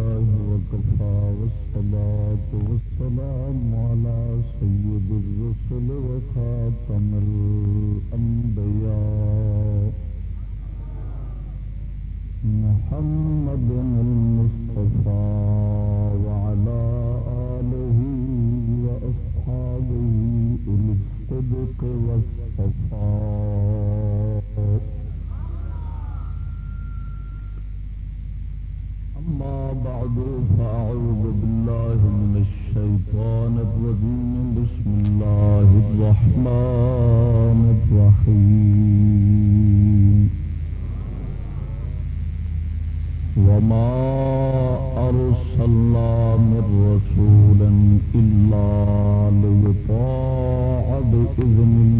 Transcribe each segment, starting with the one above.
لله وكفى والصلاة والسلام على سيد الرسل وخاتم الأنبياء محمد المصطفى وعلى آله وأصحابه الصدق والصفاء أما بعد، فأعوذ بالله من الشيطان الرجيم. بسم الله الرحمن الرحيم. وما أرسلنا من رسول إلا ليطاع بإذن الله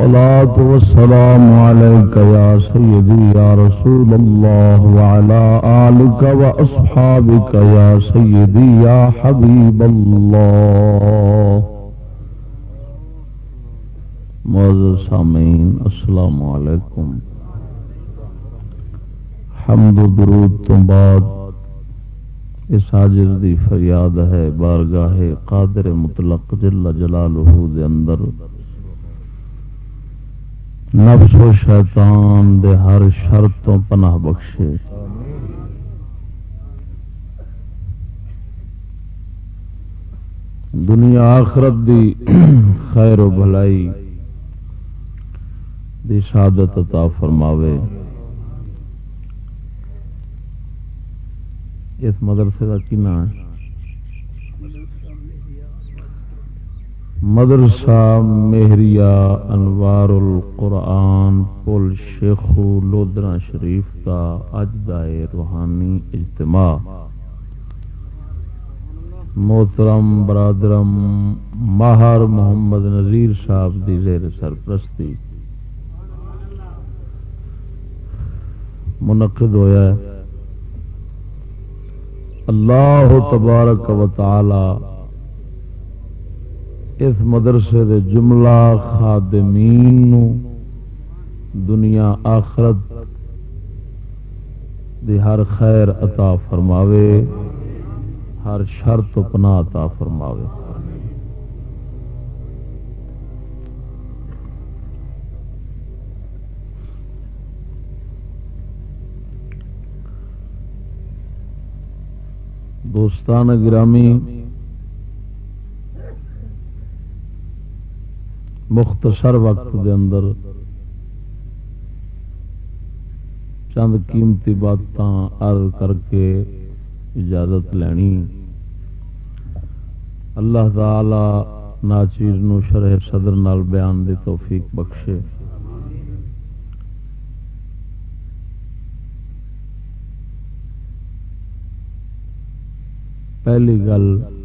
الصلاة والسلام عليك يا سيدي يا رسول الله وعلى آلك وأصحابك يا سيدي يا حبيب الله. معزز سامعین، السلام علیکم. حمد و درود تو بعد اس حاجر دی فریاد ہے، بارگاہ قادر مطلق جل جلالہ دے اندر نفس و شیطان دے ہر شرط تو پناہ بخشے۔ دنیا آخرت دی خیر و بھلائی دی سعادت عطا فرماوے۔ اس مدرسے کا کی نام ہے؟ مدرسہ مہریا انوار القرآن پل شیخو لودرا شریف کا اج دائے روحانی اجتماع۔ محترم، برادرم، ماہر محمد نذیر صاحب دی زیر سرپرستی۔ منعقد ہویا ہے۔ اللہ تبارک و تعالی اس مدرسے دے جملہ خادمین نو دنیا آخرت دی ہر خیر عطا فرماوے، ہر شر تو پناہ عطا فرماوے۔ دوستان گرامی مختصر وقت دے اندر چند قیمتی باتاں عرض کر کے اجازت لینی۔ اللہ تعالی ناچیر نو شرح صدر نال بیان دی توفیق بخشے۔ پہلی گل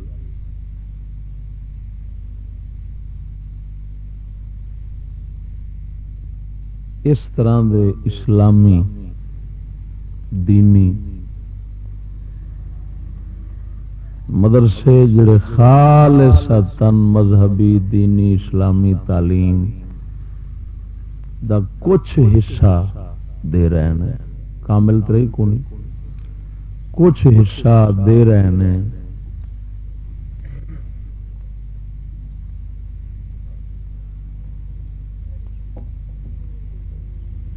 اس طرح دے اسلامی، دینی مدرسے جڑے خالص تن مذہبی، دینی، اسلامی تعلیم دا کچھ حصہ دے رہے ہیں۔ کامل تری کو نہیں کچھ حصہ دے رہے ہیں۔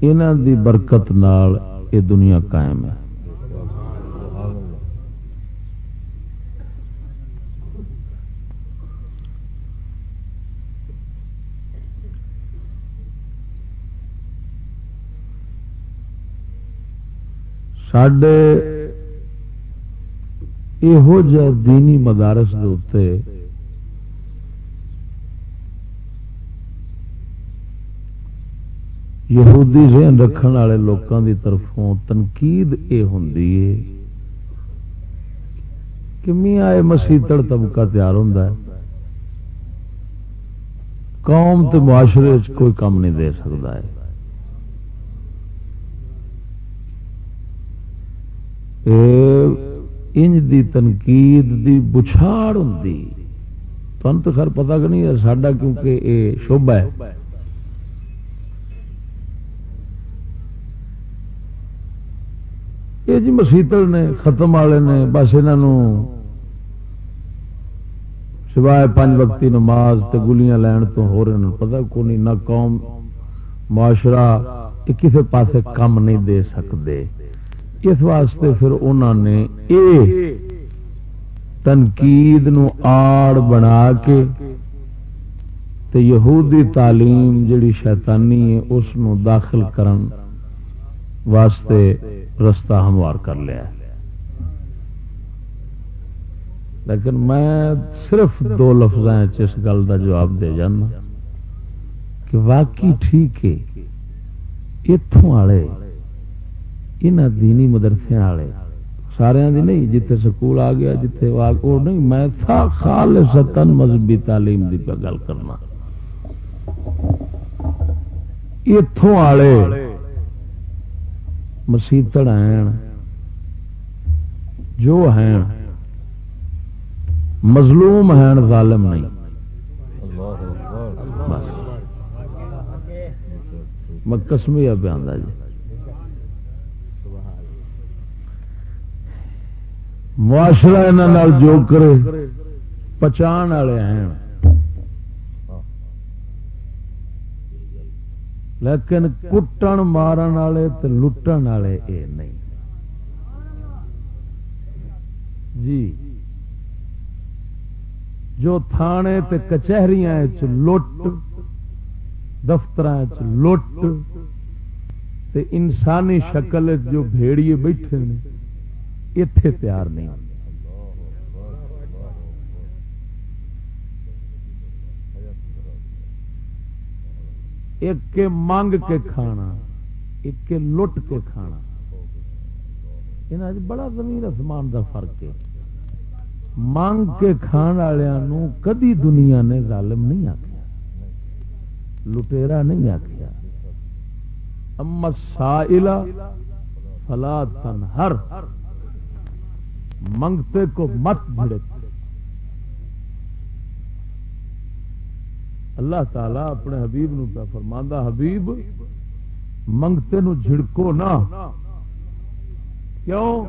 انہوں دی برکت نال یہ دنیا قائم ہے۔ سڈے یہو جہ دینی مدارس دے اتنے یہودی ذہن رکھن والے لوگوں کی طرفوں تنقید یہ ہوں میاں مسیطڑ طبقہ تیار ہوں قوم تے معاشرے کوئی کام نہیں دے سکتا ہے۔ انج دی تنقید دی بچھاڑ ہوں تن تو خیر پتا کہ نہیں ساڈا کیونکہ یہ شوبہ ہے۔ یہ جی مسیطل نے، ختم والے نے، بس یہ سوائے پانچ وقتی نماز تے گلیاں لین تو ہو رہے پتا کو نہ قوم، معاشرہ کسی پاسے کم نہیں دے سکتے۔ اس واسطے پھر انہوں نے اے تنقید نو آڑ بنا کے تے یہودی تعلیم جڑی شیطانی ہے، اس نو داخل کرن۔ واسطے رستہ ہموار کر لیا لیکن میں صرف دو لفظ اس گل کا جواب دے جانا کہ واقعی ٹھیک ہے اتوں والے یہاں دینی مدرسے والے سارے دی نہیں، جتھے سکول آ گیا، جتھے وہ نہیں، میں تھا خالصتاً مذہبی تعلیم دی پہ گل کرنا۔ اتوں والے مسیتڑ ہیں۔ جو ہیں۔ مظلوم ہیں، ظالم نہیں۔ میں کسمیا پہ آدھا جی۔ معاشرہ یہاں جو کرے پچان والے ہیں۔ لیکن کٹن مارن والے لٹن والے یہ نہیں. جی. جو تھانے تے کچہری لٹ دفتر لٹ، تے انسانی شکل جو بھیڑیے بیٹھے اتے تیار نہیں ایک منگ کے کھانا، ایک لٹ کے کھانا۔ یعنی یہاں بڑا زمین آسمان دا فرق ہے۔ منگ کے کھان والوں کدی دنیا نے ظالم نہیں آخیا لٹےرا نہیں آخیا اما سائلہ فلا تن ہر منگتے کو مت بھڑک اللہ تعالی اپنے حبیب نو پہ فرماندہ، حبیب، منگتے نو جھڑکو نہ۔ کیوں؟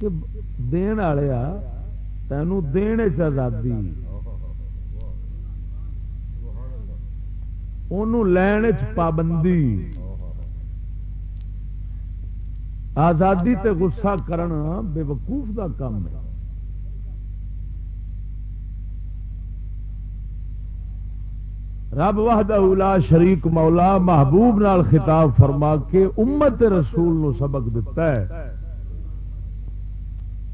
کہ دین والے تینوں دین چزادی لین چ پابندی۔ آزادی تے غصہ کرنا بے وقوف دا کام ہے۔ رب وحدہ لا شریک مولا محبوب نال خطاب فرما کے امت رسول نو سبق دیتا ہے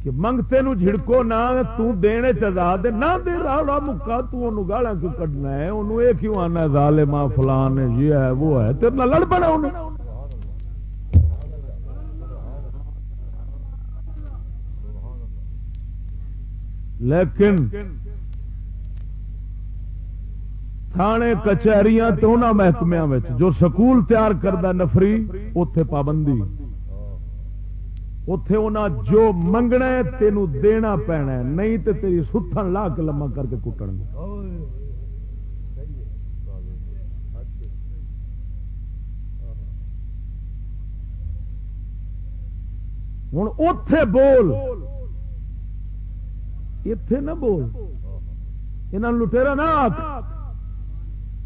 کہ منگتے نو جھڑکو نہ تو دینے چزا دے نہ دے راڑا مکا، تو انہوں گالا کیوں کٹنا ہے؟ انہوں ایک کیوں آنا ہے؟ ظالمہ فلان ہے، یہ ہے، وہ ہے۔ تیرنا لڑ پڑا انہیں لیکن تھانے کچہریاں تو انہوں محکمیا جو سکول تیار کردہ نفری اتے پابندی۔ اتے انہیں جو منگنا ہے تینوں دینا پینا ہے، نہیں تو تیری ستھن لا کے لما کر کے کٹن۔ گے ہوں اتے بول۔ اتے نہ بول۔ یہ لٹےرا نہ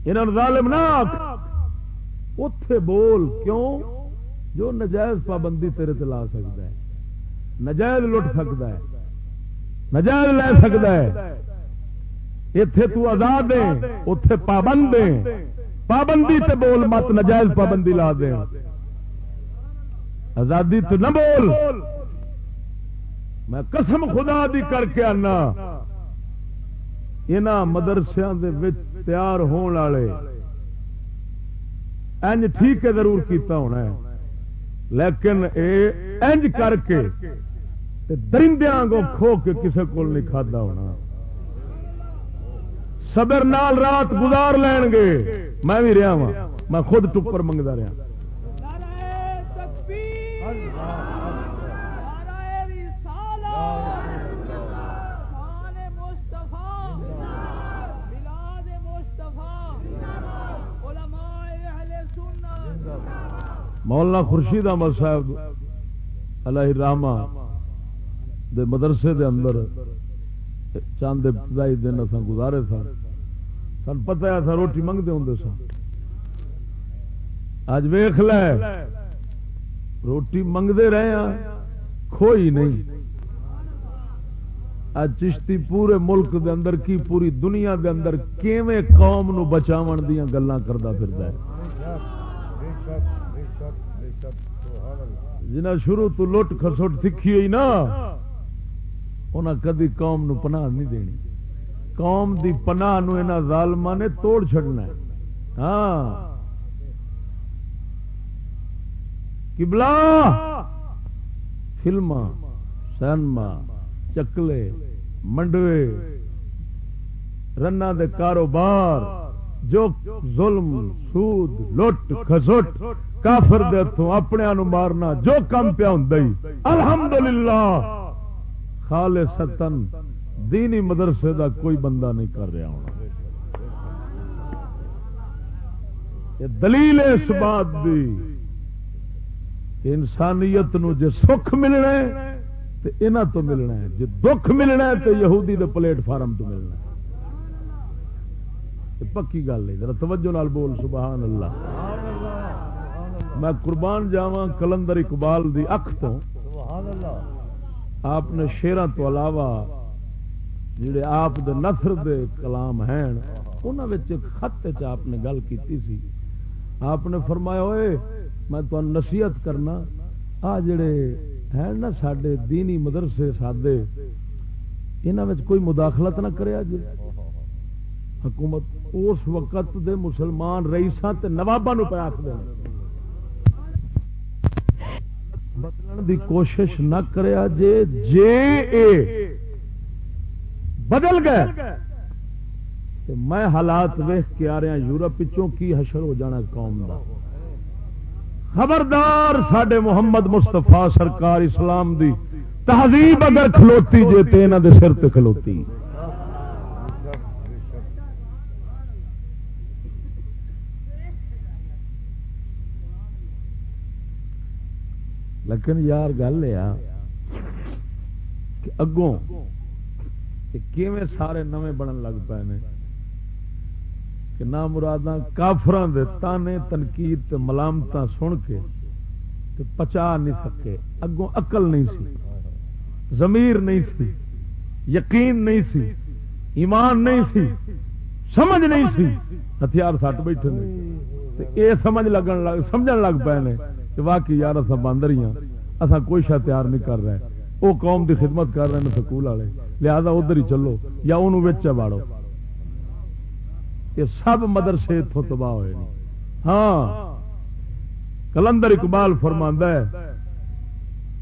ظالم نہ اتے بول کیوں؟ جو نجائز پابندی تیرے لا سکتا ہے۔ نجائز لٹ سکتا ہے۔ نجائز لے سکتا ہے۔ اتے تو آزاد دے اتے پابند دے پابندی تے بول مت، نجائز پابندی لا دے۔ آزادی تو نہ بول۔ میں قسم خدا دی کر کے آنا۔ یہاں مدرسیا تیار ہونے والے۔ انج ٹھیک ہے ضرور کیتا ہونا ہے۔ لیکن اے انج کر کے درندیاں کو کھو کے کسے کو نہیں کھادا ہونا۔ صبر نال رات گزار لین گے۔ میں بھی رہا ہوں میں خود ٹکر منگتا رہا۔ مولانا خورشید احمد صاحب، علیہ راما دے مدرسے دے اندر چاند ابتدائی دن اصا گزارے سن۔ سن پتا ہے روٹی منگتے ہوں سن۔ اج ویخ لے، روٹی منگتے رہے ہیں کھوئی نہیں۔ اج چشتی پورے ملک دے اندر کی پوری دنیا دے اندر کیویں قوم نو بچاون دیا گلا کرتا پھرتا ہے؟ جنہیں شروع تو لٹ خسٹ سیکھی ہوئی نا انہیں کدی قوم نو پناہ نہیں دینی۔ قوم دی پناہ نو انہاں ظالماں نے توڑ چھڑنا ہے۔ ہاں۔ کبلا فلما سینما، چکلے، منڈوے رنا دے کاروبار، جو ظلم، سود، لٹ خسٹ کافر دے ہاتھوں اپنے مارنا جو کم پیا ہوں الحمدللہ۔ خالے ستن دینی مدرسے دا کوئی بندہ نہیں کر رہا ہونا۔ دلیل اس بات دی انسانیت نو جے سکھ ملنا ہے تو انہ تو ملنا ہے۔ جے دکھ ملنا ہے تو یہودی دے پلیٹ فارم تو ملنا ہے۔ پکی گل نہیں ذرا توجہ نال بول، سبحان اللہ۔ میں قربان جاواں کلندر اقبال دی اکھ تو۔ آپ نے شیران تو علاوہ جڑے آپ دے نثر دے کلام ہیں انہوں خط آپ نے گل کی سی۔ آپ نے فرمایا ہوئے میں تو نصیحت کرنا آ جڑے ہیں نا سڈے دینی مدرسے سادے یہاں کوئی مداخلت نہ کرے جی حکومت اس وقت دے مسلمان رئیساں تے نواباں نو پہ آخر بدلن دی کوشش نہ کریا جے جے اے بدل گئے۔ میں حالات ویخ کے آ رہا یورپ پچوں کی حشر ہو جانا قوم دا۔ خبردار سڈے محمد مستفا سرکار اسلام دی۔ تہذیب اگر کھلوتی جے، تے انہاں دے سر تے کھلوتی۔ لیکن یار گل یہ کہ اگوں کیویں سارے نویں بنن لگ پے نے؟ کہ نہ مراد کافران دے تانے تنقید ملامت سن کے پچا نہیں سکے۔ اگوں اقل نہیں سی، ضمیر نہیں سی، یقین نہیں سی، ایمان نہیں سی، سمجھ نہیں سی۔ ہتھیار سٹ بیٹھے یہ سمجھ لگن لگ سمجھ لگ پے نے کہ واقعی یار اصا باندر ہی ہاں۔ اصا کوئی شا تیار نہیں کر رہے۔ وہ قوم دی خدمت کر رہے ہیں سکول والے۔ لہذا ادھر ہی چلو، یا انہوں باڑو۔ یہ سب مدرسے اتوں تباہ ہوئے ہاں۔ کلندر اقبال فرماندہ ہے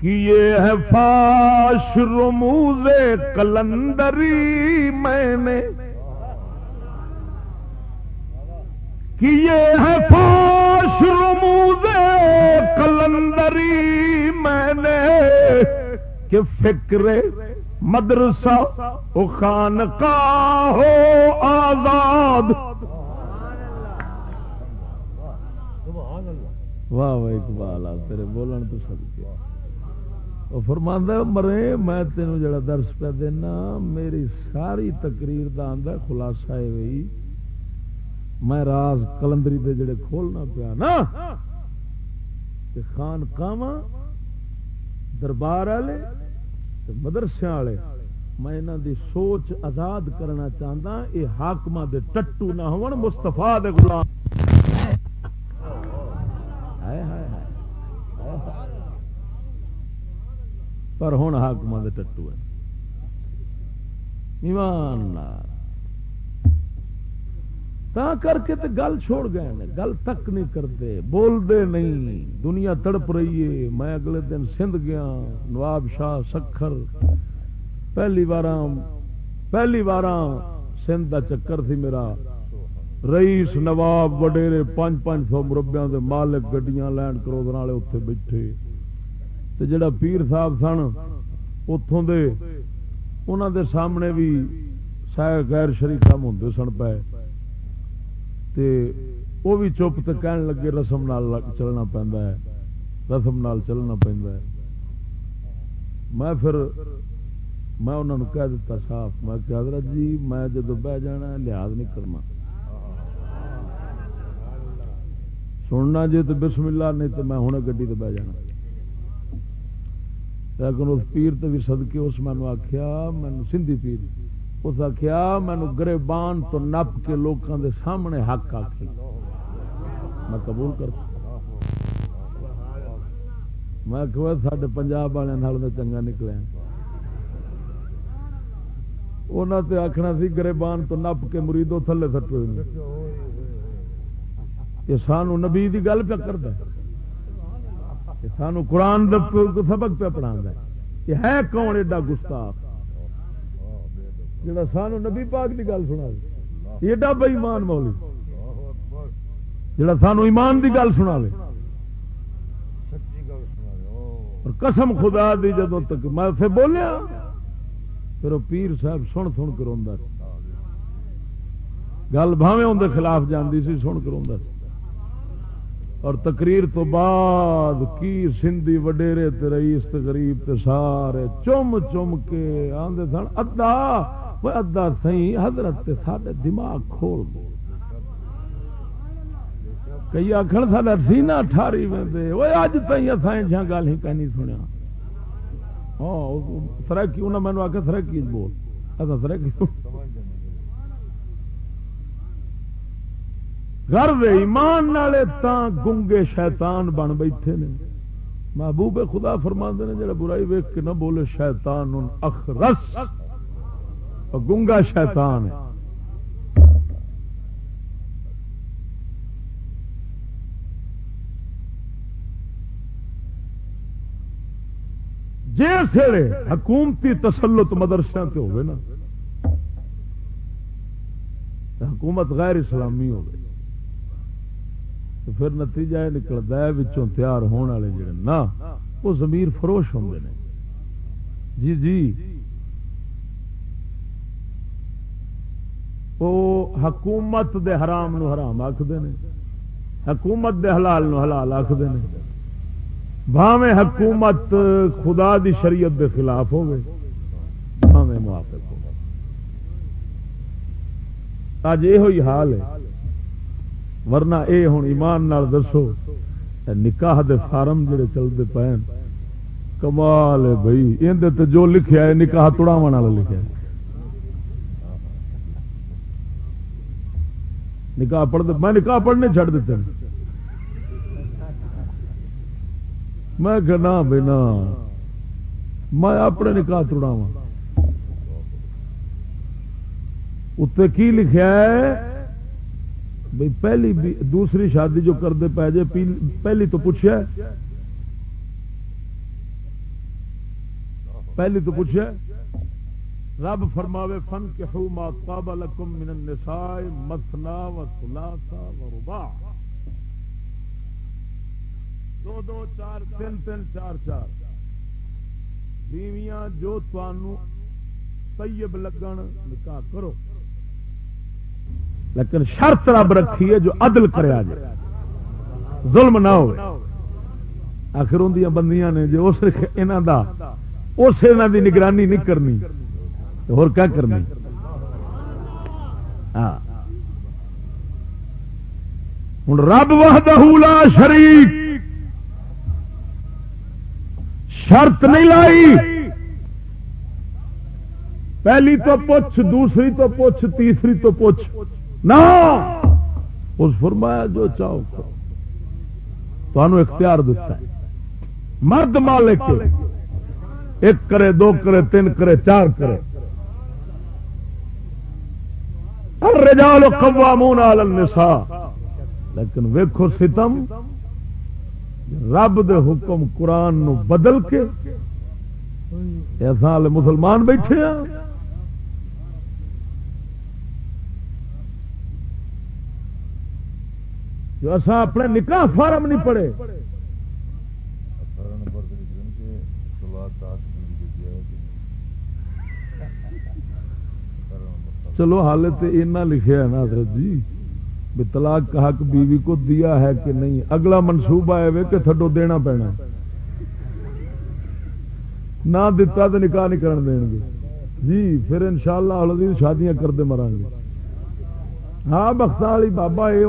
کہ یہ ہے فاش رموز کلندری میں نے۔ کہ یہ ہے فاش رموز کلندری میں نے کہ فکر مدرسہ او خان کا ہو آزاد۔ واہ واہ اقبال تیرے بولن تو سب کے فرماندہ مرے، میں تینوں جڑا درس پہ دینا، میری ساری تقریر دا آندا خلاصہ ہے وہی میں راز کلندری دے جڑے کھولنا پیا نا خان کاواں دربار والے مدرسے والے، میں انہوں دی سوچ آزاد کرنا چاہتا یہ حاقم دے ٹٹو نہ ہون مستفا دے غلام۔ پر ہوں حاقم دے ٹٹو ہے ایمان تا کر کے تے گل چھوڑ گئے گل تک نہیں کرتے، بولتے نہیں، دنیا تڑپ رہی ہے، میں اگلے دن سندھ گیا، نواب شاہ سکھر، پہلی بار پہلی بار سندھ کا چکر سی میرا، رئیس نواب وڈیرے پانچ پانچ سو مربیا کے مالک گڈیاں لینڈ کروزر والے اتنے بیٹھے۔ تے جڑا پیر صاحب سن اتوں دے انہوں دے سامنے بھی سہ غیر شریف کام ہوں سن پے۔ تے وہ بھی چپ تو کہن لگے رسم نال چلنا پہنتا ہے، رسم نال چلنا پہنتا ہے۔ میں پھر میں انہوں نے کہہ دیتا صاف، میں کہ حضرت جی میں جدو بہ جانا لحاظ نہیں کرنا۔ سننا جی تو بسم اللہ، نہیں تو میں ہوں گی تو بہ جانا۔ لیکن اس پیر تو بھی سدکے اس مینو آخیا مینو سندھی پیر۔ اس آخیا مینو گربان تو نپ کے لوگوں دے سامنے حق آخ میں قبول کر میں کہ پنجاب والے چنگا نکلے انہوں نے آخنا سی گرے بان تو نپ کے مریدو تھلے سٹو یہ سانو نبی کی گل پہ کرتا سانو قرآن سبق پہ پڑھا یہ ہے کون ایڈا گستاخ؟ جڑا سانو نبی پاک کی گل سنا ایڈا بئیمان مولی۔ جڑا سانو ایمان کی گل سنا قسم خدا دی جدو تک میں پھر بولیا پھر وہ پیر صاحب سن سن کرا گل بھاوے اندر خلاف جاندی سی سن کرا اور تقریر تو بعد کی سندھی وڈیرے تے رئیس تے غریب تے سارے چم چم کے آندے سن ادا وہ ادا سی حضرت تے سارے دماغ کھول دو۔ کئی آخر سا سینا ٹھاری میں دے۔ وہ اج تھی اصائیں جہاں گل ہی کہیں سنیا ہاں سرکی انہیں مینو آخر سرکی بول۔ اچھا سرکی۔ گھر ایمان والے گنگے شیطان بن بیٹھے نے۔ محبوب خدا فرما نے، جڑا برائی ویک کے نہ بولے، شیطان اخرس۔ گنگا شیطان ہے۔ جس حکومتی تسلط مدرسے سے ہوگی نا۔ حکومت غیر اسلامی ہوگی تو پھر نتیجہ یہ نکلتا ہے بچوں تیار ہونے والے جڑے نا، وہ زمیر فروش ہوں نے۔ جی جی۔ وہ حکومت دے حرام نو حرام آخر حکومت دے حلال نو حلال آخر بھاویں حکومت خدا دی شریعت دے خلاف ہوگی بھاویں موافق ہو اج یہ حال ہے۔ ورنہ اے ہوں ایمان نال دسو نکاح دے فارم جڑے چلتے پے کمال ہے بھائی۔ اندر جو لکھیا ہے، نکاح تڑاو والا لکھا نکاح پڑھ میں نکاح پڑھنے چڑھ دیتے میں کہنا بھائی، نہ۔ میں اپنے نکاح تڑاوا اتنے کی لکھا ہے؟ بھائی، پہلی دوسری شادی جو کرتے پی جائے پہلی تو پوچھا پہلی تو پوچھا رب فرماوے فن کے ہو ما تاب لکم من النساء مثنا و ثلاثا و رباع دو دو چار تین تین چار چار بیویاں جو تانوں طیب لگن نکاح کرو۔ لیکن شرط رب رکھی ہے جو عدل کرے جائے ظلم نہ ہو آخر ان بندیاں نے جو اس انہاں دا، اس انہاں دی نگرانی نہیں کرنی۔ اور کیا کرنی؟ ہاں۔ ہوں رب وحدہ لا شریف شرط نہیں لائی۔ پہلی تو پوچھ، دوسری تو پوچھ، تیسری تو پوچھ۔ نہ۔ اس فرمایا، جو چاہو تو اختیار دیتا ہے۔ مرد مالک ایک کرے، دو کرے، تین کرے، چار کرے۔ الرجال قوامون علی النساء. لیکن ویکھو ستم، رب دے حکم قرآن نو بدل کے ایسا مسلمان بیٹھے ہیں۔ جو اصا اپنے نکاح فارم نہیں پڑے چلو حال تو اینا لکھا ہے نا حضرت جی طلاق کا حق بیوی کو دیا ہے کہ نہیں؟ اگلا منصوبہ ہے کہ تھڈو دینا پینا نہ دتا تو نکاح نہیں کرن دیں گے۔ جی پھر ان شاء اللہ شادیاں کرتے مران گے۔ ہاں بخت والی بابا یہ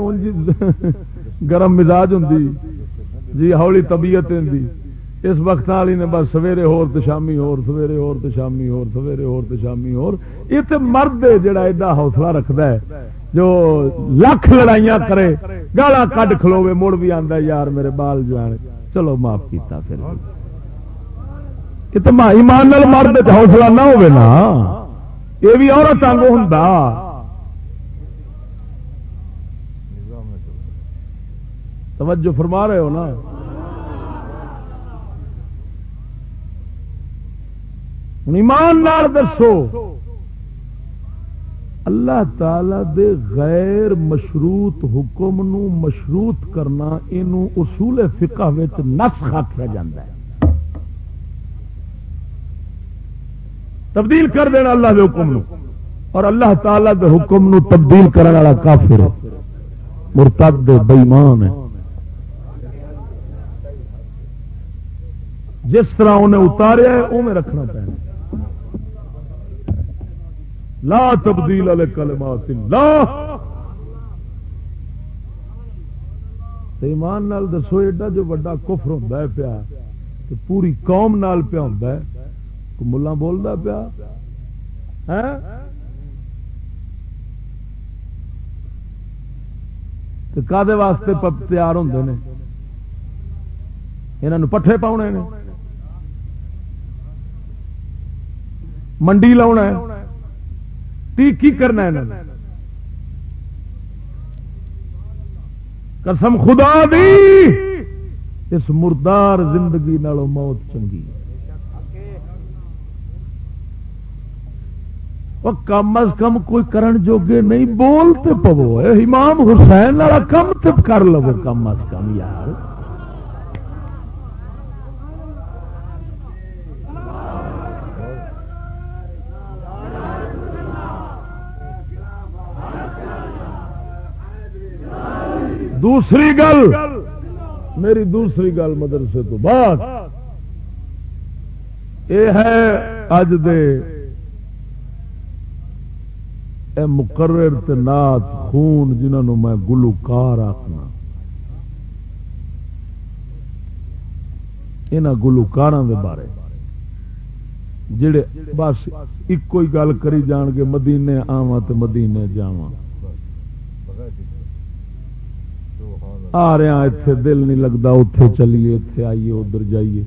گرم مزاج ہوں جی ہولی طبیعت اس وقت والی نے بس سویرے ہور تو شامی ہور، سویرے ہور تو شامی ہور، سویرے ہور تو شامی ہور۔ یہ تو مرد جڑا ایڈا حوصلہ رکھتا ہے، جو لکھ لڑائیاں کرے گالا کڈ کھلوے مڑ بھی آتا یار میرے بال جان چلو معاف کیتا پھر۔ یہ تو ایمان مرد حوصلہ نہ ہوئے نا۔ یہ بھی عورت آگے ہوں توجہ فرما رہے ہو نا۔ ایمان دسو۔ اللہ تعالی دے غیر مشروط حکم نو مشروط کرنا یہ اصول فقہ نسخ آخیا جا تبدیل کر دینا اللہ دے حکم نو۔ اور اللہ تعالی دے حکم نو تبدیل کرنے والا کافر مرتد بےمان ہے۔ جس طرح انہیں اتاریا ہے وہ میں رکھنا پڑنا لا تبدیل والے کلمات اللہ. ایمان نال دسو ایڈا جو بڑا کفر ہوں پیا، تو پوری قوم نال پیا ہوں ملا بولتا پیا؟ کا واسطے تیار ہوں نے؟ یہاں پٹھے پاؤنے نے؟ منڈی لاؤنا ہے؟ کی کرنا ہے قسم خدا دی، اس مردار زندگی نالوں موت چنگی وہ کم از کم کوئی کرن جوگے نہیں بولتے پو امام حسین والا کم تو کر لو، کم از کم یار۔ دوسری گل، میری دوسری گل مدرسے تو بعد۔ یہ ہے اج دے اے مقرر نات خون جنہوں میں گلوکار آخنا یہاں گلوکار بارے۔ جڑے بس ایک ہی گل کری جان گے، مدینے آوا تو مدینے جاواں۔ آ رہا اتنے دل نہیں لگتا اتے چلیے اتے آئیے، ادھر جائیے۔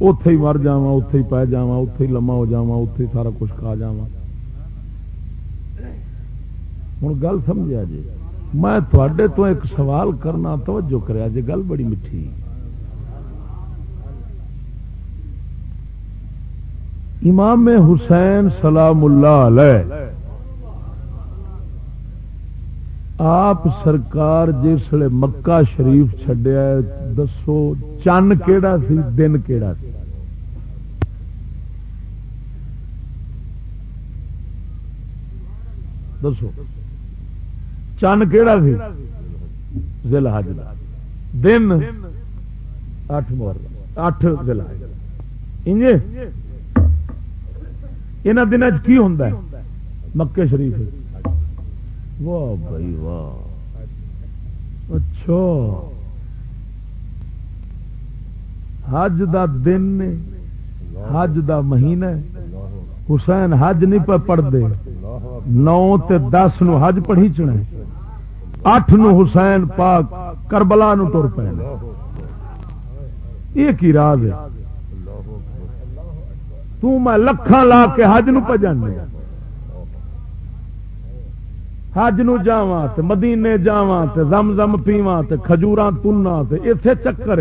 اتے ہی مر جا اتے ہی پی جا اتے ہی لما ہو جا اتے ہی سارا کچھ کھا جا ہوں گل سمجھا جی؟ میں تھوڑے تو ایک سوال کرنا توجہ کرا جی گل بڑی میٹھی امام حسین سلام اللہ علیہ آپ سرکار جسے مکہ شریف چڈیا دسو چن کیڑا سی، دن کیڑا سی؟ دسو، چن کیڑا سی؟ ضلع حج دن اٹھ مور اٹھ ضلع ان دن کی ہوں مکے شریف۔ واہ بھائی واہ۔ اچھا۔ حج دا دن نے حج دا مہینہ حسین حج نہیں پہ پڑھتے نو تے دس نو حج پڑھی چنے اٹھ نو حسین پاک کربلا نو ٹر پے۔ یہ کی راز ہے؟ تو میں لکھاں لا کے حج نو پہ جانے۔ حج نو جاواں تے مدینے جاواں تے زم زم پیواں تے کھجوراں تننا تے ایتھے چکر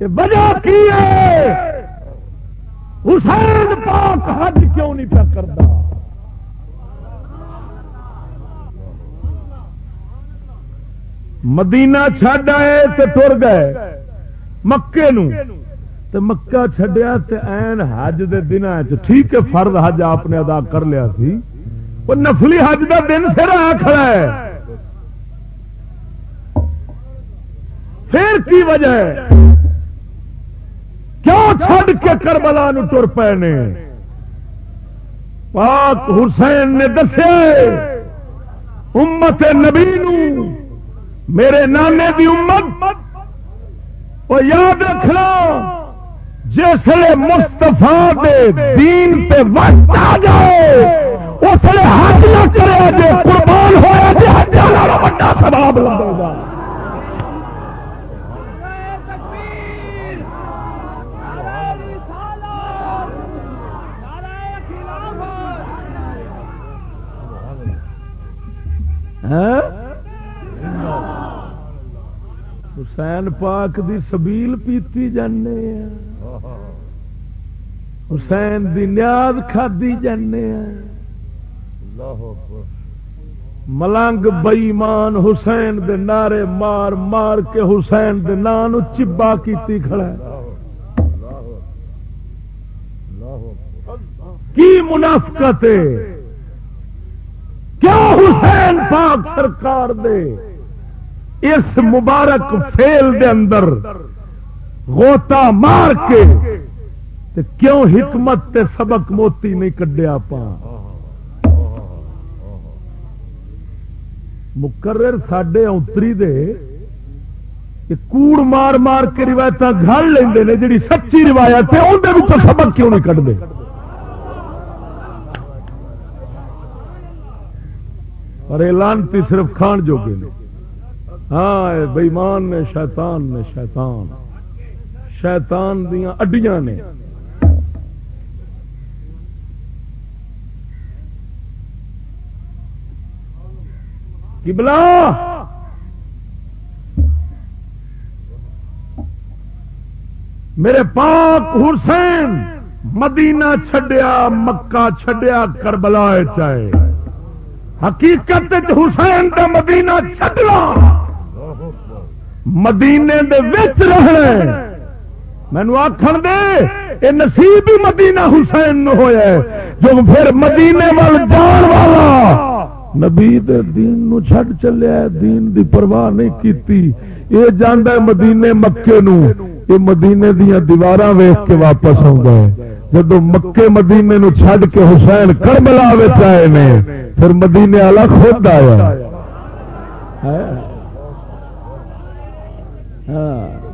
اے وجہ کی ہے؟ حسین پاک حج کیوں نہیں پیا کرتا مدینہ چھڈ آئے تے ٹر گئے۔ مکے نو۔ تے مکہ چھڈیا تے این حج دے دن ٹھیک ہے، فرض حج آپ نے ادا کر لیا سی۔ وہ نفلی حج دا دن سر آ کھڑا ہے۔ پھر کی وجہ ہے؟ کیوں چھڈ کے کربلا نو تر پے نے پاک حسین نے دسے امت نبی نو، میرے نانے دی امت، وہ یاد رکھنا، جسے مستفا دین پہ وقت آ جائے اس لیے حج نہ کرے جی قربان ہوا جی حج بڑا سباب لگے گا۔ ہاں؟ حسین پاک دی سبیل پیتی جانے حسین دی نیاز کھادی جانے ہیں۔ ملنگ بئیمان حسین دے نعرے مار مار کے حسین دے نان چبا کیتی کھڑا کی منافقت کیا حسین پاک سرکار دے اس مبارک فیل دے اندر غوطہ مار کے تے کیوں حکمت تے سبق موتی نہیں کڈیا پا مقرر سڈے اتری دے کوڑ مار مار کے روایت گھر لے جی سچی روایت ہے اندر سبق کیوں نہیں کٹتے اور اعلانتی صرف کھان جوگے نے۔ ہاں بےمان نے، شیطان نے، شیطان۔ شیطان دیا اڈیاں نے۔ بلا میرے پاک حسین، مدینہ چھڈیا، مکہ چھڈیا، کربلا چاہے حقیقت حسین کا مدینہ چھڈنا۔ مدینے دے وچ رہنا۔ مینو آخر دے یہ نصیب ہی مدینہ حسین نو ہویا ہے، جو پھر مدینے وال جان والا۔ نبی دے دین نو چھڈ چلیا دین دی پرواہ نہیں کیتی۔ یہ جانا ہے مدینے مکے نو۔ یہ مدینے دیا دیوار ویخ کے واپس آتا ہے۔ جدو مکے مدینے نو چھڈ کے حسین کربلا آئے نے، پھر مدینے والا خود آیا۔ ہاں۔, ہاں۔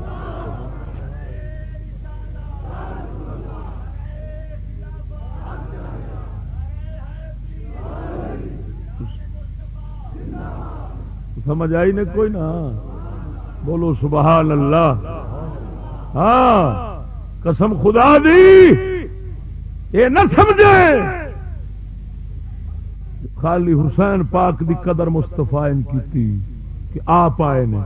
سمجھ آئی نے کوئی نہ بولو سبحان اللہ۔ ہاں قسم خدا دی۔ یہ نہ سمجھے۔ خالی حسین پاک دی قدر مستفا کی کہ آپ آئے نے۔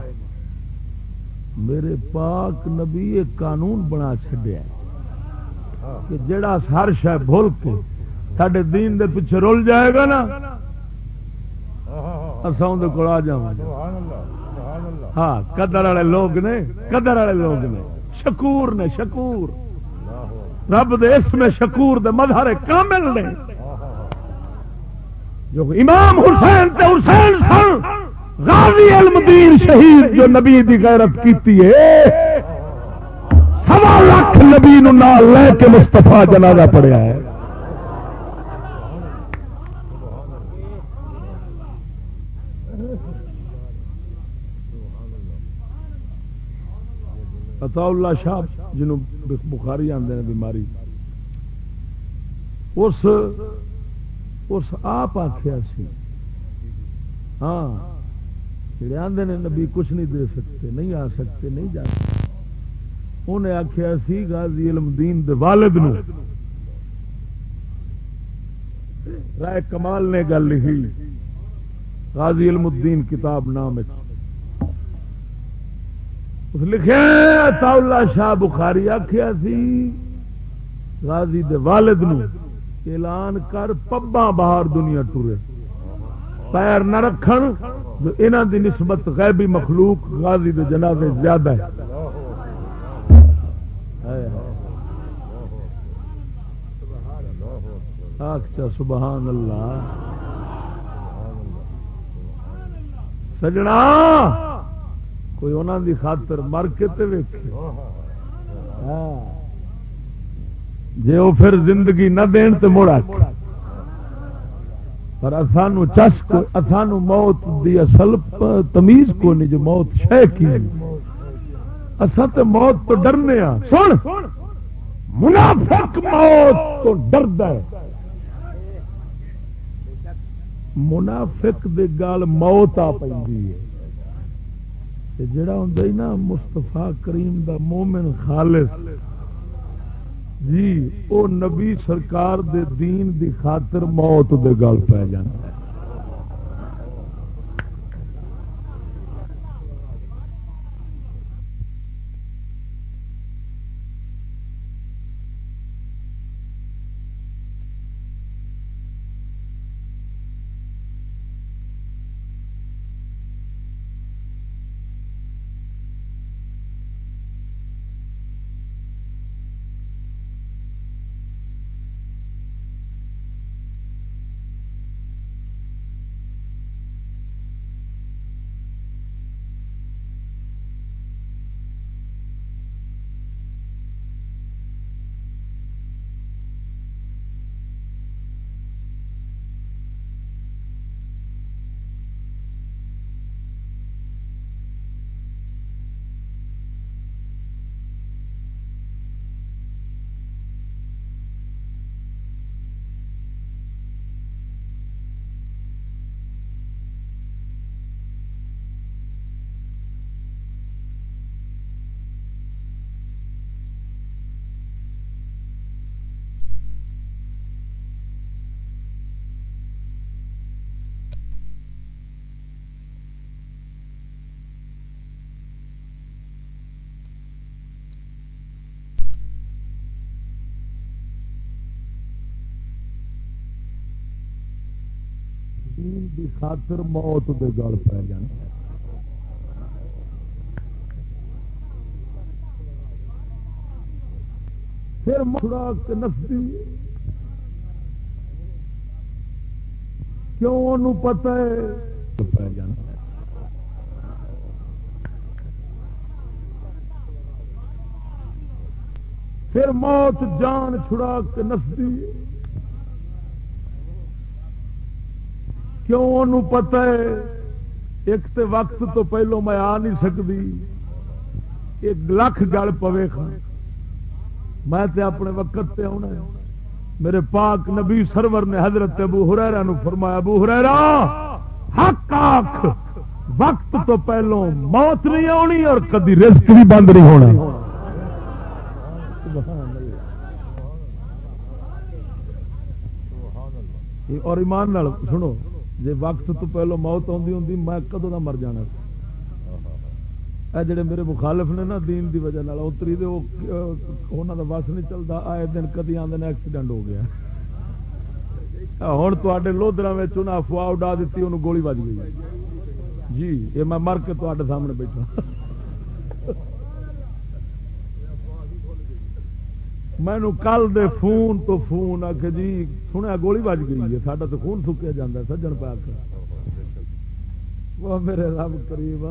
میرے پاک نبی ایک قانون بنا چڈیا کہ جڑا ہر شہ بھول کے سڈے دین دے پیچھے رول جائے گا نا اصل کو آ جا ہاں قدر والے لوگ نے قدر والے لوگ نے۔ شکور نے شکور۔ رب دے اس میں شکور دے مظہر کامل نے۔ جو امام حسین تے حسین سن غازی المدین شہید جو نبی دی غیرت کیتی ہے۔ سوا لاکھ نبی نال لے کے مستفا جنازہ پڑیا ہے۔ عطا اللہ شاہ جنوں بخاری آدھے ہیں بیماری۔ اس اس آپ آخیا سی۔ ہاں۔ جڑے آدھے نے نبی کچھ نہیں دے سکتے، نہیں آ سکتے، نہیں جا سکتے۔ انہیں آخیا سی غازی علم دین دے والد نو۔ رائے کمال نے گل لکھی۔ غازی علم الدین کتاب نام اس لکھے اللہ شاہ بخاری آخیا سی، غازی دے والد نو اعلان کر پبا باہر دنیا ٹورے۔ پیر نہ رکھن انہوں دی نسبت غیبی مخلوق، غازی دے جنازے زیادہ ہے۔ آخچا سبحان اللہ۔ سجنا! کوئی انہوں دی خاطر مر کے ہاں۔ جی وہ پھر زندگی نہ دین تو مڑا پر سانو چس کو سانو موت دی اصل تمیز کو نہیں جو موت شہ کی۔ اصل تو موت تو ڈرنے ہاں۔ سن! منافق موت تو ڈرد ہے۔ منافق دے گال موت آ پی جڑا ہوں نا مستفا کریم دا مومن خالص جی او نبی سرکار دے دین دی خاطر موت دے گل پی جانا ہے۔ دین دی خاطر موت دے گل پی جان پھر مڑا نسدی کیوں ان پتا ہے؟ پی جان پھر موت جان چھڑا کے نسدی کیوں ان پتا ہے؟ ایک تے وقت تو پہلو میں آ نہیں سکتی۔ ایک لکھ گل پوے میں تے اپنے وقت تے آنا ہے۔ میرے پاک نبی سرور نے حضرت ابو ہریرا نو فرمایا، ابو ہریرا حق آخ وقت تو پہلو موت نہیں آنی اور کدی رزق بھی بند نہیں ہونا۔ اور ایمان سنو۔ جی وقت تو پہلو موت آتی ہوں میں کدوں کا مر جانا جڑے میرے مخالف نے نا دین دی وجہ اتری دے انہوں کا بس نہیں چلتا آئے دن کدی آدھے ایکسیڈنٹ ہو گیا۔ ہوں تے لودرا افواہ اڈا دیتی انہوں گولی بج گئی۔ جی یہ میں مر کے تے سامنے بیٹھا۔ مینو کل دے فون تو فون آ کے جی سنیا گولی بج گئی ہے ساڈا تو خون سکیا جا سجن پا کے وہ میرے رب کریم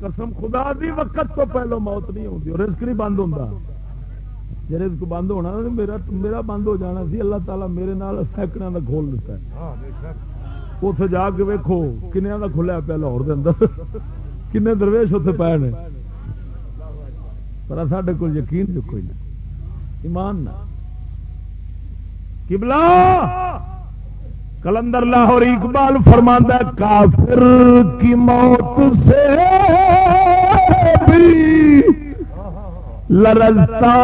قسم خدا دی وقت تو پہلو موت نہیں ہوتی رزق نہیں بند ہوتا جی رزق بند ہونا میرا میرا بند ہو جانا سی اللہ تعالیٰ میرے نال سینکڑوں کا کھول دیتا ہے۔ اتنے جا کے ویکو کنیا کا کھلیا پیا لاہور اندر۔ کنے درویش اتنے پے نے۔ پر ساڈے کو یقین جو کوئی نہیں ایمان نہ کبلا کلندر لاہور اقبال فرماندہ کافر کی موت سے بھی لرزتا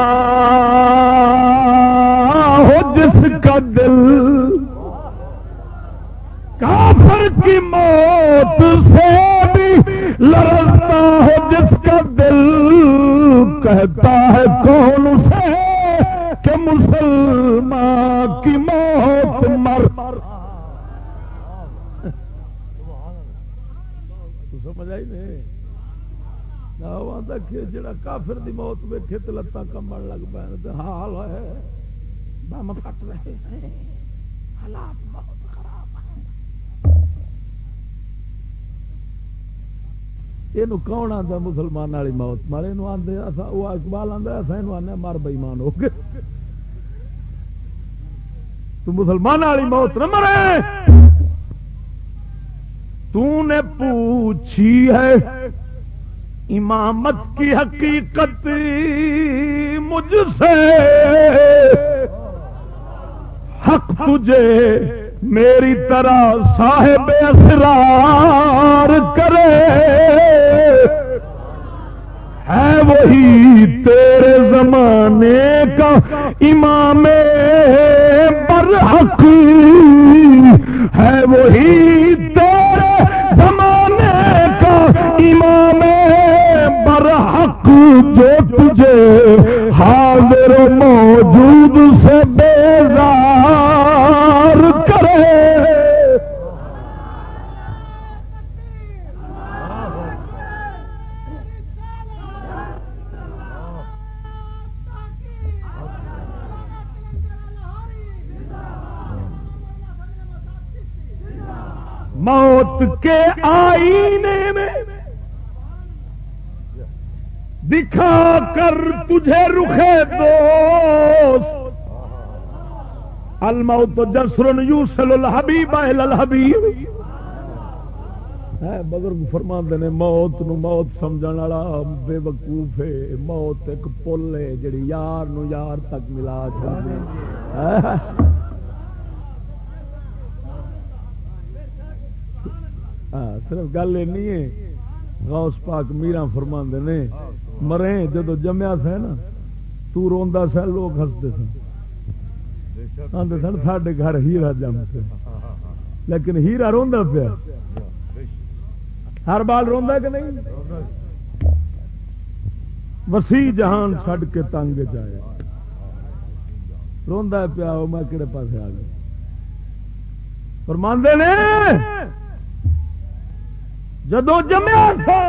ہو جس کا دل۔ کافر کی موت سے بھی لڑتا ہے جس کا دل۔ کہتا ہے کون سے کہ مسلمان کی موت مر سمجھ آئی نہیں؟ جڑا کافر دی موت ویکھے تو لتان کمبن لگ پے۔ ہاں، حال ہے۔ بم پٹ رہے ہیں۔ حالات بہت خراب ہیں یہ کون آتا مسلمان والی موت؟ مارے آدھے وہ اقبال آدھا اصا یہ آنے مر بئیمان ہو گئے۔ تو مسلمان والی موت نہ مرے۔ تو نے پوچھی ہے، امامت کی حقیقت مجھ سے۔ حق تجھے میری طرح صاحب اسرار کرے۔ ہے وہی تیرے زمانے کا امام برحق ہے وہی تیرے زمانے کا امام برحق جو تجھے حاضر موجود سے کے آئینے میں دکھا کر تجھے رخے دوست۔ الموت جسر یوسل الحبیب اہل الحبیب۔ بزرگ فرما نے، موت نو موت سمجھ والا بے وقوف ہے۔ موت ایک پل ہے، جڑی یار نو یار تک ملا چاہیے ہاں، صرف گل یہ ہے، غوث پاک میرا فرما نے، مرے جدو جمیا سا نا، تو روندا سا لوگ ہستے سن۔ آتے سن، ساڈے گھر ہیرا جم سے لیکن ہیرا روندا پیا۔ ہر بال روندا کہ نہیں؟ وسیع جہان چھڈ کے تنگ جایا روندا پیا میں کہڑے پاسے آ گیا۔ فرماندے نے جدو جمیا تھا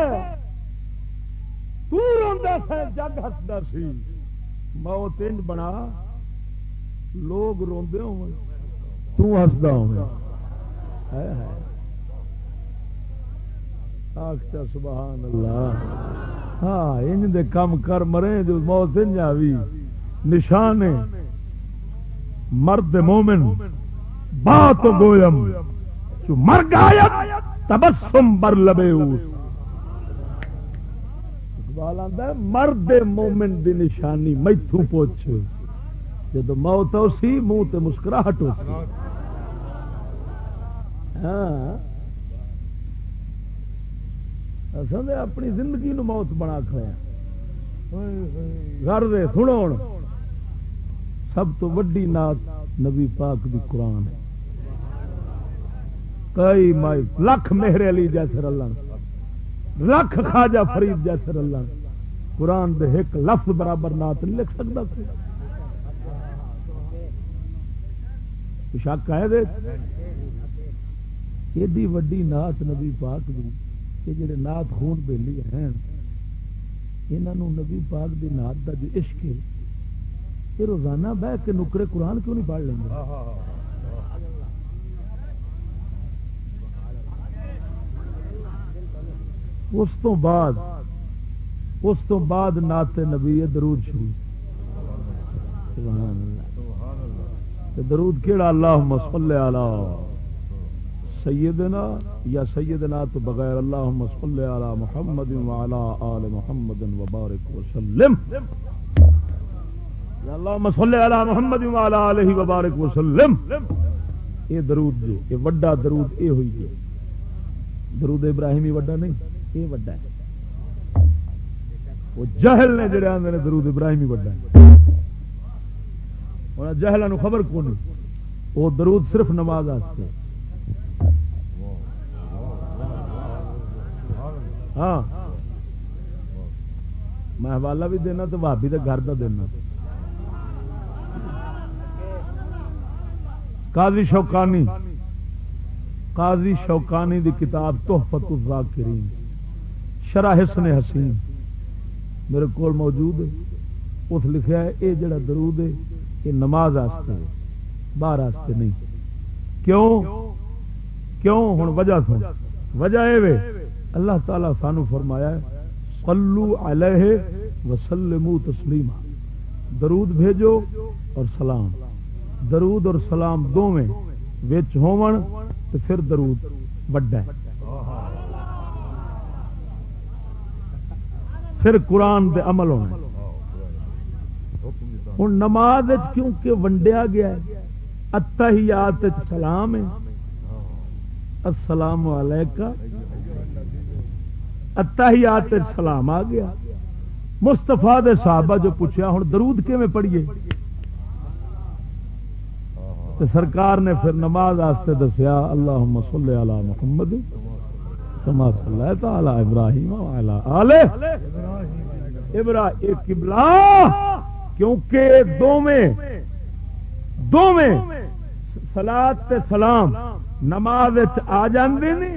تر جگ ہستا سی۔ موت انج بنا، لوگ روندے ہو تستا ہو سبحان اللہ۔ ہاں انج دے کم کر مرے، جو موت انج آوی۔ نشان مرد مومن بات گویم۔ جو مر گایا تبسم بر لبے اقبال آتا مرد مومن دی نشانی میتھو پوچھ۔ جب موت ہو سی منہ تے مسکراہٹ ہو سی ہاں اصل اپنی زندگی نو موت بنا کھڑیا گھر دے سنو سب تو وڈی نات نبی پاک دی قرآن ہے۔ کئی مائی لکھ میرے علی جیسے رلن لکھ خواجہ فرید جیسے رلن قرآن دے ایک لفظ برابر نات نہیں لکھ سکتا شک ہے ایڈی وڈی نات نبی پاک دی کہ جڑے نات خون بیلی ہیں انہوں نبی پاک دی نات دا جو عشق ہے، یہ روزانہ بہ کے نکرے قرآن کیوں نہیں پڑھ لیں گے؟ اس تو بعد اس تو بعد نات نبی درود شریف. درود کیڑا؟ اللہ مسل سیدنا یا سیدنا تو بغیر اللہ مسل علی محمد آل محمد وبارک وسلم اللہ مسل علی محمد علیہ وبارک وسلم یہ درود جی یہ وڈا درود، یہ ہوئی جی درود ابراہیمی وڈا نہیں. یہ وڈا ہے۔ وہ جہل نے جڑے آدھے نے درود ابراہیم ہی وڈا ہے۔ جہلا خبر کو نہیں وہ درود صرف نماز آستے ہاں۔ میں حوالہ بھی دینا تو بھابی کے گھر کا دینا۔ قاضی شوکانی۔ قاضی شوکانی دی کتاب تحفت الذاکرین۔ شرح حسن حسین میرے کو موجود ہے۔ اس لکھا ہے یہ جڑا درود ہے، یہ نماز آستے باہر آستے نہیں۔ کیوں؟ کیوں؟ ہوں وجہ سن۔ وجہ یہ اللہ تعالی سانو فرمایا ہے، صلو علیہ وسلمو تسلیما۔ درود بھیجو اور سلام۔ درود اور سلام دونوں ہون تو پھر درود وڈا ہے۔ پھر قرآن دے عمل ہونا ہوں نماز کیونکہ ونڈیا گیا ہے اتحیات سلام ہے۔ السلام علیکم اتحیات سلام آ گیا۔ مستفا دے صحابہ جو پوچھا ہوں درود کیون پڑھیے؟ سرکار نے پھر نماز آستے دسیا اللہ مسل علی محمد۔ کما صلی تعالی ابراہیم آلے ابراہیم کیونکہ دونیں دونیں سلاد سلام نماز آ جاندے نے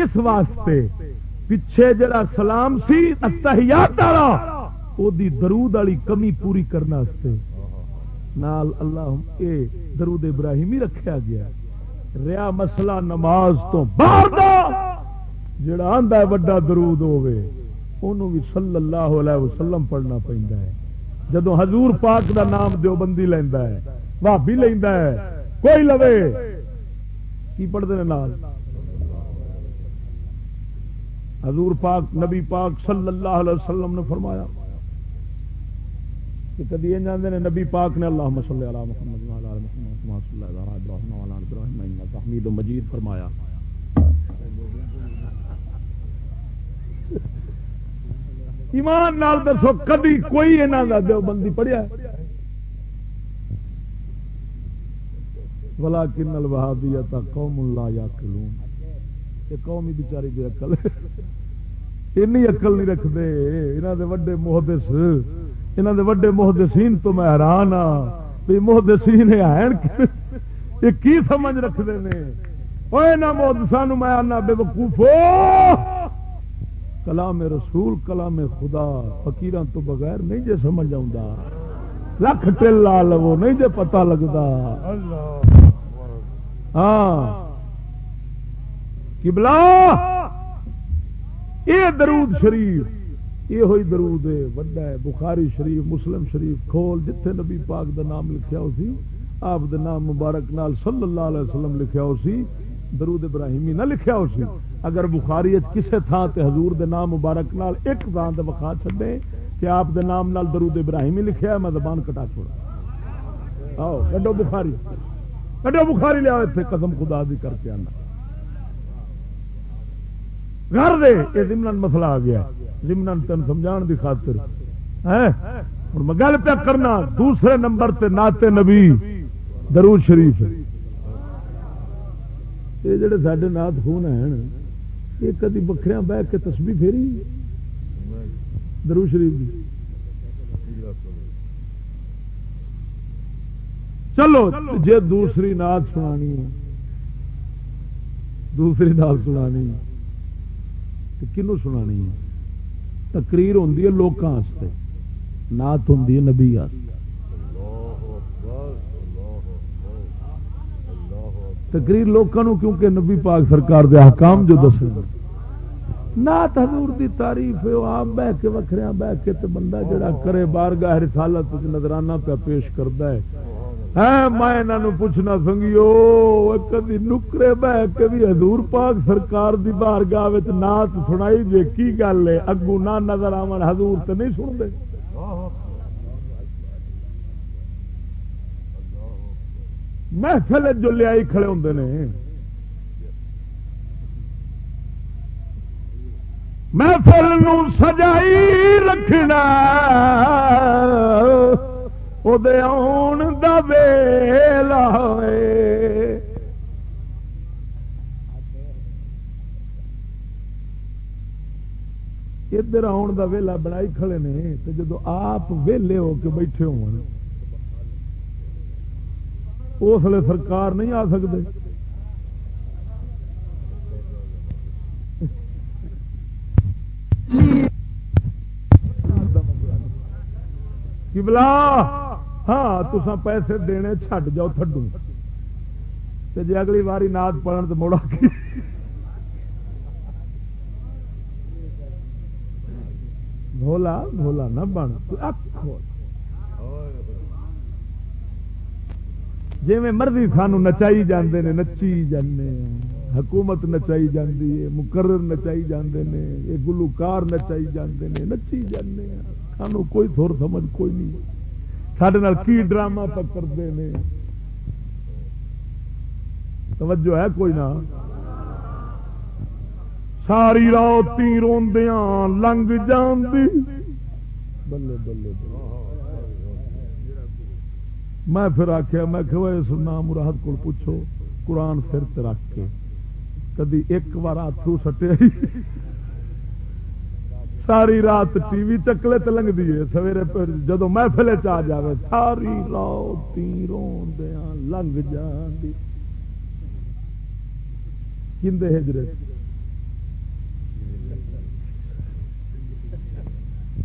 اس واسطے پچھے جڑا سلام سی اتحیات والا او دی درود والی کمی پوری کرنا نال اللہ اے درود ابراہیمی رکھیا گیا۔ ریا مسئلہ نماز تو باہر دا جڑا آندا وڈا درود ہوے اونوں بھی صلی اللہ علیہ وسلم پڑھنا پیندا ہے۔ جدو حضور پاک دا نام دیو بندی لیندا ہے بھابی لیندا ہے، کوئی لوے۔ کی پڑھتے ہیں نال؟ حضور پاک، نبی پاک صلی اللہ علیہ وسلم نے فرمایا کہ کدی یہ جانتے ہیں نبی پاک نے اللہ مسل علی محمد حمید و مجید فرمایا۔ ایمان نال دسو کبھی کوئی یہاں کا دیو بندی پڑھیا بلا کن الوہابی قوم اللہ یا کلون یہ قوم ہی بچاری دی اکل این اقل نہیں رکھتے۔ یہاں دے وڈے محدث یہاں دے وڈے محدثین تو میں حیران ہاں بھی محدثین ہیں۔ یہ کی سمجھ رکھتے ہیں؟ وہ یہاں محدثان میں آنا بے وقوف کلام رسول، کلام خدا، فقیران تو بغیر نہیں جے سمجھ آ لکھ ٹل لا لو نہیں جے پتہ لگتا ہاں۔ کبلا یہ درود شریف یہ ہوئی درود ہے، وڈا ہے، بخاری شریف، مسلم شریف، کھول، جتھے نبی پاک دا نام لکھیا ہو سی آپ دا نام مبارک نال صلی اللہ علیہ وسلم لکھیا ہو سی درود ابراہیمی نہ لکھیا ہو سی اگر بخاری کسے تھان تے حضور دے نام مبارک نال ایک تھان تے بخا چھڈے کہ آپ دے نام نال درود ابراہیمی لکھیا ہے، میں زبان کٹا چھوڑا۔ آؤ، کڈو بخاری۔ کڈو بخاری لیا قسم خدا دی کر کے آنا۔ گھر دے، یہ زمن مسئلہ آ گیا۔ زمن تین سمجھان کی خاطر۔ میں گل پہ کرنا، دوسرے نمبر تے ناتے نبی، درود شریف۔ یہ جڑے سڈے نات خون ہیں یہ کدی بکھریا بہ کے تسبی پھیری؟ درو شریف دی۔ چلو، جے دوسری نات سنانی دوسری نات سنانی کنو سنا تقریر ہوں لوگوں نات ہوں نبی تقریر لوگوں کیونکہ نبی پاک سرکار دے حکام جو دس نات حضور دی تعریف آپ بہ کے وکھریا بہ کے تے بندہ جڑا کرے بار گاہ رسالت نظرانہ پہ پیش کرتا ہے۔ ہاں، میں پوچھنا سنگیو کدی نکرے بہ کے بھی حضور پاک سرکار دی بار گاہ نات سنائی جے، کی گل ہے؟ اگو نہ نظر آن حضور تو نہیں سن سنتے۔ محفل جو لیا کھڑے ہوں نے۔ محفل سجائی رکھنا آن دا ویلا ادھر آن دا ویلا بنائی کھڑے نے تو جدو آپ ویلے ہو کے بیٹھے ہو اس لیے سرکار نہیں آ سکتے بلا ہاں تسا پیسے دینے چھڈ جاؤ تھڈو۔ جی اگلی باری ناد پڑھن تو مڑا کے بھولا بھولا نہ بن جی مرضی سانو نچائی جاندے نے، نچی جانے حکومت نچائی جاندی ہے، مقرر نچائی جاندے نے۔ یہ گلوکار نچائی جاندے نے، نچی جانے سانو کوئی تھور سمجھ کوئی نہیں۔ سڈے کی ڈرامہ پکڑتے ہیں توجہ ہے کوئی نہ؟ ساری روتی روندیاں، لنگ جان دی بلے بلے۔ میں پھر آخیا میں کہ اس نام مراد کو پوچھو، قرآن سر رکھ کے۔ کدی ایک بار ہاتھوں سٹے۔ ساری رات ٹی وی چکلے تلنگ دیے سویرے جدو محفل چ جائے ساری رات دیا لنگ جان ہجرے؟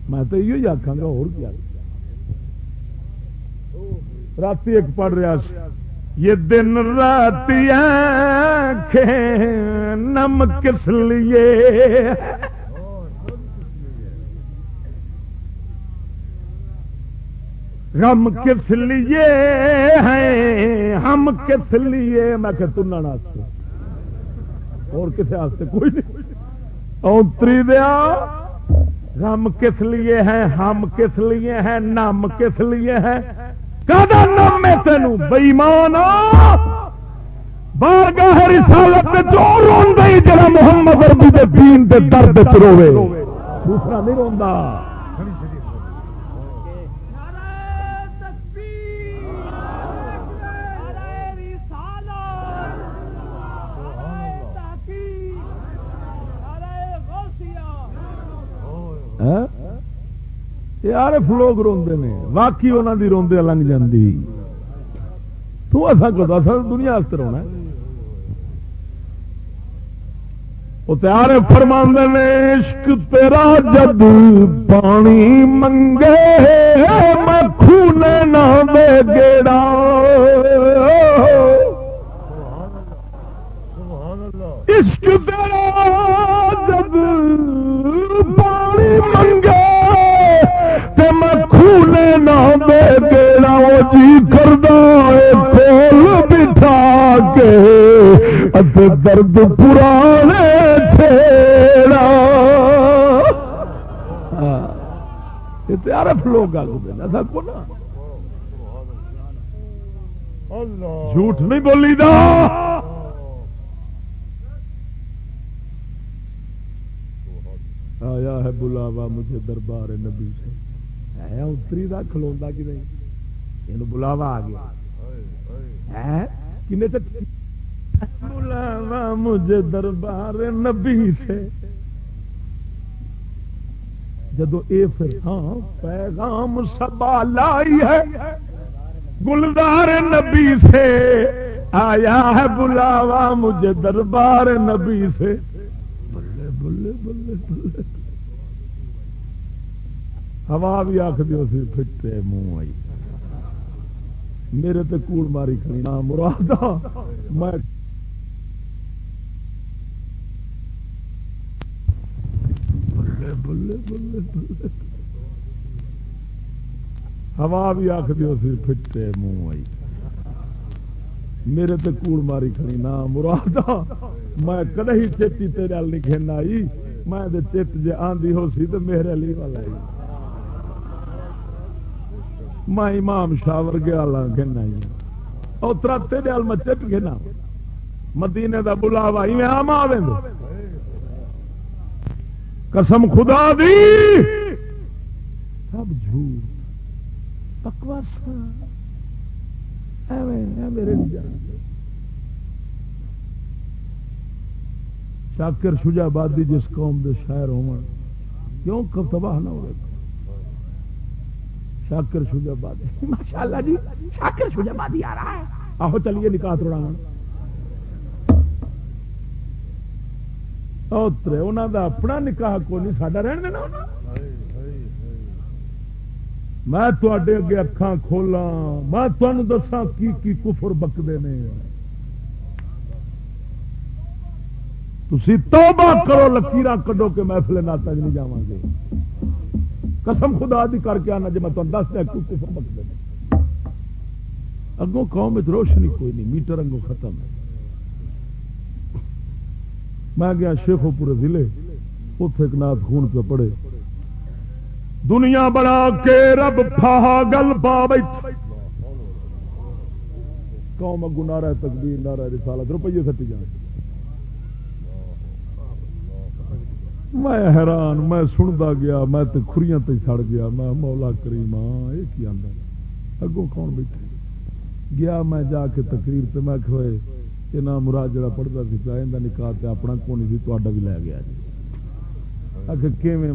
میں تو یہ آخا گا، اور کیا؟ رات ایک پڑھ رہا یہ دن رات نم کس لیے؟ غم کس لیے ہیں؟ ہم کس لیے؟ میں کہ تننا اور کسی واسطے کوئی نہیں۔ اونتری دیا۔ غم کس لیے ہیں؟ ہم کس لیے ہیں؟ نم کس لیے ہیں؟ کدا نام ہے تینوں بئیمان بارگاہ رسالت جو رون گئی جڑا محمد ربی دے دین دے درد چروے دوسرا نہیں روندا۔ ہاں؟ یار فلوگ روندے نے، واقعی انہوں دی روندے لنگ جاندی۔ تو ایسا کرتا سر دنیا رونا وہ تیار فرماندے نے، عشق تیرا جد پانی منگے میں خونے نہ دے گیڑا۔ عشق تیرا کھولے نہ گیڑا جی کردہ کھول بٹھا کے درد پرانے چھیڑا پیارے لوگ گل دینا کو نا جھوٹ نہیں بولی دا آیا ہے بلاوا مجھے دربار نبی سے۔ ہے اتری کا کھلوا کہ نہیں یہ بلاوا آ گیا بلاوا مجھے دربار نبی سے جدو اے پھر ہاں پیغام سبا لائی ہے گلدار نبی سے آیا ہے بلاوا مجھے دربار نبی سے بلے بلے بلے بلے ہوا بھی آخ سی پھٹے منہ آئی۔ میرے تے کوڑ ماری کھڑی۔ نہ مراد میں بلے بلے بلے ہوا بھی آخ سی پھٹے منہ آئی۔ میرے تے کوڑ ماری کھڑی۔ نہ مراد میں کدے ہی چیتی تیرے نہیں کھینا آئی میں چیت جی آندھی ہو سی تو میرے لی والا آئی۔ میں امام شاہ ورگے والا کہنا اترا تیرے وال میں چپ گنا مدینے دا بلاوا میں آم آویں قسم خدا دی۔ سب جھوٹ۔ بکواس میرے شاکر شجا بادی جس قوم دے شاعر ہو کیوں کب تباہ نہ ہوئے؟ شاکر شجا بادی۔ ماشاء اللہ جی شاکر شجا بادی آ رہا ہے۔ آہو، چلیے، نکاح توڑا اترے انہوں دا اپنا نکاح کو نہیں، ساڈا رہن دینا میں تے اگے اکھان کھولا میں تمہیں دسا کی کی کفر بکتے ہیں تھی توبہ کرو لکیر کڈو کے محفل ناتا نہیں جا گے۔ قسم خدا دی کر کے آنا جی میں تمہیں دس دیا کفر بکتے ہیں اگوں قوم روشنی کوئی نہیں، میٹر اگوں ختم ہے۔ میں گیا شیخو پورے ضلع اتے ایک نات خون پہ پڑے دنیا بنا کے رب پھاہا گل پا بیٹھ۔ قوم اگو نارا تقدیر نارا رسالت، روپیے سٹی جان۔ میں حیران، میں سنتا گیا، میں تے کھریاں تے سڑ گیا۔ میں مولا کریم ہاں یہ کی آدھا اگوں کون بیٹھے گیا میں جا کے تقریر تے، میں کھوئے یہ نام مراد جڑا پڑھتا سی پیا یہ نکاح تے اپنا کون سی تا بھی لے گیا جی۔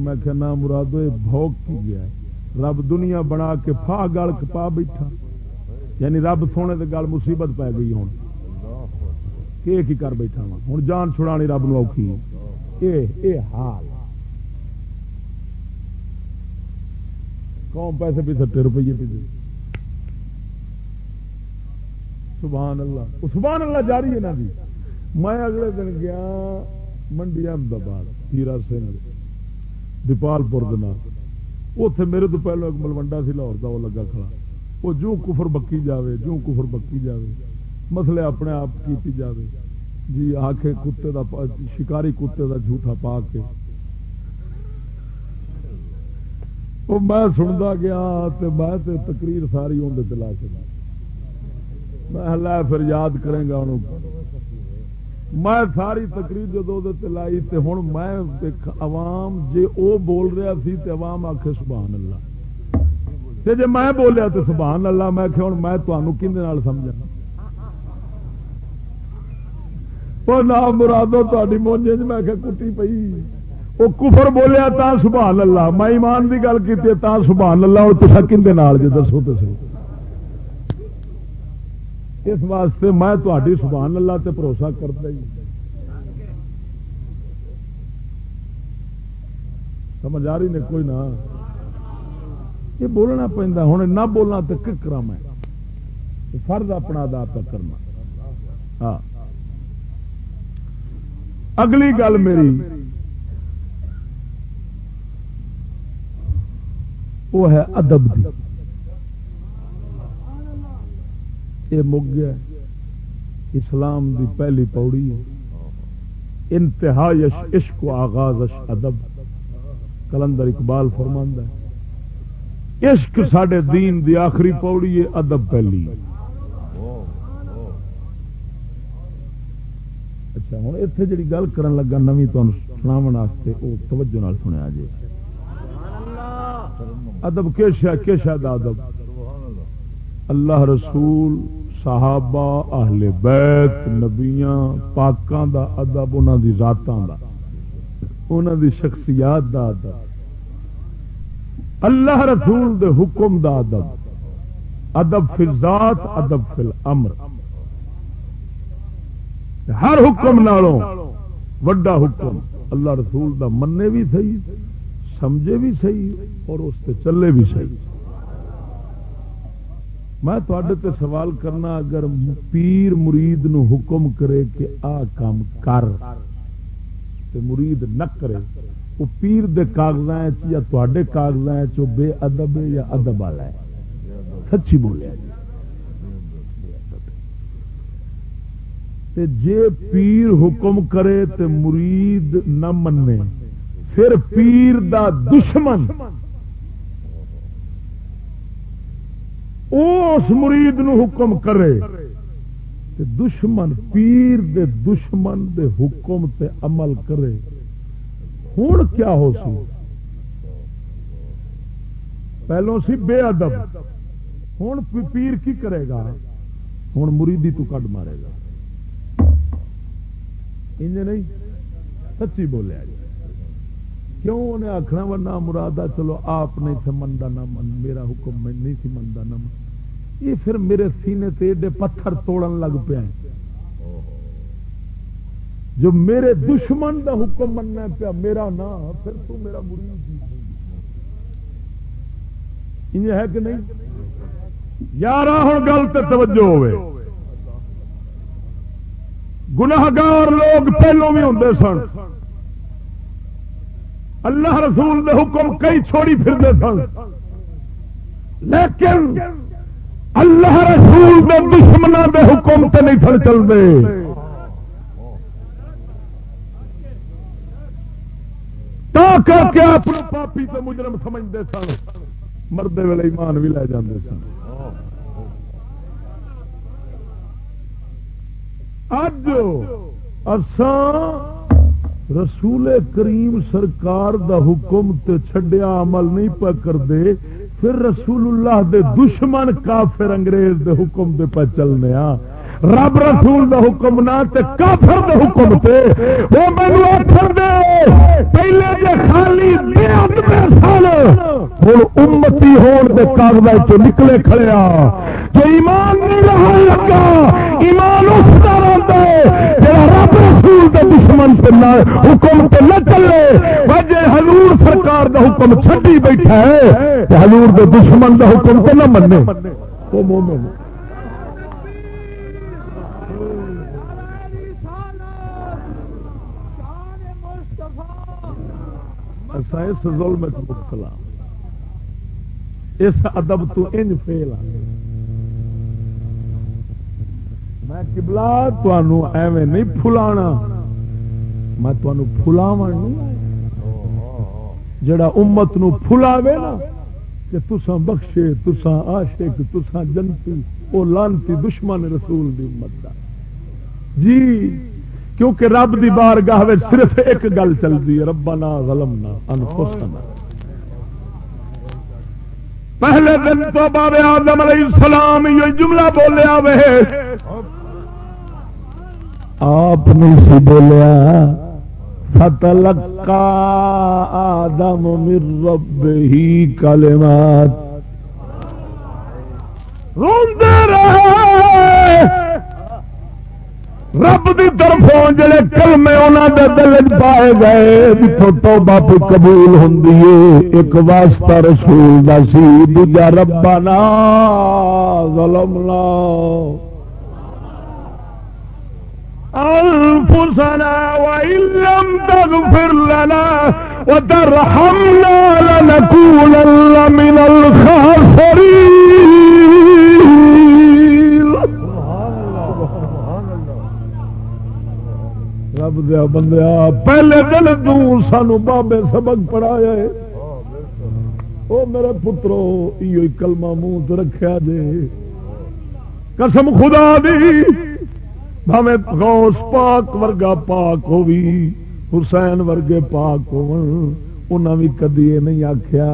میں کہ نام مراد بھوک کی گیا رب دنیا بنا کے فا گل پا بیٹھا۔ یعنی رب سونے دے گل مصیبت پی گئی ہوں کی کر بیٹھا وا ہوں جان چھڑانی رب نو اوکھی اے اے حال قوم پیسے بھی سٹے، روپیے بھی دے۔ سبحان اللہ۔ سبحان اللہ جاری ہے نا جی۔ میں اگلے دن گیا منڈی احمدآباد، ہیرا سنگھ دیپال پور اتے میرے تو پہلو ایک ملوڈا سی لاہور کا وہ لگا کھڑا۔ وہ جو کفر بکی جاوے جو کفر بکی جاوے، مسئلے اپنے آپ کیتی جاوے۔ جی آخے کتے دا شکاری کتے دا جھوٹا پا کے۔ وہ میں سنتا گیا میں تقریر ساری اندر تلا چلا میں پھر یاد کریں گا انہوں۔ میں ساری تقریر جدو لائی تے ہوں میں عوام جے او بول رہا سی تے عوام آخ سبحان اللہ۔ تے جے میں بولیا تو سبحان اللہ، میں کہ ہوں میں تمہوں کھے سمجھا وہ نام مرادو تاری مونجے جی، میں کہ کٹی پئی۔ وہ کفر بولیا تا سبحان اللہ میں ایمان دی گل کی تا سبحان اللہ اور تصا کھے جی؟ دسو تو سی اس واسطے میں تھی سبحان اللہ تے بھروسہ کرتا ہی سمجھ آ رہی نے کوئی نہ؟ یہ بولنا پہنتا ہوں نہ بولنا تو کرا میں۔ فرد اپنا ادا کرنا۔ ہاں۔ اگلی گل میری۔ وہ ہے ادب کی یہ مک گیا اسلام دی پہلی پوڑی ہے۔ انتہا یش عشق و آغاز ادب۔ کلندر اقبال فرماندہ ہے۔ عشق سڈے دین دی آخری پوڑی ہے، ادب پہلی۔ ہے اچھا ہوں اتنے جی گل کر لگا نمی تمہیں سنا وہ توجہ سنیا جی۔ ادب کے شاید ادب؟ اللہ رسول، صحابہ، اہل بیت، نبیاں، پاکاں دا ادب، انہاں دی ذاتاں دا، انہاں دی شخصیات دا ادب۔ اللہ رسول دے حکم دا ادب۔ ادب فی ذات ادب فی الامر۔ ہر حکم نالوں وڈا حکم اللہ رسول دا مننے بھی صحیح، سمجھے بھی صحیح اور اس تے چلے بھی صحیح۔ میں تے سوال کرنا، اگر پیر مرید نو حکم کرے کہ آ کام کر مرید نہ کرے وہ پیر دے کاغذات یا تے کاغذات بے ادب یا ادب والا ہے؟ سچی بولیا جی جے پیر حکم کرے تے مرید نہ منے، پھر پیر دا دشمن۔ اس مرید نو حکم کرے دشمن پیر دے دشمن دے حکم تے عمل کرے۔ ہوں کیا ہو سی؟ پہلو سی بے ادب۔ ہوں پیر کی کرے گا؟ ہوں مریدی تو کٹ مارے گا۔ نہیں؟ سچی بولیا جی۔ کیوں انہیں آخنا ورنہ مرادہ چلو آپ نہیں تھے منتا نہ من، میرا حکم میں نہیں تھی منتا نہ من۔ یہ پھر میرے سینے تے ایڈے پتھر توڑن لگ پیا جو میرے دشمن دا حکم مننا پیا، میرا نہ، پھر تو میرا مرید ہے کہ نہیں؟ یار ہوں گل تو توجہ ہوئے۔ گناہگار لوگ پہلو بھی ہوں سن۔ اللہ رسول دے حکم کئی چھوڑی پھرتے سن۔ لیکن اللہ رسول دے دشمنوں دے حکم تے نہیں سن چلتے کر کے اپنے پاپی تو مجرم سمجھتے سن۔ مرد ویلے ایمان بھی لے جاندے سن۔ اج رسول کریم سرکار دا حکم تے چھڈیا عمل نہیں پہ کرتے پھر رسول اللہ دے دشمن کافر انگریز دے حکم دے پہ چلنے آ رب رسول دا حکم نہ تے کافر دے حکم تے۔ وہ مینو آخر دے، پہلے جے خالی بیعت میں سن ہن امتی ہون دے کاغذ چ نکلے کھڑیا جو ایمان نہیں رہا لگا، ایمان اس کا رہتا جڑا رب رسول دے دشمن سے نہ حکم تے نہ چلے وجہ حضور سرکار دا حکم چھڈی بیٹھا ہے حضور دے دشمن دا حکم تے نہ مننے وہ مومن۔ اس ظلم مبتلا۔ اس ادب تو انج فیل آ میں کبلا ایویں نہیں فلانا میں فلاو جڑا امت نو فلاوے نا، کہ تسا بخشے تسا عاشق تسا جنتی وہ لانتی دشمن رسول دی امت دا۔ جی کیونکہ رب دی بار گاہ صرف ایک گل چلتی ہے ربا نا غلم نا پہلے دن تو باب آدم علیہ السلام یہ جملہ بولیا وے۔ آپ نے سی بولیا۔ فتلقا آدم من رب ہی کلمات روندے رہے۔ رب دی طرفوں جڑے کلمے انہوں دے دل پائے گئے جتوں توبہ پہ قبول ہوندی ہوں ایک واسطہ رسول دا سی، دوجا ربنا ظلمنا۔ أنفسنا وإن لم تغفر لنا وترحمنا لنكونن من الخاسرين. رب دیا بندیا پہلے دل تانو بابے سبق پڑھایا ہے، او میرے پترو یہ کلمہ منہ رکھا جے۔ قسم خدا دی بھاوے غوث پاک ورگا پاک ہوئی حسین ورگے پاک ہونا بھی کدی نہیں آخیا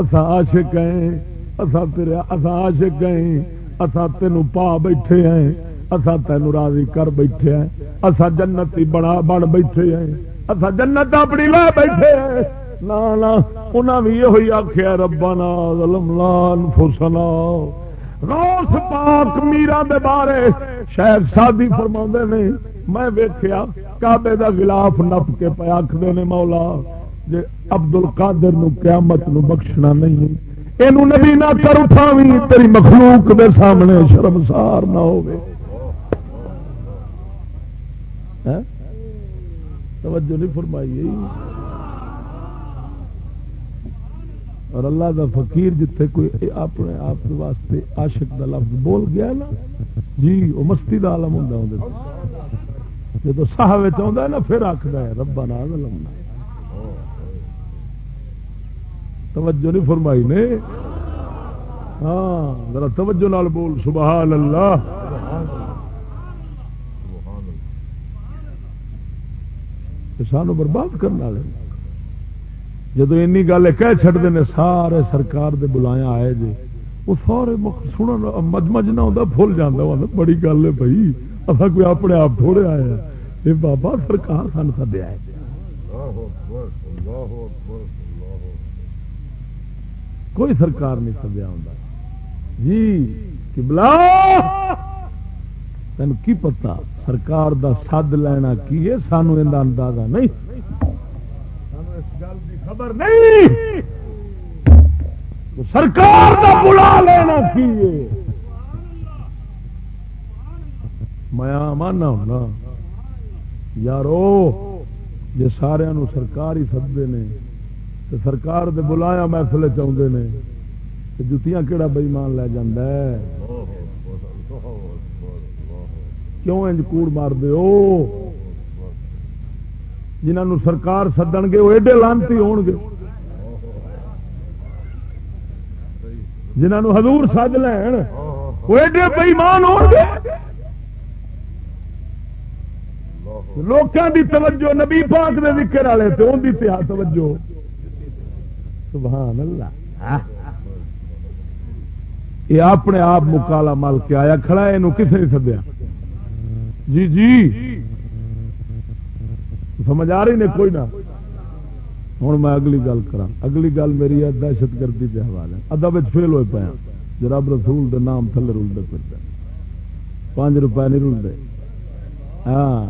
اصا عاشق ہیں اصا تیرے اصا عاشق ہیں اصا تینوں پا بیٹھے ہیں اصا تین راضی کر بیٹھے ہیں۔ اصا جنت ہی بنا بن بیٹھے ہیں اصا جنت اپنی لا بیٹھے ہیں۔ نا نا نہ بھی یہ آخیا ربا نال فسنا روس پاک میرا دے بارے شاید سادی فرما نے، میں ویخیا کابے دا گلاف نپ کے پہ آخر نے مولا، جے ابدل کادر قیامت نو بخشنا نہیں یہ نبی نہ کر اٹھا تیری مخلوق دے سامنے شرمسار نہ ہوئے ہاں؟ توجہ نہیں فرمائی۔ اور اللہ دا فقیر جتھے کوئی اپنے آپ کے واسطے عاشق دا لفظ بول گیا نا جی وہ مستی دا عالم ہوں جب صاحب آتا ہے نا، پھر آخر ہے ربا نا لمنا توجہ نہیں فرمائی نے؟ ہاں ذرا توجہ نال بول، سبحان اللہ۔ سانو برباد کرنے والے۔ جدو این گل کہہ چڑتے ہیں سارے سرکار دے بلایا آئے جی وہ سارے سنن مجمج نہ ہوتا بھول جانا بڑی گل ہے بھائی اصا کوئی اپنے آپ تھوڑے آئے یہ بابا، سرکار سن سدیا ہے کوئی سرکار نہیں سدیا ہوں جی بلا تین کی پتا سرکار دا سد لینا کی ہے؟ سانو اندازہ نہیں سانو اس گل کی خبر نہیں! تو سرکار دا بلا لینا کی میں ماننا ہونا یارو جی سارا سرکار ہی سدے نے۔ تو سرکار دے بلایا محفل چاہتے ہیں جتیاں کہڑا بئیمان لے جاندہ ہے؟ کیوں انج کوڑ مار دے دو جنہوں سرکار سدن گے، وہ ایڈے لانتی ہون گے۔ جنہوں حضور سد لین، وہ ایڈے بئیمان ہو گے۔ لوگوں دی توجہ نبی پاک دے ذکر والے تو ان کی توجہ۔ سبحان اللہ۔ یہ اپنے آپ مکالا مل کے آیا، کھڑا یہ کسے نہیں سدیا۔ جی جی۔ سمجھ آ رہی نے کوئی نہ۔ ہوں میں اگلی گل کرا اگلی گل میری ہے دہشت گردی کے حوالے۔ ادب فیل ہوئے پایا ہاں۔ جراب رسول دے نام تھلے رلتے پھرتے ہاں۔ پانچ روپئے نہیں رلتے ہاں۔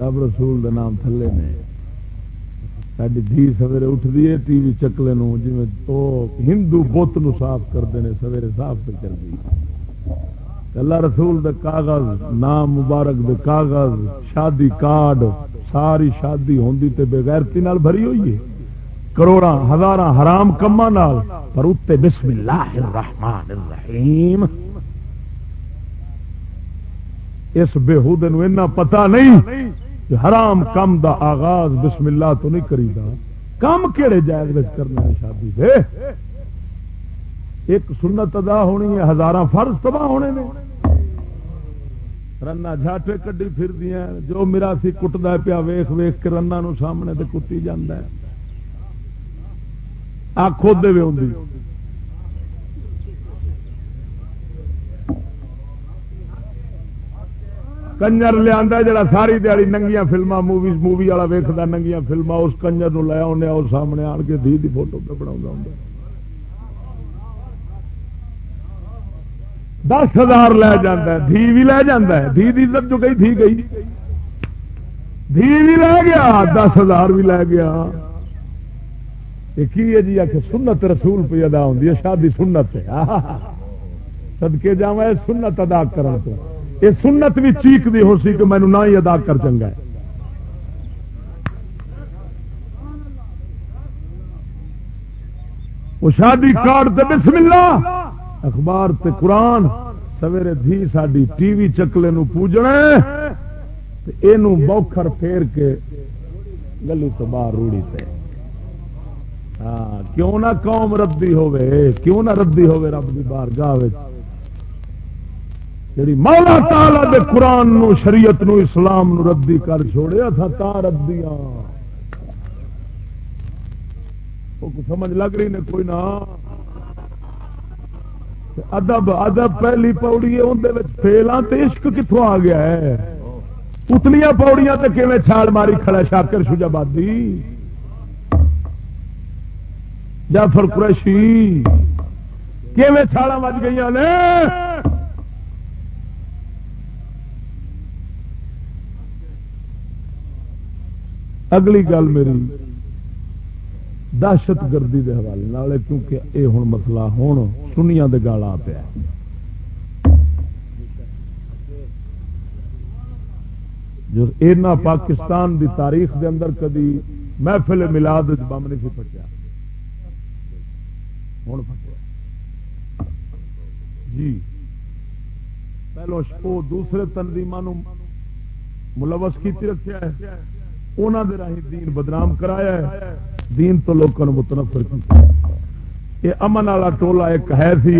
رب رسول دے نام تھلے نے۔ ساری دھی سویرے اٹھتی ہے، ٹی وی چکلے جی ہندو بت نو صاف کرتے ہیں سویرے صاف پہ کر دی اللہ رسول دے کاغذ، نام مبارک دے کاغذ، شادی کارڈ، ساری شادی ہوندی تے بغیرتی نال بھری ہوئی ہے۔ کروڑا ہزار حرام کما نال، پر اتنے بسم اللہ الرحمن الرحیم۔ اس بےحودے نو پتا نہیں حرام کم دا آغاز بسم اللہ تو نہیں کری دا کم کہڑے جائز کرنا ہے شادی سے ایک سنت ادا ہونی ہے ہزار فرض تباہ ہونے نے۔ رنا جھاٹے کڈی پھر دیا جو میرا سی کٹتا پیا ویخ ویخ کے رنا نو سامنے تے کٹی جانا ہے۔ ہوں کنجر لیا جڑا ساری دیہی ننگیاں فلما موویز، مووی والا ویکتا ننگیاں فلما اس کنجر نو لیا انہیں اور سامنے آن کے دھی دی فوٹو پہ بنا ہوں دس ہزار لے جا دھی بھی لے جا دھی دی عزت جو گئی، دھی گئی۔ دھی بھی لے گیا، دس ہزار بھی لے گیا۔ کی ہے جی؟ آ کے سنت رسول پہ ادا ہوں شادی سنت سدکے جا سنت ادا کرا تو۔ یہ سنت بھی چیخ دی ہو سی کہ مینو نہ ہی ادا کر چنگا ہے۔ وہ شادی کارڈ تے بسم اللہ۔ اخبار تے قرآن، سویرے دھی ساری ٹی وی چکلے نو پوجنا یہ بوکھر پھیر کے گلی تو باہر روڑی تے۔ ہاں کیوں نہ قوم ردی ہوے کیوں نہ ردی ہوے رب دی بار گاہ جی مولا تالا دے قرآن نو، شریعت نو، اسلام نو ردی کر چھوڑیا تھا، تا ردیاں سمجھ لگ رہی نے کوئی نہ؟ ادب ادب پہلی پوڑی ہے اندر فیلاں تے عشق کتوں آ گیا ہے؟ اتلیاں پوڑیاں تے کیویں چھال ماری کھڑا شاکر شجابادی جعفر قریشی، کیویں چھالاں وج گئی نے؟ اگلی گل میری دہشت گردی کے حوالے کیونکہ یہ ہوں مسئلہ ہوں سنیا گال پیا جو اینا پاکستان دی تاریخ دے اندر کدی محفل ملاد بم نہیں سی پٹیا ہوں پٹیا جی۔ پہلو دوسرے تنظیم ملوث کی رکھا ہے۔ انہوں نے راہی دین بدنام کرایا ہے۔ دین تو لوگوں متنفر یہ امن والا ٹولا ایک ہے سی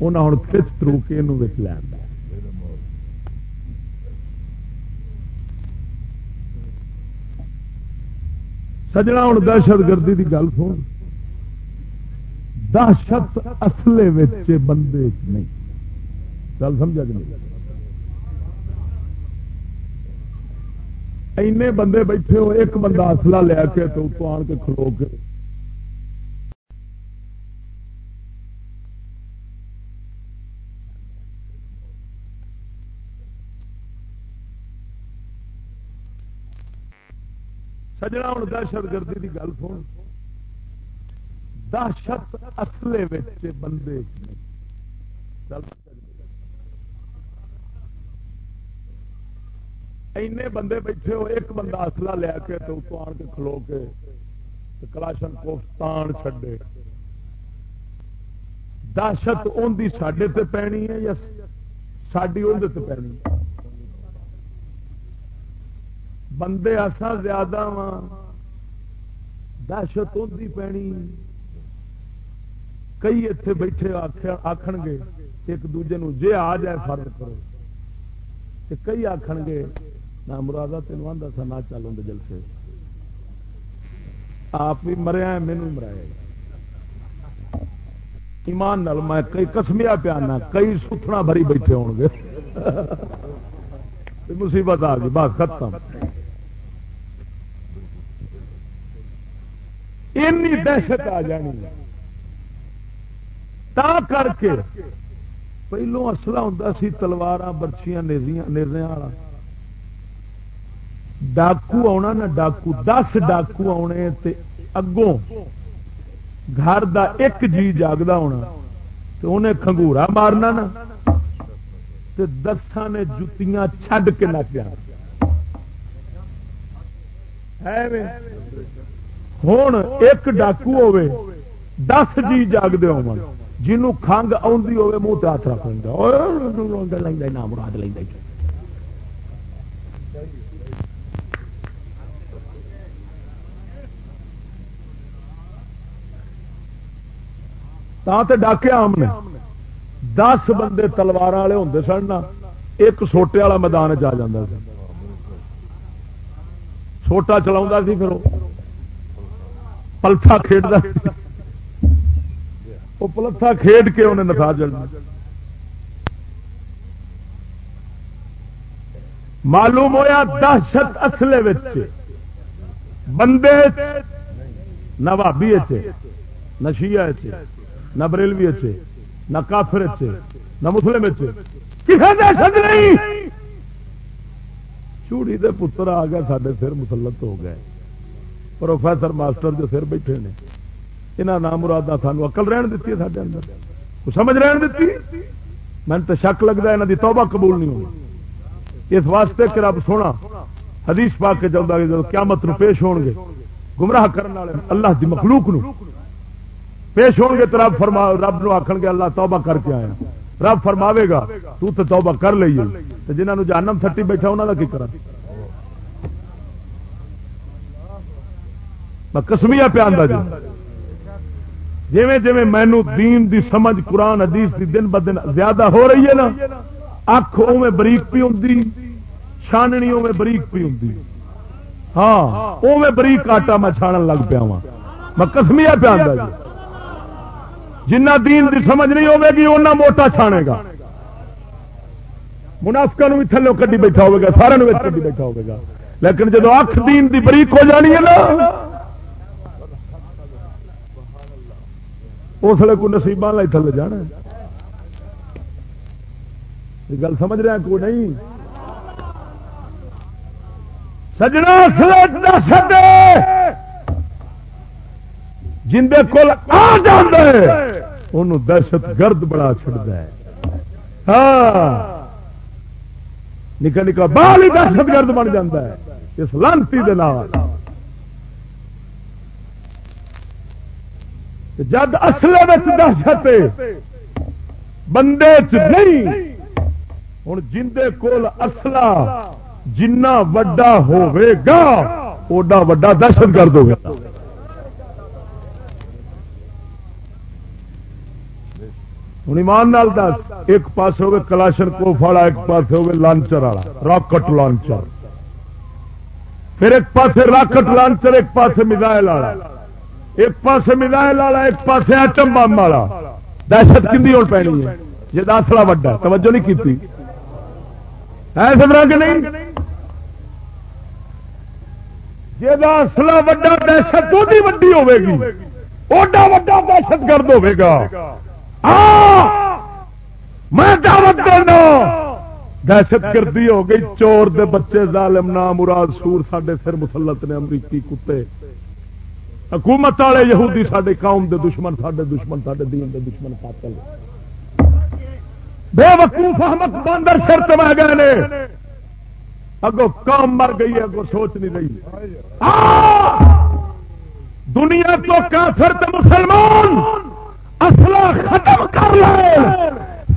انہیں ہوں کھچ ترو کے یہ لیا سجنا ہوں دہشت گردی کی گل سن۔ دہشت اصلے بندے نہیں۔ چل سمجھا کہ نہیں؟ اینے بندے بیٹھے ہو ایک بندہ اصلہ لیا کے تو اتو آن کے کھلو کے۔ سجنا ہوں، دہشت گردی کی گل سن۔ دہشت اصلے بندے۔ اینے بندے بیٹھے ہو ایک بندہ اصلہ لیا کے تو اتو آن کے کھلو کے کلاشن کوفتان چھڈے۔ دہشت ان کی سڈے تے پینی ہے یا ساری اندر پینی بندے ایسا زیادہ وا دہشت ان کی پینی۔ کئی اتے بیٹھے آخ گے، ایک دوجے جے آ جائے فرض کرو۔ کئی آخ گے نہ مرادہ تین آدھا سا، نہ چل ہوں جلسے۔ آپ بھی مریا مینو مرایا ایمان نال میں کئی کسمیا پیانا کئی ستنا بھری بیٹھے ہو گے۔ مصیبت آ گئی، بس ختم۔ اینی دہشت آ جانی۔ تا کر کے پہلو اصلا ہوں سی تلوار برچیاں نیزیاں والا۔ ڈاکو آنا نا ڈاکو دس ڈاکو آنے تے اگوں گھر دا ایک جی جاگتا ہونا تو انہیں کھنگورا مارنا نا تے دساں نے جتیاں چھڈ کے نک جا ہوں ایک ڈاکو ہوے دس جی جاگتے ہو جنوں کنگ آدھی ہوے منہ ہاتھ رکھ لینا مراد لینا ڈاکے آم نے۔ دس بندے تلوار والے ہوں سن ایک سوٹے والا میدان چ سوٹا چلا پھر پلتھا کھیڈتا وہ پلتھا کھیڈ کے انہیں نسا چڑھنا۔ معلوم ہوا دہشت اصلے بندے نہ بھابی نہ شیعہ نہ بریلوی اچے نہ کافر اچے نہ مسلم اچے کسی دہشت نہیں؟ چوڑی دے پتر آ گئے سارے سر مسلط ہو گئے۔ پروفیسر ماسٹر جو سر بیٹھے نے یہاں نام مراد سانو اقل رہن دیتی ہے سارے اندر۔ سمجھ رہن دیتی میں تو شک لگتا یہاں کی توبہ قبول نہیں ہوئی اس واسطے کہ رب سونا حدیث پا کے چلتا کہ جب قیامت نو پیش ہون گے گمراہ کرنے والے اللہ دی مخلوق نو۔ پیش ہو گے تو رب فرما رب نو آخ گے اللہ توبہ کر کے آیا۔ رب فرماوے گا، تو تے توبہ کر لیے تو جنہوں جانم تھٹی بیٹھا انہوں کا کی کرا میں کسمیا پیا جی۔ جی جی مینو دین دی سمجھ، قرآن، حدیث دی دن ب دن زیادہ ہو رہی ہے نا، اکھ اوے بریک پی ہوں چھاننی اوے بریک پی ہوں ہاں اوے بریک آٹا میں چھان لگ پیا میں کسمیا پیا جی۔ جنہ دین دی سمجھ نہیں ہوے گی اُنہ موٹا چھانے گا۔ منافقہ بھی تھلو کڈی بیٹھا ہوگا سارے کڈی بیٹھا ہوگا لیکن جب اکھ دین دی بریک ہو جانی ہے نا، اس لیے کوئی نصیبان لائی تھلے جانا یہ گل سمجھ رہے ہیں کوئی نہیں؟ سجنا جندے کول آ جانا دہشت گرد بڑا چڑھتا ہے۔ ہاں۔ نکا نکا بال ہی دہشت گرد بن جاتا ہے، اس لانتی جد اصل دہشت بندے چ نہیں ہوں جندے کول اصلا جنا وڈا ہوگا اوڈا وڈا دہشت گرد ہوگا ہوں ایمان نال دس، ایک پاس ہوگا کلاشن کوف والا، ایک پاس ہوگا لانچر والا، راکٹ لانچر۔ پھر ایک پاس راکٹ لانچر، ایک پاس میزائل والا۔ ایک پاس میزائل والا، ایک پاس ایٹم بم والا۔ دہشت کھی ہو پینی ہے؟ جی دسلا وڈا توجہ نہیں کی سمرا کہ نہیں؟ جا اصلا وڈا دہشت وہی وڈی ہوے گی اوڈا وڈا دہشت گرد ہوے میں دعوت دینا۔ دہشت گردی ہو گئی، چور دے بچے ظالم نام، مراد سور سڈے سر مسلط نے امریکی کتے۔ حکومت والے یہودی سڈے قوم دے دشمن سڈے دشمن سڈے دین دے دشمن قاتل۔ بے وقوف احمد باندر سر تو گئے نے۔ اگو کام مر گئی اگو سوچ نہیں رہی۔ دنیا تو کافر تے مسلمان! اصلا ختم کر لے۔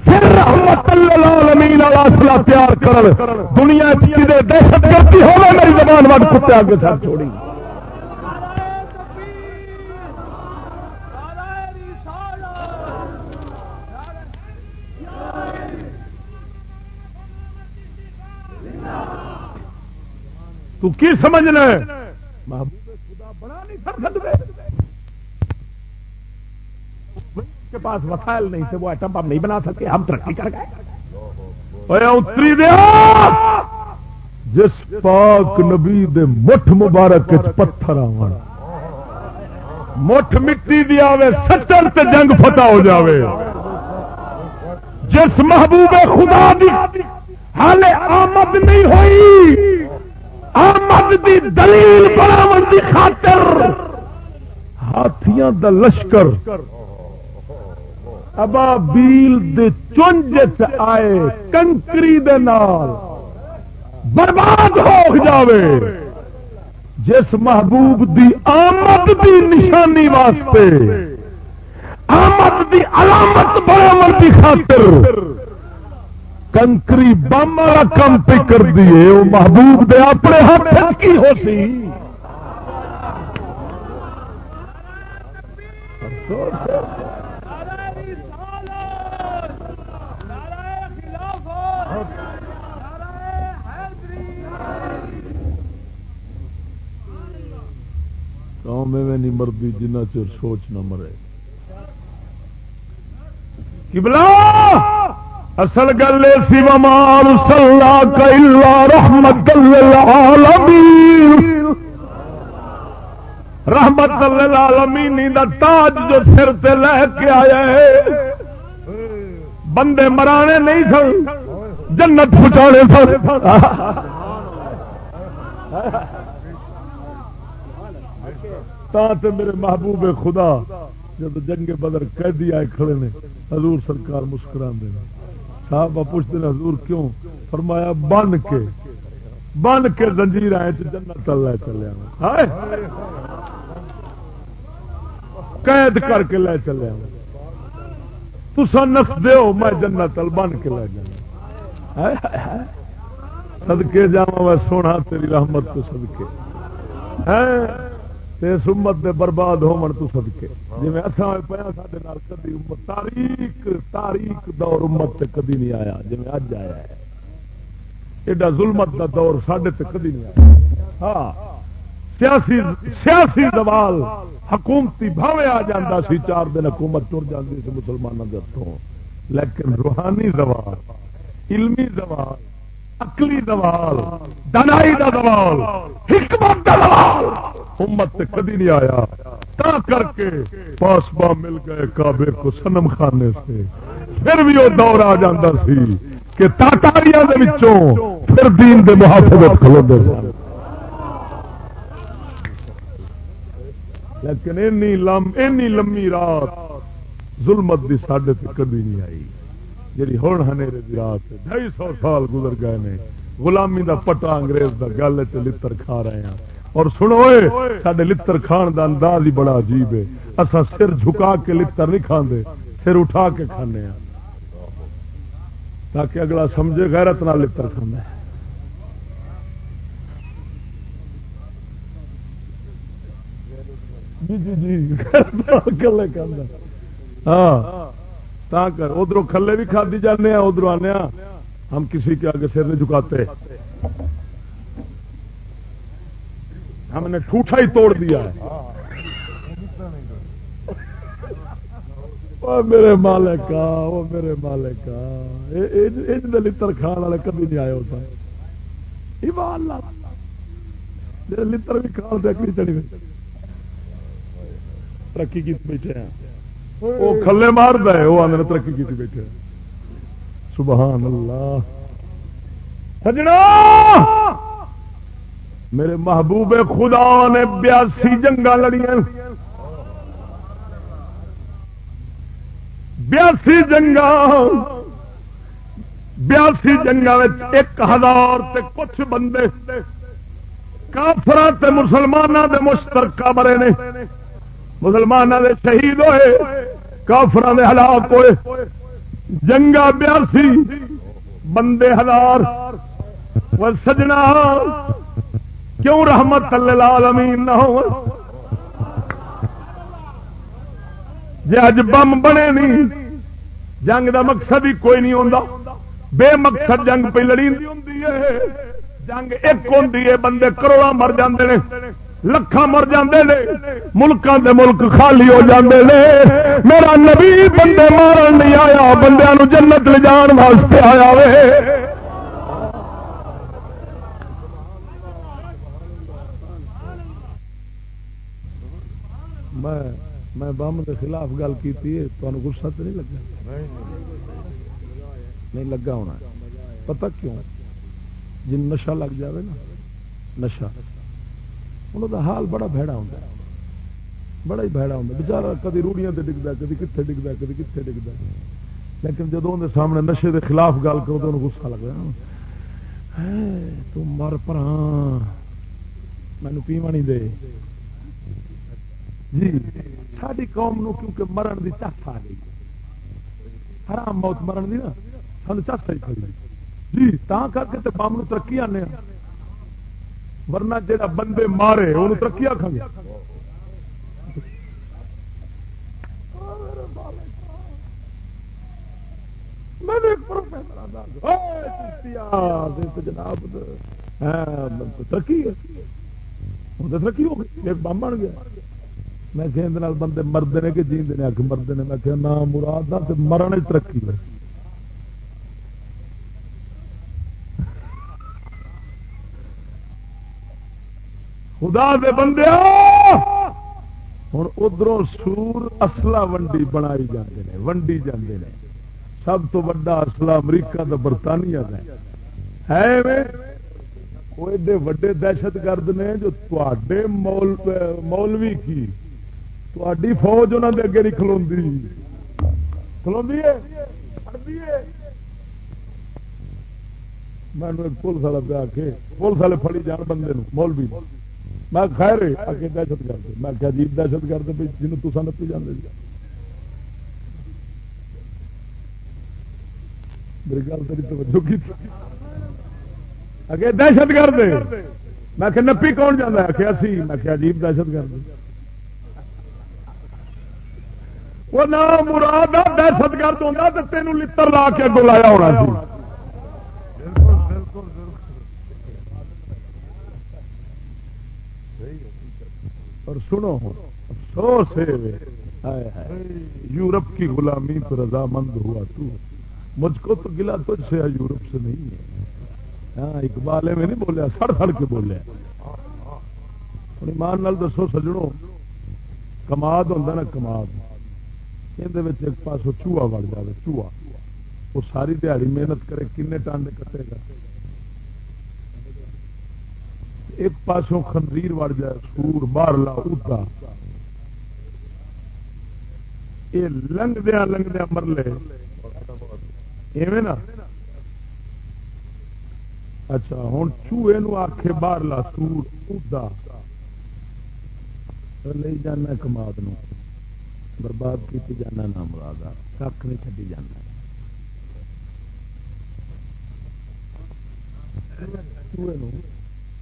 پھر رحمت العالمین والا اصلا پیار کر دنیا کی دہشت گردی ہو میری زبان وقت کتے آگے ساتھ چھوڑی۔ تو کی سمجھنا ہے؟ محبوب خدا بنا نہیں کر سکتے کے پاس وسائل نہیں تھے، وہ ایٹم بم نہیں بنا سکے، ہم ترقی کر گئے۔ اتری دیا جس پاک نبی دے مٹھ مبارک پتھر آ مٹھ مٹی دیا سچن تے جنگ فتح ہو جاوے۔ جس محبوب خدا دی حال آمد نہیں ہوئی، آمد دی دلیل بڑا دی خاطر ہاتھیاں دا لشکر ابا بیل دے آئے، کنکری دے نال۔ برباد ہو جاوے۔ جس محبوب دی آمد دی نشانی واسطے، آمد دی علامت برامد دی خاطر، کنکری بم والا کم پہ کر دیے وہ محبوب دے اپنے ہاتھ کی ہو سی قوم میں نہیں مردی جنہ چر سوچ نہ مرے۔ کبلا اصل گل سی مال سلا کلا رحمت للعالمین رحمت لالمی دا تاج جو سر تے لے کے آیا ہے۔ بندے مرانے نہیں سن، جنت پہنچانے سن۔ تے میرے محبوب خدا جب جنگ بدر قیدی آئے کھڑے نے، حضور سرکار مسکرا دینا صاحب پوچھتے ہیں، حضور کیوں؟ فرمایا، بن کے بن کے زنجیر آئے تو جنت لے چلے قید کر کے لے چلے تسا نس دو میں جنت بن کے لے جانا سدکے جا میں سونا، تیری رحمت تو سدکے سمت دے برباد ہو تو سدکے جی اصا پیا سارے کدی امت، تاریخ تاریخ دور امت تے کدی نہیں آیا۔ جی اج آیا ہے۔ ایڈا ظلمت دا دور سڈے تے کدی نہیں آیا۔ ہاں سیاسی سیاسی زوال حکومتی بھاوے آ جاتا سی، چار دن حکومت ٹر جاتی سی مسلمانوں کے ہاتھوں لیکن روحانی زوال، علمی زوال اکلی زوال، دنائی دا زوال، حکمت دا زوال۔ امت سے کدی نہیں آیا۔ تا کر کے پاسبا مل گئے کعبے کو سنم خانے سے۔ پھر بھی وہ دور آ جاتا سی کہ تاٹاریاں دے وچوں پھر دین دے محافظت کھلوندے سن۔ لیکن اینی لم، اینی لمبی رات ظلمت دی ساڈے تے کدی نہیں آئی۔ جی ہوں ہنیرے دی رات ڈھائی سو سال گزر گئے نے۔ غلامی دا پٹا انگریز دا گل چ کھا رہے ہیں۔ اور سنو سڈے لڑ کھان دا انداز ہی بڑا عجیب ہے۔ اصا سر جھکا کے لڑ نہیں کھانے سر اٹھا کے کھانے تاکہ اگلا سمجھے، غیرت نہ لڑ کھانا جی جی جی ہاں کر ادھر کھلے بھی کھدی جانے ہیں ادھر آنے ہم کسی کے آگے سر نہیں جھکاتے۔ ہم نے ٹوٹا ہی توڑ دیا ہے۔ میرے مالک وہ میرے مالک لڑ کھان والے کبھی نہیں آئے ہوتا لڑ بھی کھان سے اکلی چڑی ترقی کی بیٹھے ہیں۔ وہ کھلے مار دے وہ آدھے ترقی کی بیٹھے سبحان اللہ۔ سجنا! میرے محبوب خدا نے بیاسی جنگا لڑیاں بیاسی جنگا بیاسی جنگا ایک ہزار تے کچھ بندے کافر مسلمانوں دے مشترکہ مرے نے۔ مسلمانوں دے شہید ہوئے کافر دے ہلاک ہوئے۔ جنگا بیاسی، بندے ہزار۔ سجنا۔ کیوں رحمت اللہ امین نہ ہو؟ جی اج بم بنے نہیں، جنگ دا مقصد ہی کوئی نہیں ہوتا بے مقصد جنگ پہ لڑی جنگ ایک ہوں بندے کروڑا مر جاندے نے لکھان مر جاندے نے ملکوں دے ملک خالی ہو جاندے نے۔ میرا نبی بندے مارن نہیں آیا بندیا جنت لے جان واسطے آیا وے۔ میں میں بم کے خلاف گل کی تمہیں گسا تو نہیں لگا؟ نہیں لگا ہونا۔ پتہ کیوں؟ جن نشا لگ جاوے نا نشا انہوں کا حال بڑا بھڑا ہوتا ہے۔ بڑا ہی بھڑا ہوتا بچارا کدی روڑیاں سے ڈگتا کدی کتنے ڈگتا کدی کتنے ڈگتا لیکن جب اندر سامنے نشے کے خلاف گل کرو تو گسا لگ رہا تم مر پر مینو پیوا نہیں دے۔ جی ساری قوم نو کیونکہ مرن دی چس آ گئی۔ حرام موت مرن دی نا سن چس آئی کھڑی جی تا کر کے بم ترقی آنے ورنہ جا بندے مارے وہ ترقی آخان گے۔ جناب ہاں، ترقی ترقی ہو گئی، ایک بم بن گیا۔ میں کہ اندر بندے مرد نے کہ جیندے نے آخ مرد نے میں کہ نام مراد تو مرن ترقی ہے۔ خدا دے بندے ہوں ادھر سور اصلا ونڈی بنائی جاتے ہیں ونڈی جاتے ہیں سب تو وا اصلا امریکہ کا برطانیہ کا ہے۔ وہ ایڈے وڈے دہشت گرد نے جو تے مولوی کی تھی فوج انہوں نے اگے نہیں کلو کلو میں پولیس والا پہ آ کے پولیس والے فڑی جان بندے مولوی میں خیر اگے دہشت گرد میں کیا عجیب دہشت گرد بھی جنوب تو نپی جانے میری گل تیری توجہ کی اگے دہشت گرد میں کہ نپی کون جانا ہے کہ میں کیا عجیب دہشت گرد وہ نام مراد دہشت گرد ہوتا تو تینوں لڑ لا کے بلایا ہونا اور سنو، افسوس ہے۔ یورپ کی غلامی تو رضامند ہوا تو۔ مجھ کو تو گلا تجھ سے یورپ سے نہیں ہے۔ ہاں اقبال میں نہیں بولیا، سڑ سڑ کے بولیا۔ ایمان نال دسو سجڑوں کماد ہوتا نا کماد۔ ایک پاسو چوہا وڑ جائے چوہا وہ ساری دیہڑی محنت کرے کن ٹانڈے کٹے گا ایک پاسوں خنزیر وڑ جائے سور بارلا ادا یہ لنگدیا لنگدیا مرلے ایویں نا اچھا ہوں چوہے آخے باہرلا سور ادا لے جانا کماد نو برباد کی جانا نام مراد کھ نہیں چڈی جانا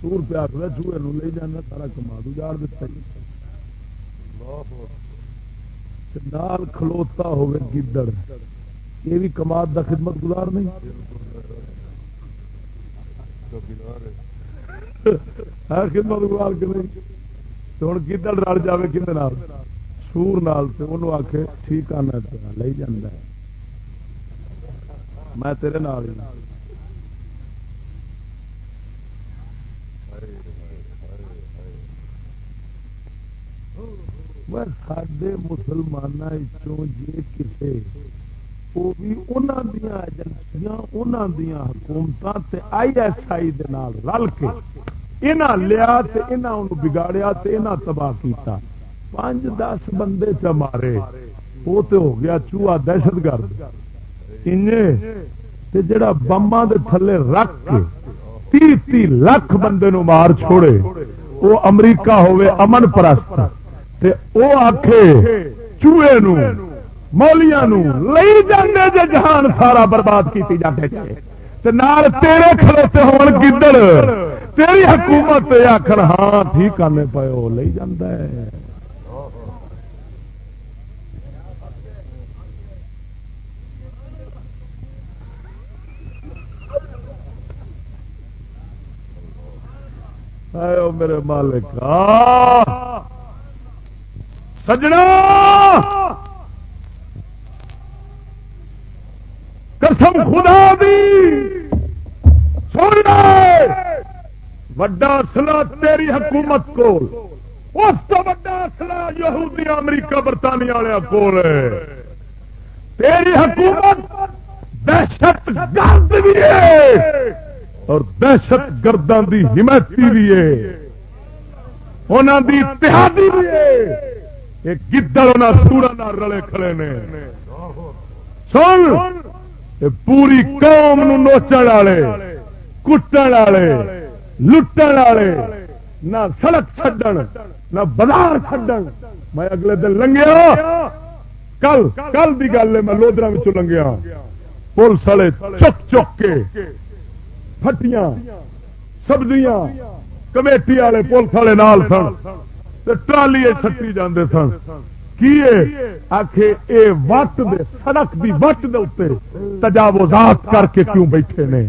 سور پہ آخر چوہے لے جانا، سارا کما اجاڑ دتا نال کھلوتا ہوئے گدڑ۔ یہ بھی کماد دا خدمت گزار نہیں۔ ہاں، خدمت گزار کے نہیں۔ ہوں گدڑ رل جائے کھنے سور نال انہوں آخ ٹھیک آنا پیا لے جانا میں تیرے نال سڈے مسلمان جی کسی وہ بھی انہوں دیا ایجنسیاں انہوں دیا حکومت آئی ایس آئی رل کے یہاں لیا بگاڑیا تباہ کیتا۔ پانچ دس بندے چ مارے وہ تو ہو گیا چوہا دہشت گرد۔ جڑا بمبا دے تھلے رکھ کے تی تی لاکھ بندے نو مار چھوڑے وہ امریکہ ہوئے امن پرست۔ وہ آخے چوہے نو، مولیاں نو لئی جانے جے جہان سارا برباد کیتی جاندے کی جاتے نال تیرے کھلوتے ہون گدڑ۔ تیری حکومت تے آخر ہاں ٹھیک آنے پے وہ لے جانا ہے۔ میرے مالک۔ سجنا! قسم خدا دی! سن وڈا اصلا تیری حکومت کو اس تو وڈا اصلا یہودی امریکہ برطانیہ والے کول تیری حکومت دہشت گرد بھی ہے۔ اور دہشت گردان دی حمایتی بھی ہے۔ انہوں دی اتحادی بھی ہے۔ ایک گدڑ سورا رلے کھڑے نے۔ سن پوری قوم نوچن والے، کٹن والے، لٹن والے، نہ سڑک چڈن نہ بازار چڈن میں اگلے دن لنگیا۔ کل کل کی گل ہے، میں لودرا لنگیا۔ پولیس والے چک چک کے پٹیاں سبزیاں، کمیٹی والے پولیس والے نال سن ٹرالی چھٹی جاندے سن۔ کی اے؟ وٹ دے، سڑک دی وٹ دے اتنے تجاوزات کر کے کیوں بیٹھے نے؟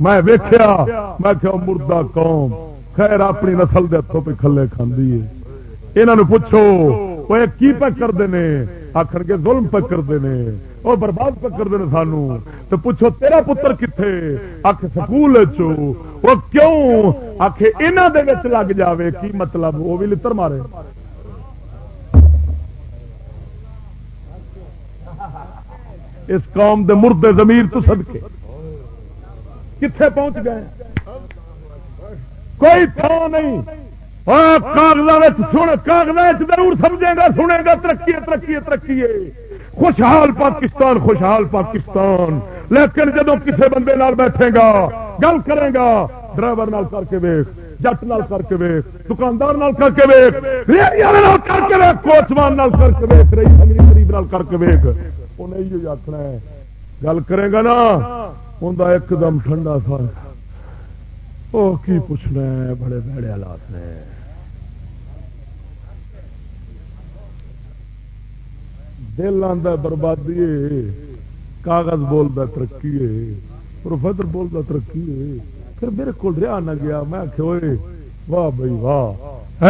میں ویخیا میں کہ مردہ قوم، خیر اپنی نسل دے ہاتھوں پہ کھلے کھاندی ہے انہوں پوچھو، وہ کی پہ کرتے ہیں آخر کے ظلم پہ کرتے ہیں وہ برباد پہ کرتے ہیں سانو۔ تو پوچھو، تیرا پتر کتنے آخ سکول وہ کیوں؟ آخ انہوں لگ جاوے۔ کی مطلب؟ وہ بھی لڑ مارے۔ اس قوم دے مردے زمیر تو سدکے کتنے پہنچ گئے؟ کوئی تھا نہیں۔ کاغذ ضرور سمجھے گا، سنے گا، ترقی ترقی ترقی خوشحال پاکستان خوشحال پاکستان۔ لیکن جدو کسی بندے نال بیٹھے گا، گل کرے گا، ڈرائیور نال کر کے ویخ جٹ نال کر کے ویخ دکاندار نال کر کے ویخ کر کے ویخ کوچمان نال کر کے ویخ رہی غریب نال کر کے ویخ انہیں آخنا ہے۔ گل کرے گا نا انہیں ایک دم ٹھنڈا سا۔ وہ کی پوچھنا ہے، بڑے بڑے حالات نے۔ دل آتا بربادی کاغذ بولتا ترقی پروفیسر بولتا ترقی پھر میرے کو رہا نہ گیا، میں آخے واہ بھائی، واہ۔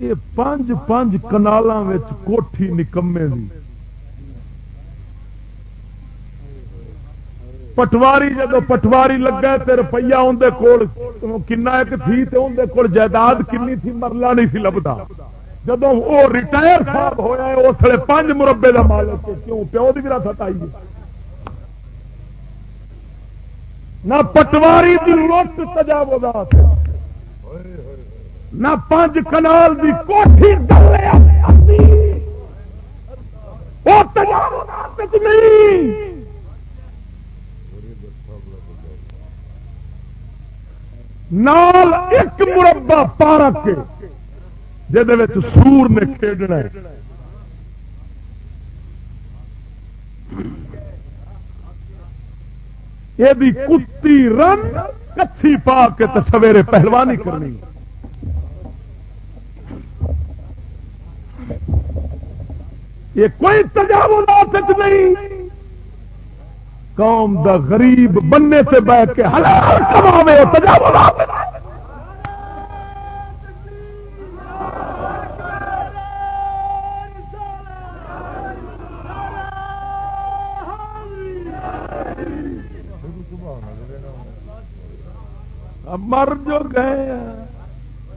یہ پانچ پانچ کنال کوٹھی نکمے دی۔ پٹواری جب پٹواری لگا تو روپیہ اندر کول، کنا ایک تھی تو اندر کول جائیداد کنی تھی، مرلا نہیں سی لبتا جب وہ ریٹائر صاحب ہوا اس لیے پانچ مربے کا مالک کیوں؟ پیو کی وراثت آئی نہ پٹواری کی لوٹ تجاوزات نہ پانچ کنال کی کوٹھی وہ تجاوزات نہیں۔ نال ایک مربع پارک جہد سور نے کھیڈنا یہ کتی رن، کچھی پا کے تو سویرے پہلوانی کرنی۔ یہ کوئی تجاوزات نہیں۔ قوم دا غریب بننے سے بیٹھ کے حلال کماوے مر جو گئے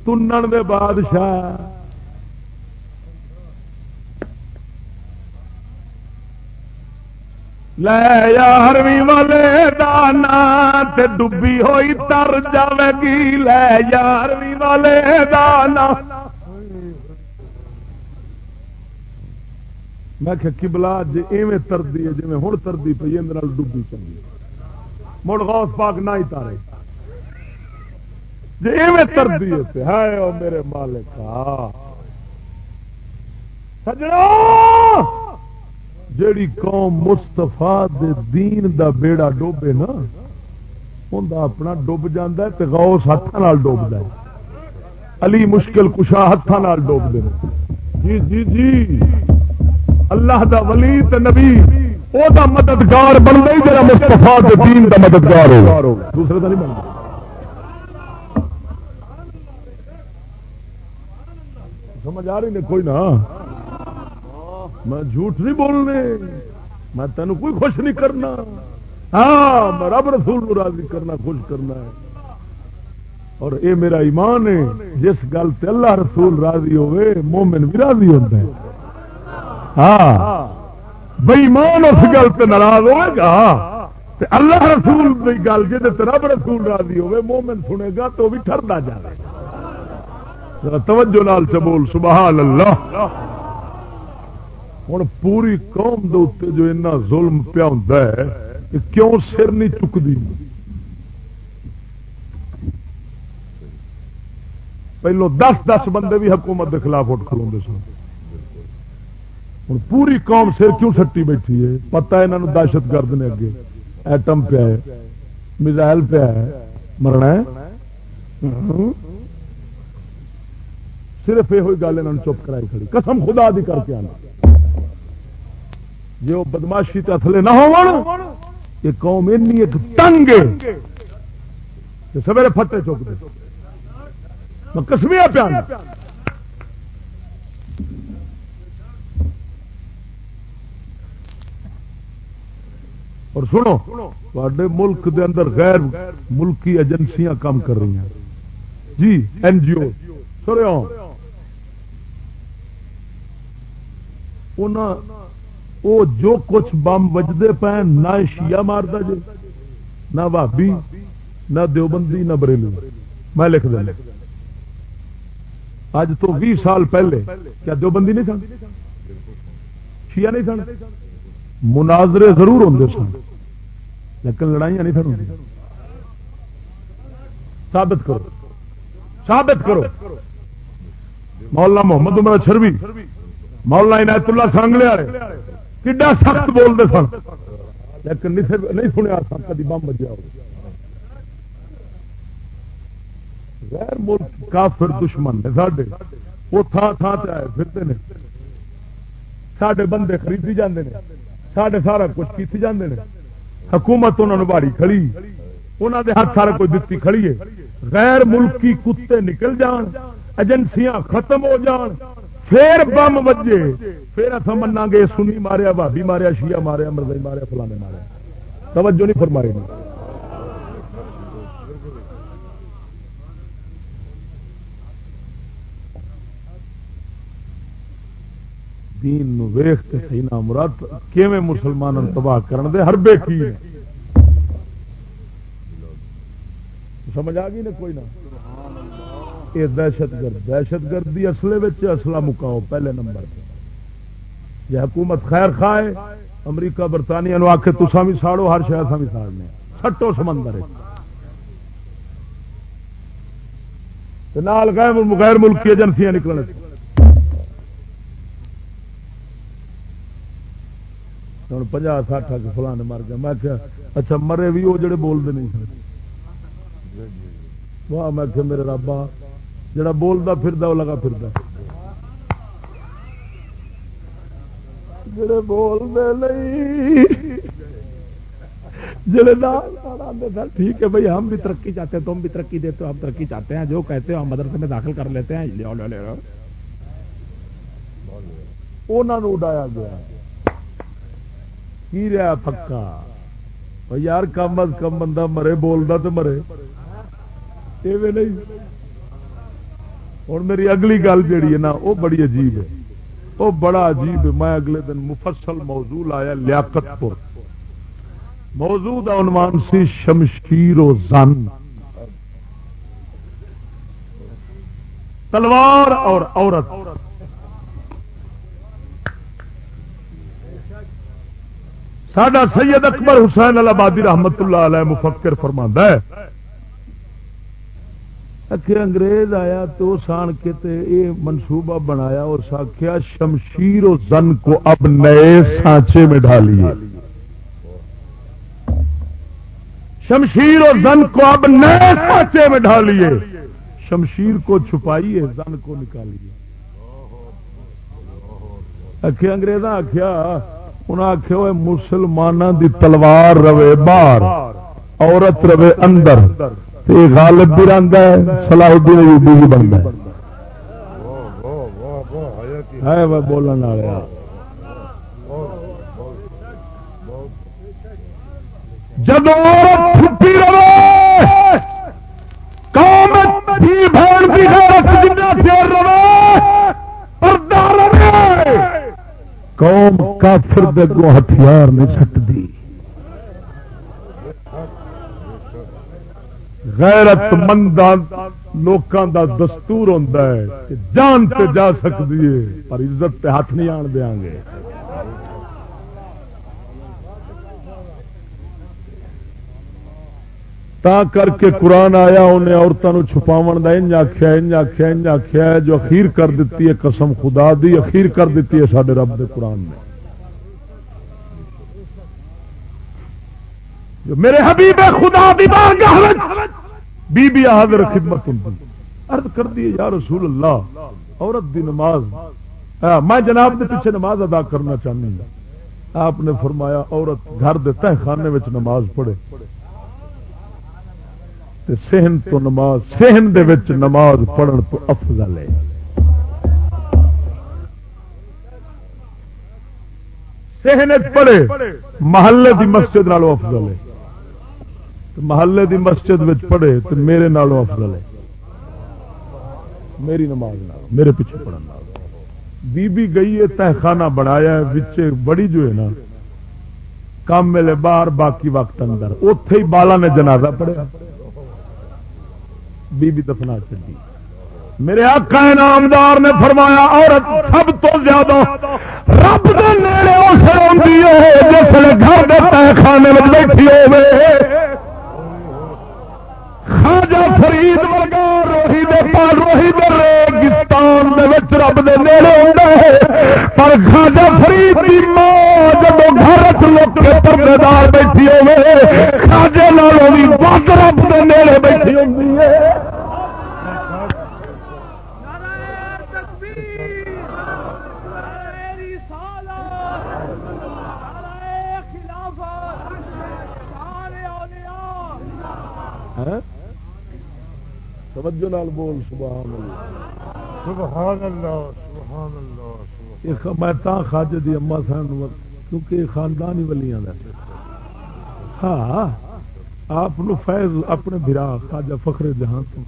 تنن دے بادشاہ۔ لے یارویں والے دانا تے ڈبی ہوئی تر جائے گی۔ لے یارویں والے دانا میں کہ کبلا جی ایویں تردی ہے جی ہوں تردی پی اندر ڈبی چنگی۔ مڑ غوث پاک نہ ہی تارے۔ جی ایویں تردی ہے ہائے او میرے مالک سجڑا جیڑی قوم مستفا دین دا بیڑا ڈوبے نا ان اپنا ڈب جانا ہے غوث ہاتھوں ڈوبتا ہے۔ علی مشکل کشا ہاتھوں ڈوبتے جی جی جی۔ اللہ دا ولی تے نبی، او دا مددگار بن گئی جا مستفا دین دا مددگار ہو۔ دوسرے کا نہیں بنتا سمجھ آ رہی نے کوئی نہ۔ میں جھوٹ نہیں بولنے، میں تینوں کوئی خوش نہیں کرنا۔ ہاں میں رب رسول راضی کرنا، خوش کرنا ہے۔ اور اے میرا ایمان ہے، جس گل تے اللہ رسول راضی ہوئے، مومن بھی راضی ہوتا ہے ہاں بےمان اس گل سے ناراض ہوئے گا۔ اللہ رسول کی گل جی رب رسول راضی ہوئے، مومن سنے گا تو بھی ٹرتا جائے توجہ لال چبول سبحان اللہ۔ ہوں پوری قوم دے جو اتنا ظلم پیا ہوں کیوں سر نہیں چکتی پہلو دس دس بندے بھی حکومت کے خلاف اٹھ کھلو سن۔ ہوں پوری قوم سر کیوں سٹی بیٹھی ہے؟ پتا یہاں دہشت گرد نے اگے۔ ایٹم پیا ہے، میزائل پیا ہے، مرنا ہے۔ صرف یہ گل یہاں چپ کرائی کھڑی۔ قسم خدا دی کر کے آنا۔ جی وہ بدماشی تھلے نہ ہو یہ قوم ایک تنگ سویرے پھٹے چک دے۔ میں کسمیا پیا اور سنو تے ملک دے اندر غیر ملکی ایجنسیاں کام کر رہی ہیں۔ جی این جی او سر وہ جو کچھ بم بجتے پے نہ شیا مارتا جی نہ بھابی نہ دیوبندی، نہ بریلی میں لکھ دیا اج تو بھی سال پہلے، کیا دیوبندی نہیں سن؟ شیا نہیں سن؟ مناظرے ضرور ہوں سن، لیکن لڑائیاں نہیں سن ثابت کرو ثابت کرو۔ مولانا محمد عمر شروی مولانا عنایت اللہ سانگلے والے کڈا سخت بولتے سن۔ لیکن نہیں سنیا سن، کدی بم بجیا ہو۔ غیر ملک کافر دشمن نے ساڈے۔ وہ تھان تھان سے آئے پھرتے ہیں سڈے بندے خریدی جاندے نے۔ سڈے سارا کچھ کیتی جاندے نے۔ حکومت انہوں نے باڑی کھڑی۔ انہوں دے ہاتھ سارا کچھ دتی کھڑی ہے۔ غیر ملکی کتے نکل جان، ایجنسیاں ختم ہو جان۔ پھر بم بجے، پھر اتنا منا گے، سنی ماریا بھابی ماریا شیا ماریا، مرزائی ماریا، فلانے ماریا۔ توجہ نہیں فرمائی دین ویخ سی نا مراد کیویں مسلمان تباہ کرن دے؟ ہر بے کی سمجھ آ گئی نا کوئی نہ؟ یہ دہشت گرد دہشت گردی اصل اصلا مکاؤ پہلے نمبر. یہ حکومت خیر خائے امریکہ، برطانیہ نو آخے تسا بھی ساڑو، ہر شہر بھی ساڑنے سٹو سمندر غیر ملکی ایجنسیاں نکلنے ہوں پناہ سٹھ کے فلانے مر گیا میں اچھا مرے بھی وہ جڑے بولتے نہیں واہ، میں میرے رابا جڑا بولتا پھر لگا پھر جڑے بولتے نہیں، جڑے ٹھیک ہے بھائی، ہم بھی ترقی چاہتے ہیں، تم بھی ترقی دیتے ہو، ہم ترقی چاہتے ہیں، جو کہتے ہیں ہم مدرسے میں داخل کر لیتے ہیں۔ انہوں اڈایا گیا۔ کی رہا پکا؟ یار، کم از کم بندہ مرے بولتا تو مرے۔ نہیں۔ ہوں میری اگلی گل جیڑی ہے نا، وہ بڑی عجیب ہے۔ وہ بڑا عجیب ہے۔ میں اگلے دن مفصل موضوع آیا لیاقت پور موضوع کا عنوان سی شمشیر و زن۔ تلوار اور عورت۔ سڈا سید اکبر حسین البادی رحمت اللہ علیہ مفکر فرما ہے انگریز آیا تو سان کے یہ منصوبہ بنایا اس آخیا شمشیر و زن کو اب نئے سانچے میں ڈالیے شمشیر و زن کو اب نئے سانچے میں ڈالیے شمشیر کو چھپائیے، زن کو نکالیے۔ آخیا انگریز آخیا انہیں آخیا مسلمانوں دی تلوار رہے باہر، عورت رہے اندر۔ تو یہ غالب بھی رنگ ہے سلاح الدین ایوبی بھی بنتا ہے بولنے والے۔ جب چھٹی رہے، قوم بہن کی پھر رہے، پردہ رہے۔ قوم کافر دگوں ہتھیار نہیں سٹتی غیرت مند لوکاں دا دستور ہوتا ہے جان تے جا سکتی ہے، پر عزت تے ہاتھ نہیں آن دیا گے۔ تا کر کے قرآن آیا، انہیں عورتوں چھپاو کا انج آخیا انج آخیا انج آخیا جو اخیر کر دیتی ہے قسم خدا دی، اخیر کر دیتی ہے سارے رب دے قرآن نے۔ جو میرے حبیب خدا دی بارگاہ بی بی حاضر خدمت ارد کر دی یا رسول اللہ، عورت دی نماز۔ میں جناب دے پیچھے نماز ادا کرنا چاہنی ہوں۔ آپ نے فرمایا، عورت گھر دے تہ خانے میں نماز پڑھے۔ سہن تو نماز سہن دے وچ نماز پڑھن تو افضل ہے۔ سہن پڑھے، محلے دی مسجد نالو افضل ہے۔ محلے دی مسجد پڑھے تو میرے نالوں افضل ہے۔ میری نماز میرے پیچھے پڑھنا بی بی گئی ہے، تہ خانہ بنایا بچے بڑی جو ہے نا، کام ملے باہر، باقی وقت اندر۔ اتے ہی بالا نے جنازہ پڑھیا۔ بی بی دفنا چلی۔ میرے آقا نامدار نے فرمایا، عورت سب تو زیادہ رب دے نیڑے اس جس گھر تہ خانے میں بیٹھی ہوئے فرید ورگا روہی دے پال روہی دے ریگستان دے وچ رب دے نیڑے ہوندا ہے پر خاجا فرید دی ماں جدو گھر وچ لوک کے پردے دار بیٹھی ہوے خاجے نالوں وی ود رب دے نیڑے بیٹھی ہوندی ہے توجہ نال بول سبحان سبحان سبحان اللہ اللہ میں تا خاجے دی اما سن کیونکہ خاندان ہی ولیاں دا۔ ہاں آپ فیض اپنے برا خاجا فخر جہان تو۔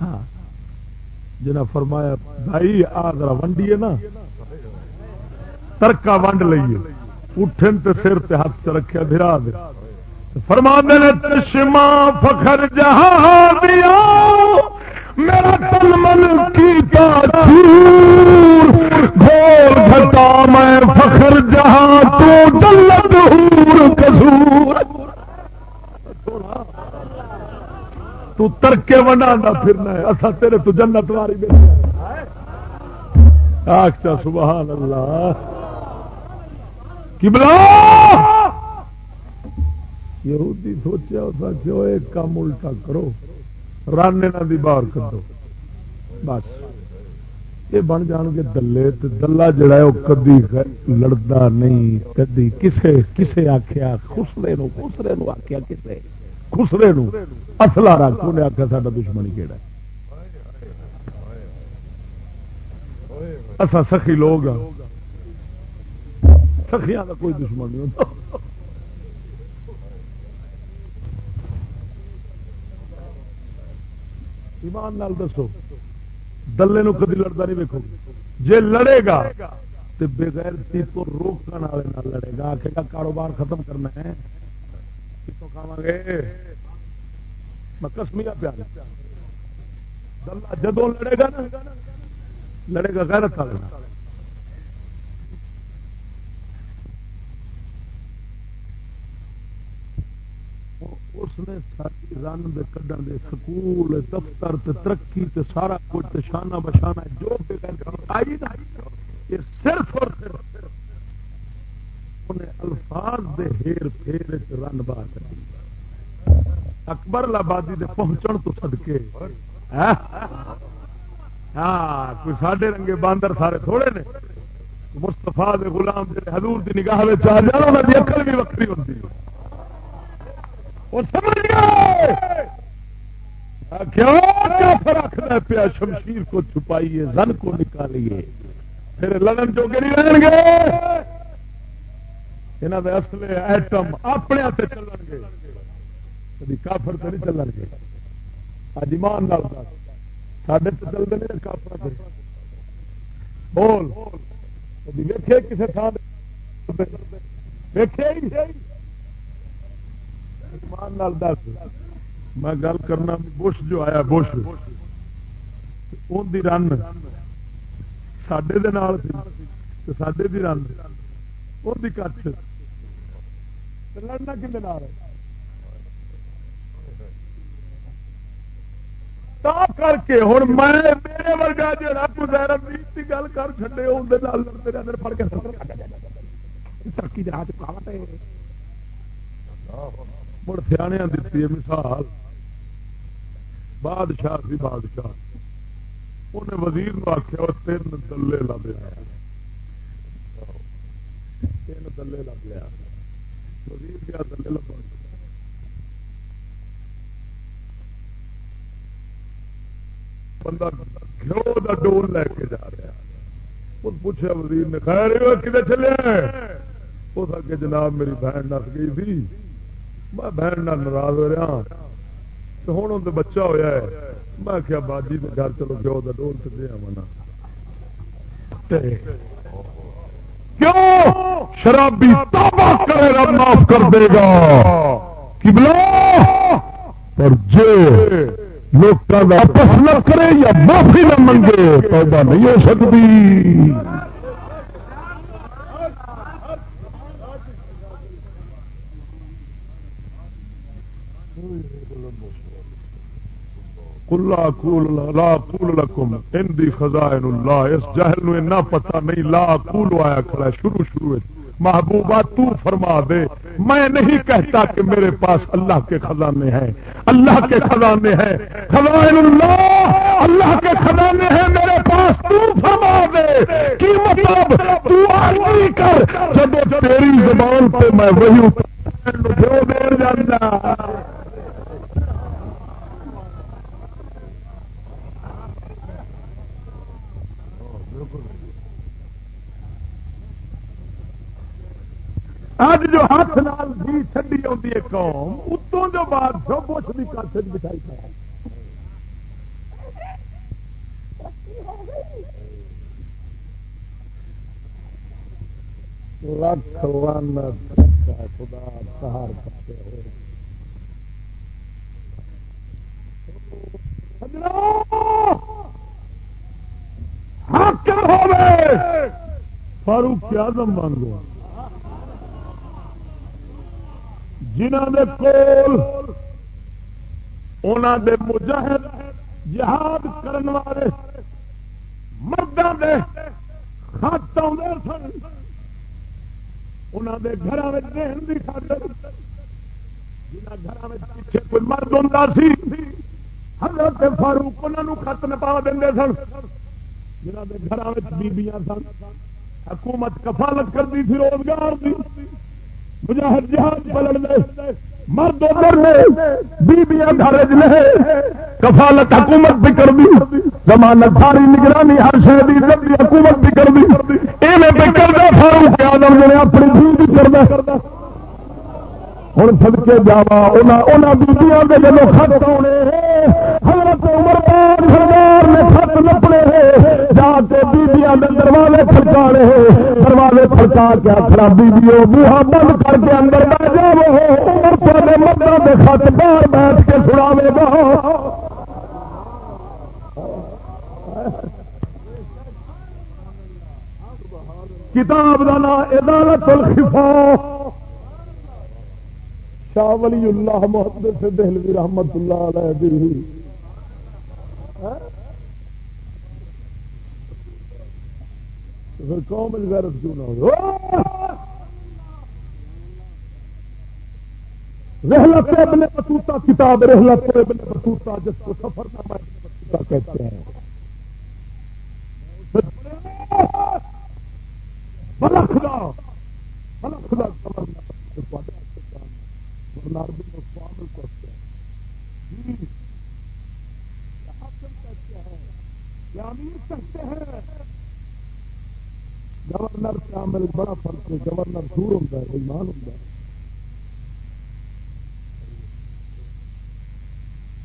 ہاں جنا فرمایا بھائی آ ذرا ونڈی ہے نا۔ ترکا ونڈ لئیے۔ اٹھن تے سر تے ہاتھ رکھیا بھرا دے۔ فرما نے تشما فخر جہاں دیا، میرا تن من کی گھول گھٹا میں فخر جہاں تو دلت ہور کسور تو ترکے بنا پھرنا ہے اصا تیرے تو جنت واری آخ سبحان اللہ۔ کی بلا یہودی سوچیا، اس ایک کام الٹا کرو رانے دی باہر کر بس۔ یہ بن جان گے دلے تو دلہ جڑا ہے، وہ کدی لڑتا نہیں، کدی کسے کسے آخیا خسرے نو خسرے نو آخیا کسے، خسرے نو۔ اصلا رکھ انہیں آخیا سا دشمنی کہڑا اصا سخی لوگ ہاں۔ سخیاں کا کوئی دشمن نہیں ہوتا۔ ایمان نال دسو، دلے نو کدی لڑتا نہیں ویکو جے لڑے گا تو بغیر تی تو روکنے والے نہ لڑے گا۔ آخے گا، کاروبار ختم کرنا ہے۔ کتوں کھاوا گے۔ میں کسمیا پیا دلہ جدو لڑے گا نا، لڑے گا غیرت والے اس نے ساری رن دے کڈن دے سکول، دفتر تے ترقی تے سارا کچھ تے شانہ بشانہ جو بھی آئی نا یہ صرف اور صرف انہیں الفاظ دے ہیر پھیر رن باہر کر اکبر آبادی دے پہنچن تو سدکے ہاں؟, ہاں؟ کوئی ساڈے رنگے باندر سارے تھوڑے نے۔ مستفا دے غلام جی حضور دی نگاہ آ جانا دی اکل بھی وکری ہوتی ہے رکھنا پیا، شمشیر کو چھپائیے، زن کو نکالیے۔ پھر لڑن چوکے نہیں رہن گے۔ یہاں کے اصل ایٹم اپنے ہاتھ چلن گے۔ کبھی کافر تو نہیں چلن گے۔ اج ایمان لال دس۔ سڈے تو چلتے نہیں کافر بول۔ کبھی ویکے کسی تھان ویکے دس۔ میں گل کرنا، بش جو آیا، بش۔ ان رن۔ سڈے سڈے دی رن۔ ان کچھ۔ لڑنا کھے کر کے ہوں میں میرے ورگا جا کی گل کر چڈے اندر لڑتے رہتے پڑ کے۔ ترقی راہ چکاوٹ مڑ سیا دیتی ہے مثال۔ بادشاہ سی بادشاہ۔ انہیں وزیر آخیا اور تین دلے لب لیا۔ تین دلے لب لیا۔ وزیر کیا دلے لب بندہ گھیو کا ڈول لے کے جا رہا پوچھا وزیر نے خیر کتنے چلے اس کے جناب میری بہن نس گئی تھی میں بہن ناراض ہو رہا ہاں۔ ہوں ان بچہ ہوا ہے۔ میں کیا باجی کے گھر چلو گیو کا ڈول سے دیا منا کیوں؟ شرابی کرے رب معاف کر دے گا۔ کہ پر جے لوگ واپس نہ کرے یا معافی نہ منگے، توبہ نہیں ہو سکتی۔ کلا لا کول لکم اندی خزائن اللہ اس جہل نو اتنا پتہ نہیں، لا کول آیا کھڑا شروع شروع محبوبہ، تو فرما دے۔ میں نہیں کہتا کہ میرے پاس اللہ کے خزانے ہیں۔ اللہ کے خزانے ہیں۔ خزائن اللہ اللہ کے خزانے ہیں۔ میرے پاس تو فرما دے۔ کی مطلب؟ تو آگی کر۔ جب تیری زبان پہ میں وہی دیر جانا اج جو ہاتھ نال بھی چڈی آتی ہے قوم، اتوں جو بعد سو بش بھی کچھ بچائی پایا لکھ ون خدا سہار کرتے ہو فاروق کیا دم مانگو جنہ دے کول انہوں دے مجاہد جہاد کرن والے مردوں دے خط آدھے سن انہوں دے گھر دین کی خاطر جنہ گھر پیچھے کوئی مرد ہوں سی، حضرت فاروق انہوں خط نپا دیں سن۔ جنہ دے گھر بیبیاں سن، حکومت کفالت کرتی تھی روزگار کی مجاہد جہاد بلن دے مرد ادھر نے بیبیاں گھر نے کفالت حکومت بھی کر دی۔ زمانت ساری نگرانی ہر شہر کی عزت کی حکومت بھی کر دی۔ یہ بھی کرتا فاروق آدم نے اپنی دین بھی کرتا ہوں سدکے جاوا بیبیاں جب خط آنے حضرت عمر پاک سرکار نے خط نپنے جا پا کھڑکانے دروازے کھڑکا کے خرابی بھی بوہا بند کر کے اندر بہ جاؤ مردوں کے خط باہر بیٹھ کے سناوے گا۔ کتاب کا نام عدالت الخفا۔ شاہ ولی اللہ محمد سے دہلوی رحمت اللہ علیہ دی پھر قوم غیرت کیوں نہ ہو رحلت ابن بطوطہ کتاب رحلت ابن بطوطہ جس کو سفر نامہ ابن بطوطہ کہتے ہیں بلخ دا بلخ دا گورنر بھی شامل کرتے ہیں کہتے ہیں گورنر شامل بڑا فرق ہے، گورنر دور ہوتا ہے ایمان ہوتا ہے۔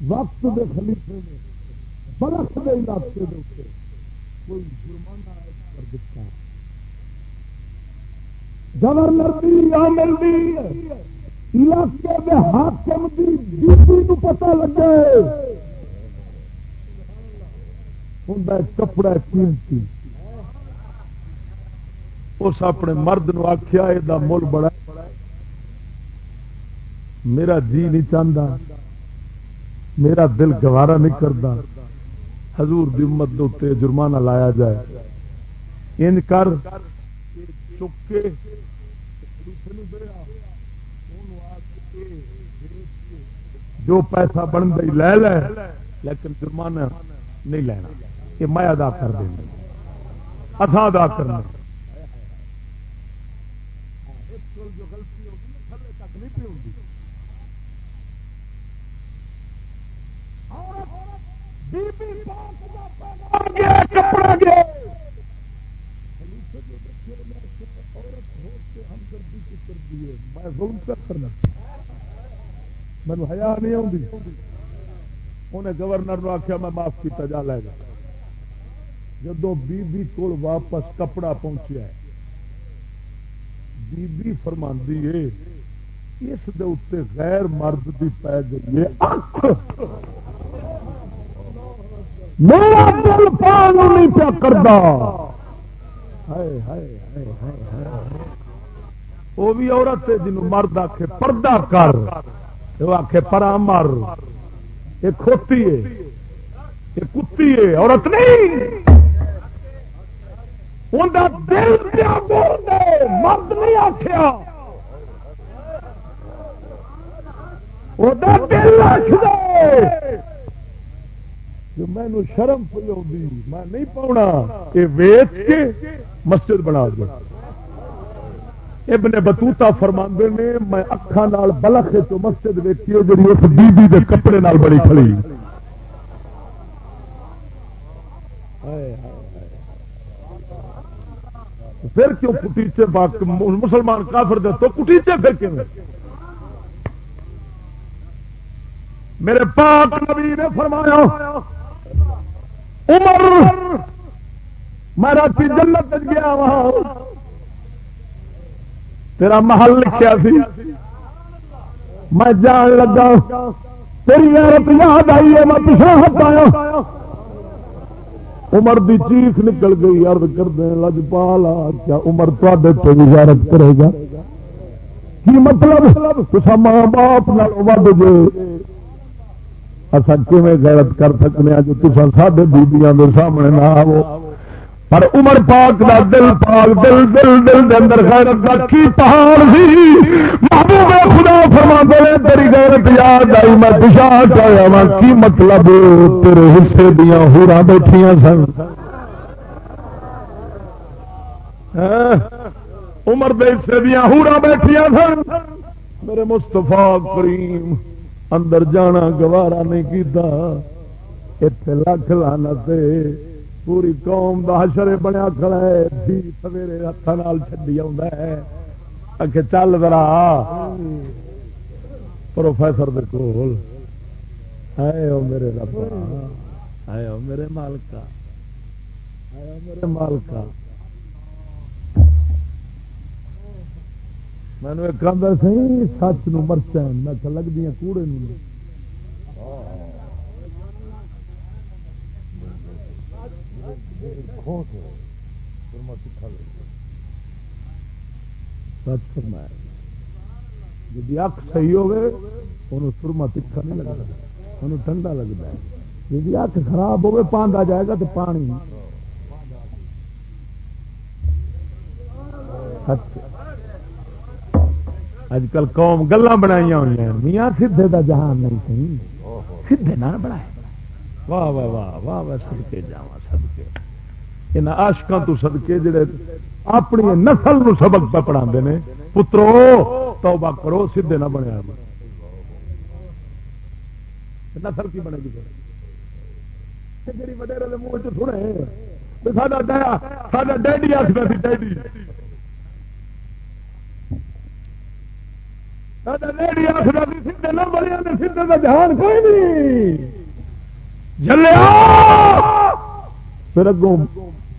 وقت دے خلیفے میں بلخ دے علاقے دے کوئی جرمانہ کر دیتا گورنر دی عامل دی علاقے کے حاکم دی ڈیوٹی کو پتہ لگے۔ ہوں کپڑا قیمتی۔ اس اپنے مرد نو آخیا یہ مل بڑا میرا جی نہیں چاہتا میرا دل گوارا نہیں کرتا حضور دی امت دے جرمانہ لایا جائے۔ ان کر چکے جو پیسہ بن گئی لے لے، لیکن جرمانہ نہیں لینا۔ یہ میں ادا کر دینا۔ اتھا ادا کرنا۔ کوئی جو غلطی ہوگی نا تھلے تک نہیں کپڑا گیا مینو ہیا نہیں آتی انہیں گورنر آخیا میں معاف کیا جا، لے گا جدو بی بی کول واپس کپڑا پہنچیا ہے بی بی فرماندی ہے، اس دے غیر مرد بھی پی گئی ہے۔ میرا دل پان نہیں پیا کرتا وہ بھی عورت جن مرد آخ پردہ کر وہ آخ پرا مر۔ یہ کھوتی ہے یہ کتی ہے، عورت نہیں۔ دل پیا بول دے مرد نہیں آخیا دل آخ مینو شرم پی آئی میں نہیں پاؤنا۔ یہ ویچ کے مسجد بنا دیا ابن بتوتا فرما نے، میں اکھان بلخ تو مسجد ویچی جی اس بیبی کے کپڑے نال بڑی کھڑی۔ پھر کیوں کٹیچے مسلمان کافر دے تو کٹیچے پھر کیوں میرے پاک نبی نے فرمایا، عمر، میں رات جنت گیا وہاں تیرا محل لکھیا سی۔ میں جان لگا، تیری غیرت یاد آئی ہے، میں پیچھا ہٹ آیا عمر دی چیخ نکل گئی ارد کر دیں لج پالا کیا عمر تے تو کرے گا؟ کی مطلب؟ تصا ماں باپ ود جے اصا کیون غیرت کر سکنے ہاں جو تصا سڈے بیبیاں سامنے نہ آو پر عمر پاک دا دل پاک، دل دل دل دے اندر غیرت دا کی پہاڑ سی؟ محبوب خدا فرما دے تیری غیرت یاد آئی، میں دشا چاہیا وا کی مطلب؟ تیرے حصے دیا ہورا بیٹھیاں سن۔ ہاں؟ عمر دے حصے دیا ہورا بیٹھیاں سن۔ میرے مستفا کریم، اندر جانا گوارا نہیں کیتا۔ اتنے لکھ لانا سے پوری قوم دا حشر بنیا کھڑا ہے بھی سویرے ہاتھوں چڈی آ کے چل ذرا۔ پروفیسر دے کول۔ اے او میرے رب۔ اے او میرے مالکا۔ اے او میرے مالکا۔ مینو ایک ایک سی، سچ نرچا مرچا نہ کوڑے نہیں سچ فرمایا جی اک صحیح ہوگی انہوں سرما تکھا نہیں لگتا انہوں ٹھنڈا لگتا ہے جی اک خراب ہوگی پاندا جائے گا تو پانی اج کل قوم گلا بنائی ہوئی میاں سدھے دا جہان نہیں سی سدھے نہ بنایا واہ واہ واہ واہ واہ سدکے جا سدکے ان آشکوں تو سدکے جڑے اپنی نسل نو سبق پہ پڑھا پترو، توبہ کرو سیدے نہ بنیا نسل کی بنے گی جی وڈیرے منہ چنے سا ڈیڈی آخر سی، ڈیڈی۔ ڈیڈی آخر سیدے نہ بنیا سیدے کا جہان کوئی نہیں۔ جلیا پھر اگوں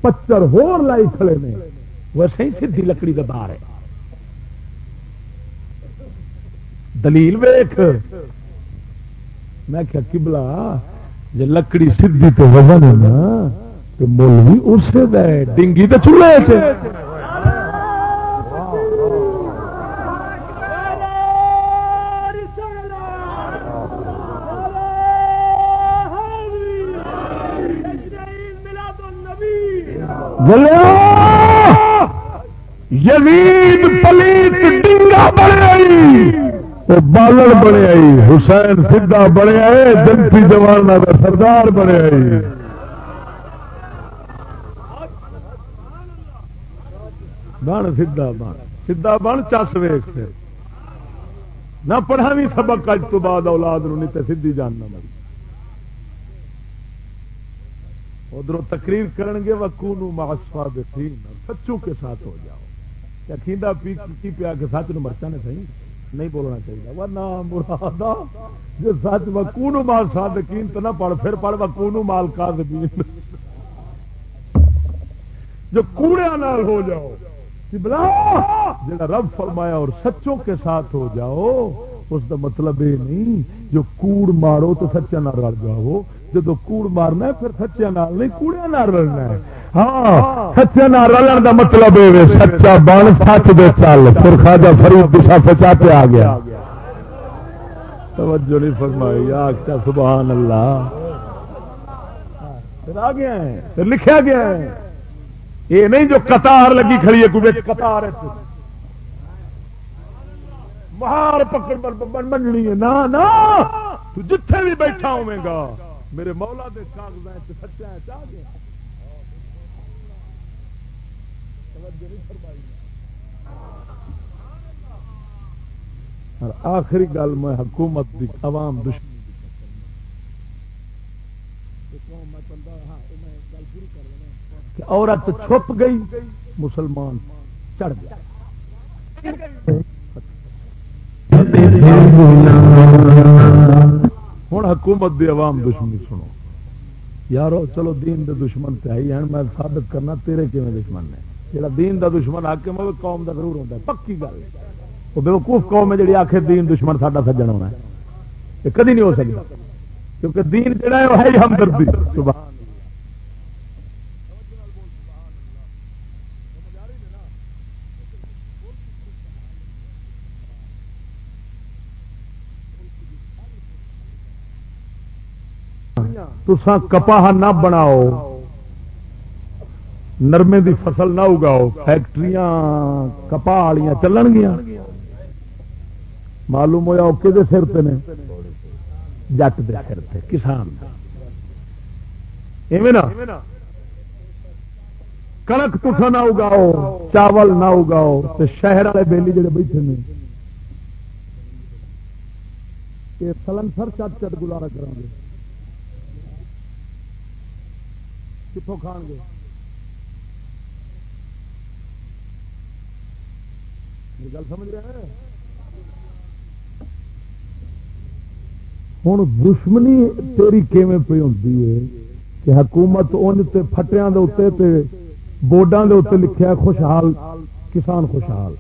پچر ہور لائی کھڑے نے۔ ویسے ہی سیدھی لکڑی کا بار ہے۔ دلیل ویخ میں کیا کبلا جی لکڑی سیدھی تو وزن ہے نا تو مل بھی اسے ڈنگی تو چولہے یزید پلیت ڈنگا بنے بالر بنے آئی، حسین سدھا بنے آئے، جنتی جوانا کا سردار بنے آئی۔ بن سیدا بن سیدا بن چس ویخ نہ پڑھا بھی سبق، اج تو بعد اولاد نو نہیں سیدھی جاننا مل ادھر تقریر کرن گے وکو نو ماسوا سچوں کے ساتھ ہو جاؤ۔ کھیندا پی کی پیا کے سچ نو مرچا نے صحیح نہیں بولنا چاہیے۔ ورنہ مراد جو سچ وکو نو مال صادقین تو نہ پڑھ، پھر پڑھ وکو نو مال کا جو کوڑیا نال ہو جاؤ بلا جا رب فرمایا اور سچوں کے ساتھ ہو جاؤ، اس کا مطلب یہ نہیں، جو کوڑ مارو تو سچا نہ رل جاؤ۔ جب کوڑ مارنا پھر سچیا نال نہیں کوڑیا نہ رلنا ہاں سچیا نہ رلن کا مطلب سچا بن سچ دے چل۔ پھر خاجا فرید دشا فچا پہ آ گیا۔ توجہ نہیں فرمائی آخر سبحان اللہ پھر آ گیا ہے لکھا گیا ہے۔ یہ نہیں جو قطار لگی کھڑی ہے کوئی قطار ہے۔ مہار پکڑ بننی ہے۔ نہ جتھے بھی بیٹھا ہوئے گا۔ میرے مولا دے کاغذات سچا ہے چاہ گیا اور آخری گل میں حکومت دی عوام دشمن ہاں، عورت چھپ گئی، مسلمان چڑھ گیا۔ ہوں حکومت دی عوام دشمنی سنو۔ یارو، چلو دین دے دشمن تے آئی ہیں، میں ثابت کرنا تیرے کیون دشمن نے؟ جڑا دین دا دشمن آ کے قوم دا ضرور ہوتا ہے، پکی گل۔ وہ بے وقوف قوم ہے جی آخر دین دشمن ساڈا سجن ہونا ہے۔ یہ کدی نہیں ہو سکتا کیونکہ دین جڑا ہے، وہ ہے ہمدردی۔ سبحان تسا کپاہ نہ بناؤ۔ نرمے دی فصل نہ اگاؤ۔ فیکٹریاں کپاہ والی چلن گیا معلوم ہوا وہ کہ سر پہ نے؟ جٹ دے سر پہ کسان نا؟ کنک تسا نہ اگاؤ، چاول نہ اگاؤ تو شہر والے بیلی جڑے بیٹھے نے۔ یہ سلن سر چٹ چٹ گزارا کریں گے کتوں کھان گے؟ گل سمجھ رہے ہیں؟ ہوں دشمنی تیری کیویں پی ہوتی ہے کہ حکومت ان فٹیا بورڈان کے اتنے لکھا خوشحال، کسان خوشحال۔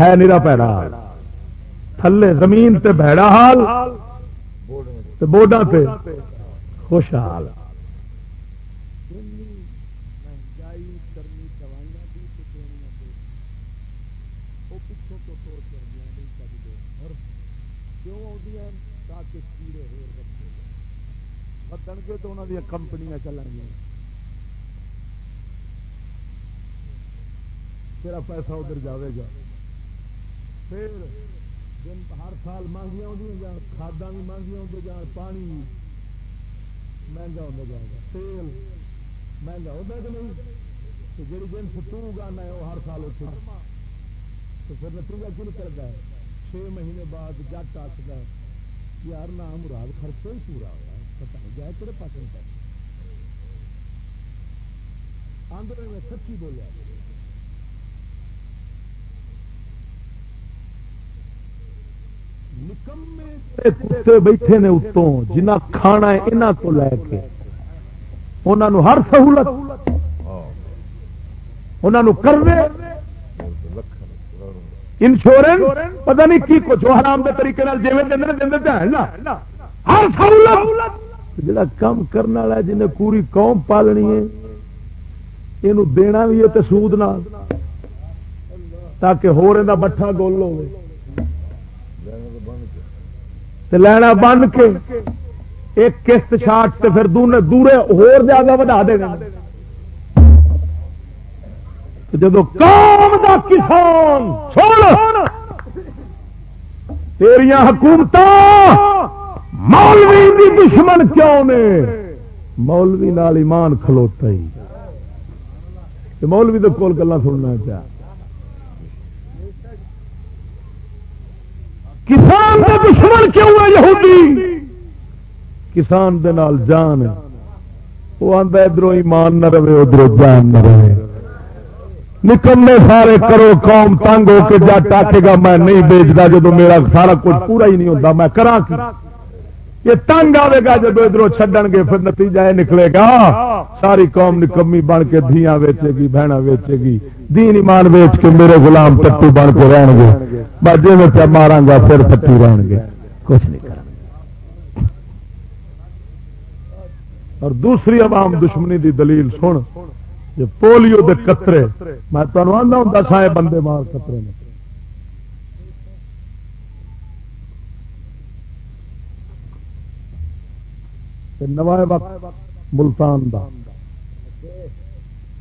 ہے نیرا پیڑا تھلے زمین تے بھڑا حال۔ بورڈا تے خوشحال. تو انہوں دیا کمپنیاں چلیں گیا تیرا پیسہ ادھر جائے گا۔ پھر ہر سال مانگیاں ہوں جان کھادا بھی مانگیاں جان پانی مہنگا ہوتا جائے گا۔ تیل مہنگا ہوتا کہ نہیں؟ تو جی جنس تو اگانا ہے وہ ہر سال اتنے تو پھر نتیجہ کی نکلتا ہے چھ مہینے بعد جٹ آخر ہے یار نام مراد خرچہ ہی پورا ہوا پتا نہیں جائے کہڑے پاس آندر میں سچی بولیا۔ کتے بیٹھے نے اتوں جنہ کھانا ہے انہوں کو لے کے۔ انہوں ہر سہولت۔ انہوں کر دے انشورنس، پتہ نہیں کی کچھ حرام کے طریقے جی دے ہر سہولت۔ جڑا کام کرنے والا جنہیں پوری قوم پالنی ہے یہ دینا بھی ہے تو سود نہ تاکہ ہو رہا بٹھا گول ہو لینا بن کے ایک قسط شاٹ پھر دورے ہور زیادہ بڑھا دے گا جب قوم دا کسان تیریا حکومت مولوی دی دشمن کیوں نے؟ مولوی نال ایمان کھلوتا ہی۔ مولوی دے کول گلا سننا پیا کسان کا دشمن کیوں ہے یہودی؟ کسان دے نال جان وہ آتا ادھر ایمان نہ رہے ادھر جان نہ رہے۔ نکمے سارے کرو، قوم تنگ ہو کے جا ٹاکے گا، میں نہیں بیچتا جب میرا سارا کچھ پورا ہی نہیں ہوتا میں کرا کی؟ یہ تنگ آئے گا جب ادھر چڈن گے پھر نتیجہ یہ نکلے گا۔ ساری قوم نکمی بن کے دیا ویچے گی بہنا ویچے گی۔ دین ایمان ویچ کے میرے غلام ٹٹو بن کے رہن گے۔ باجے میں پہ مارا گا، پھر ٹٹو رہن گے۔ کچھ نہیں کر اور دوسری عوام دشمنی دی دلیل سن پولیو دے قطرے۔ میں تمہیں آدھا ہوں سائے بندے مار قطرے میں نوائے وقت ملتان دا۔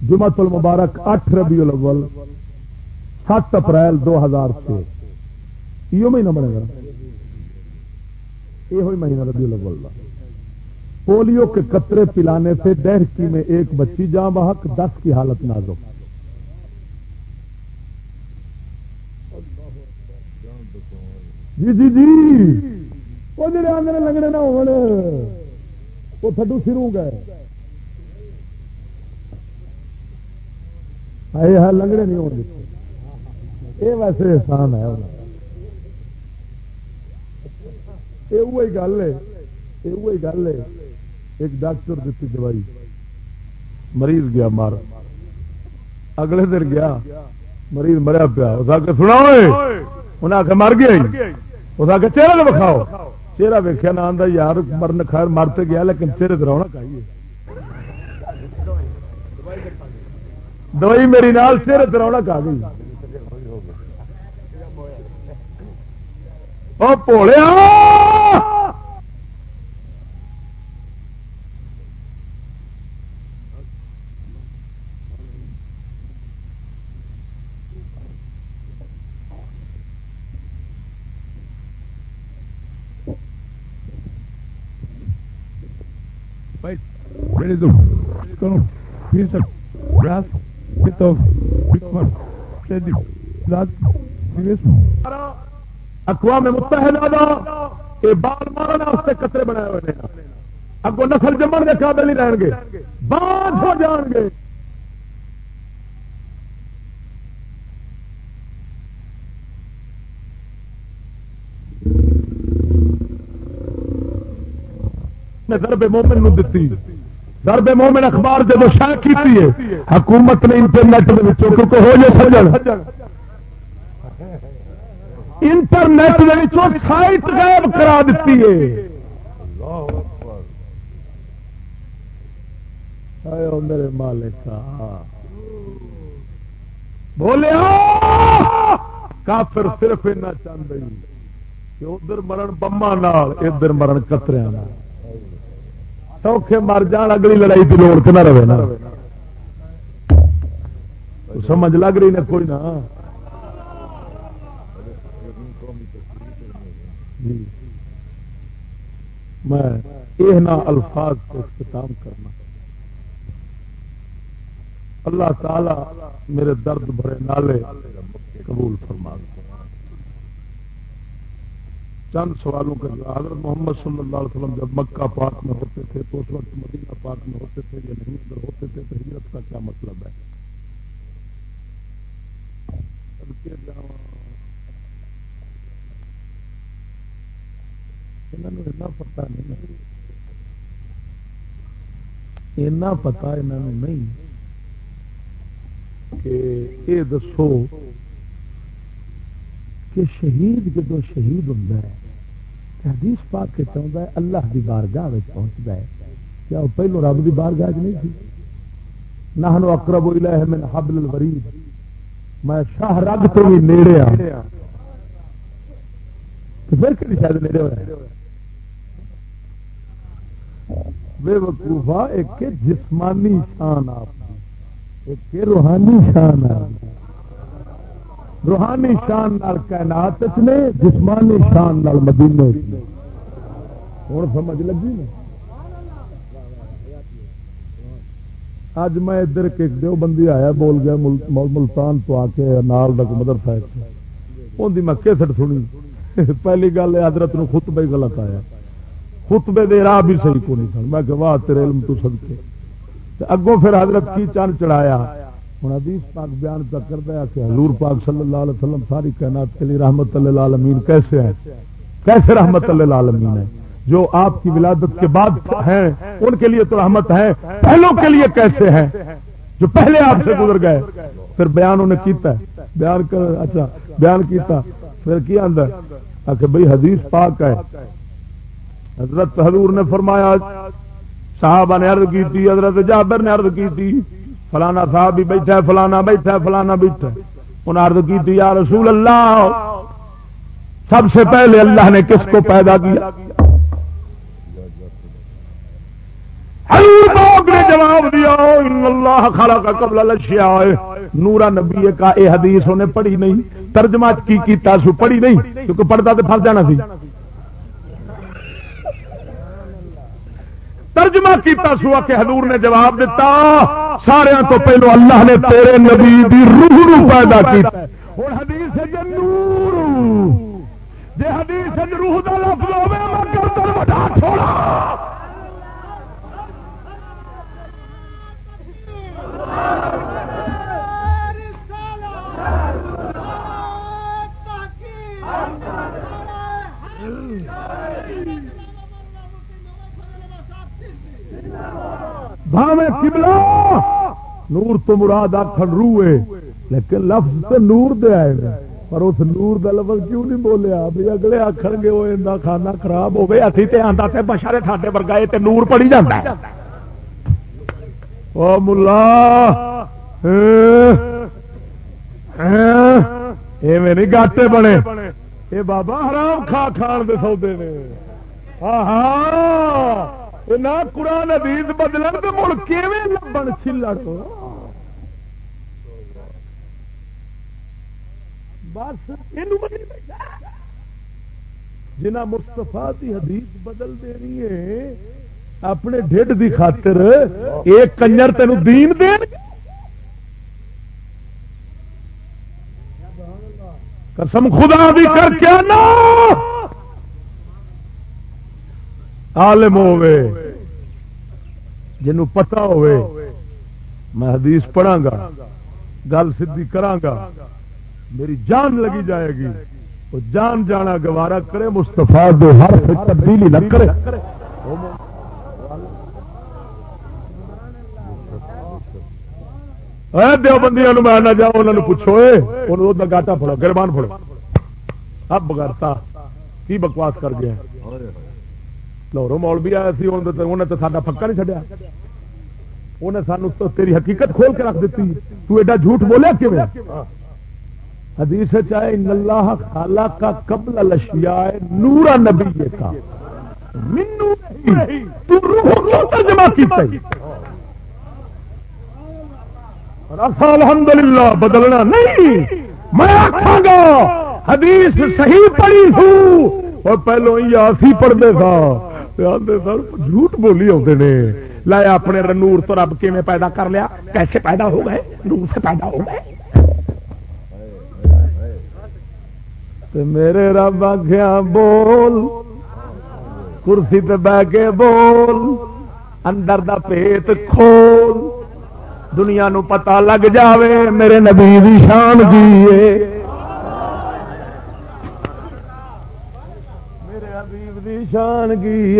جمعت المبارک اٹھ ربی الاول، سات اپریل دو ہزار چھ۔ یہ مہینہ بنے گا۔ یہ مہینہ ربی الاول دا۔ پولیو کے قطرے پلانے سے دہرکی میں ایک بچی جاں بحق، دس کی حالت نازک۔ جی جی جی۔ وہ جڑے آدھے لگنے نہ ہو وہ تھڈو سرو گئے۔ ہاں، لنگڑے نہیں ہو یہ ویسے احسان ہے یہ گل ہے، یہ گل ہے۔ ایک ڈاکٹر دیتی دوائی، مریض گیا مار۔ اگلے دن گیا، مریض مریا پیا۔ اس آ کے سنا انہیں آ کے مر گیا اس آ کے چہرے بکھاؤ چہرہ ویخیا نہ آتا یار مرن خیر مرتے گیا، لیکن چہرے درونا چاہیے دوائی میری نال چہرے درونا کا گئی۔ پوڑیا اقوام متحدہ یہ بال مارنے کترے بنائے ہوئے اگو نسل جمن کے قابل نہیں رہن گے۔ بات ہو جان گے۔ ضرب مومن نو دتی۔ ضرب مومن اخبار جب شاہ کی حکومت نے انٹرنیٹ کیونکہ ہو جائے سجن۔ انٹرنیٹ سائٹ غائب کرا دیتی ہے۔ میرے مالک بولیا کافر صرف اینا چاہتا کہ ادھر مرن بما ادھر مرن کتریا سوکھے مر جان، اگلی لڑائی کی لوڑ نہ رہے نا۔ سمجھ لگ رہی نے کوئی نہ جی۔ میں یہ نہ الفاظ کو اختتام کرنا۔ اللہ تعالی میرے درد بھرے نالے قبول فرما چند سوالوں کا حضرت محمد صلی اللہ علیہ وسلم جب مکہ پاک میں ہوتے تھے تو اس وقت مدینہ پاک میں ہوتے تھے یا نہیں اندر ہوتے تھے تو ہجرت کا کیا مطلب ہے؟ پتا نہیں پتا انہوں نہیں کہ یہ دسو کہ شہید جدو شہید ہوں حدیث پاک کے چاہتا ہے، اللہ کی بارگاہ پہنچتا ہے۔ کیا وہ پہلو رب کی بارگاہ نہیں تھی؟ نہ اقرب الیہ من حبل الورید۔ میں شاہ رگ تو بھی نیڑے آ پھر کہ شاید نیڑے ہوا بے وقوفا ایک جسمانی شان آپ ایک روحانی شان آپ روحانی شان نال کائنات نے، جسمانی شان نال مدینے ہوں سمجھ لگی؟ نا اج میں ادھر ایک دو بندی آیا، بول گیا ملتان تو آ کے نال مدرسہ ان میں کیسٹ سنی۔ پہلی گل حضرت نو خطبے غلط آیا۔ خطبے دے راہ بھی صحیح کو نہیں سن۔ میں کہ واہ، تیرے علم تو سدکے اگوں پھر حضرت کی چند چڑھایا۔ ہوں حدیث پاک بیان کا کرتا ہے کہ حضور پاک صلی اللہ علیہ وسلم ساری کائنات کے لیے رحمت اللہ عالمین کیسے ہیں؟ کیسے رحمت اللہ عالمین ہے جو آپ کی ولادت کے بعد ہیں، ان کے لیے تو رحمت ہے، پہلوں کے لیے کیسے ہیں؟ جو پہلے آپ سے گزر گئے، پھر بیان انہیں کیتا ہے۔ بیان کر اچھا بیان کیتا۔ پھر کیا اندر آخر بھائی حدیث پاک ہے۔ حضرت حضور نے فرمایا، صحابہ نے عرض کی تھی حضرت جابر نے عرض کی تھی فلانا صاحب بھی بیٹھا فلانا بیٹھا فلانا بیٹھا انہیں عرض کی تھی یا رسول اللہ، سب سے پہلے اللہ نے کس کو پیدا کیا؟ نے جواب دیا اللہ خالہ کا قبل لشیا نورا نبی کا یہ حدیث انہیں پڑھی نہیں، ترجمہ کی کیتا سو پڑھی نہیں، کیونکہ پڑھتا تو پھنس جانا سی۔ ترجمہ کیتا سوا کہ حضور نے جواب دیتا سارے تو پہلو اللہ نے تیرے نبی دی روح رو پیدا کیتا اور حدیث ہے نور۔ جے حدیث ہے روح دا لفظ ہوے میں گردن وڈا چھوڑا۔ سبحان اللہ بھاوے کبلا نور تو مراد آخر روئے، لیکن لفظ تو نور دے آئے گا پر اس نور دا لفظ کیوں نہیں بولیا بھی اگلے آخر گے وہ اندر کھانا خراب ہوے اتھی تے آندا تے بشارے ٹھاڈے ورگا تے نور پڑی جاندا ہے۔ او مولا ایویں نہیں گاٹے بنے۔ اے بابا، حرام کھا کھان دے سودے نے۔ ہاں ہاں نہ قرآن ادیز بدلن تو مڑ کی لبن چلڑ بس جنا مستفا کی حدیث بدل دینی ہے، اپنے ڈیڈ دی خاطر ایک کنجر تین دین دین قسم خدا بھی کر کے نا عالم ہوے جنوں پتا ہوے میں حدیث پڑھا گا گل سی کرا میری جان لگی جائے گی، وہ جان جانا گوارا کرے مستفا دو ہر تبدیلی نہ کرے۔ دو بندی میں نہ جاؤ انہوں نے پوچھو گاٹا پڑو گربان پڑو اب بغیرتا کی بکواس کر گیا؟ لاہوروں مول بھی آیا انہیں تو سا پکا نہیں چڈیا انہیں سانو تیری حقیقت کھول کے رکھ دیتی تو ایڈا جھوٹ بولیا کہ حدیث چاہے اللہ خالہ کا قبل لشیا نورا نبی کا منو تو روح ترجمہ الحمد للہ بدلنا نہیں میں آخا گا حدیث صحیح پڑھی ہوں اور پہلو ہی آسی پڑھتے تھا جھوٹ بولی آتے نے۔ لایا اپنے نور تو رب کی پیدا کر لیا؟ کیسے پیدا ہو گئے؟ نور سے پیدا ہو گئے۔ میرے رب آخیا بول، کرسی پہ بہ کے بول، اندر دا پیت کھول۔ دنیا نو پتا لگ جاوے، میرے نبی شان کی شان کی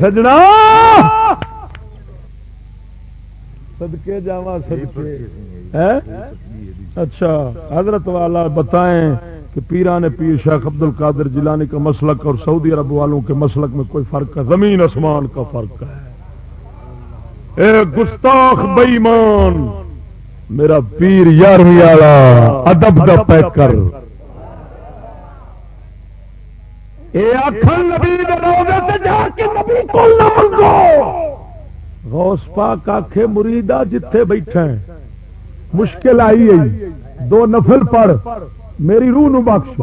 سجنا! سدکے جا سدکے اچھا حضرت والا بتائیں کہ پیران پیر شیخ عبد القادر جیلانی کا مسلک اور سعودی عرب والوں کے مسلک میں کوئی فرق ہے؟ زمین آسمان کا فرق ہے۔ اے گستاخ بئیمان میرا پیر یارویں والا ادب کا پیکر۔ غوث پاک آخے مریدا جتھے بیٹھے مشکل آئی ہے۔ دو نفل پڑھ۔ میری روح نو بخش۔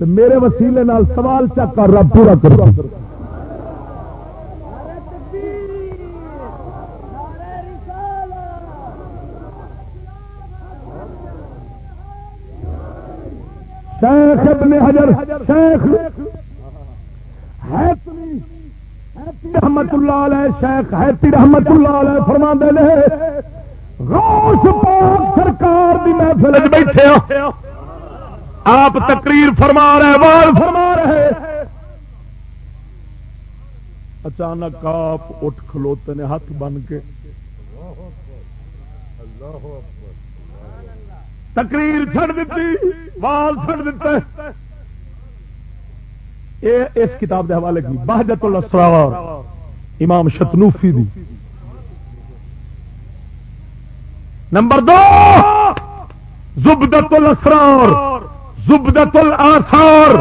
میرے وسیلے نال سوال چک کر رب پورا کر۔ شیخ ابن حجر شیخ رحمت اللہ علیہ شیخ حیتی رحمت اللہ علیہ فرما دے غوث پاک سرکار دی محفل بیٹھے آپ تقریر فرما رہے وال فرما رہے اچانک آپ اٹھ کھلوتے نے، ہاتھ بن کے۔ تقریر چھڑ دیتی وال چھڑ دیتے اس کتاب کے حوالے کی بہجت الاسرار، امام شتنوفی دی۔ نمبر دو، زبدت الاسرار، زبدت الاثار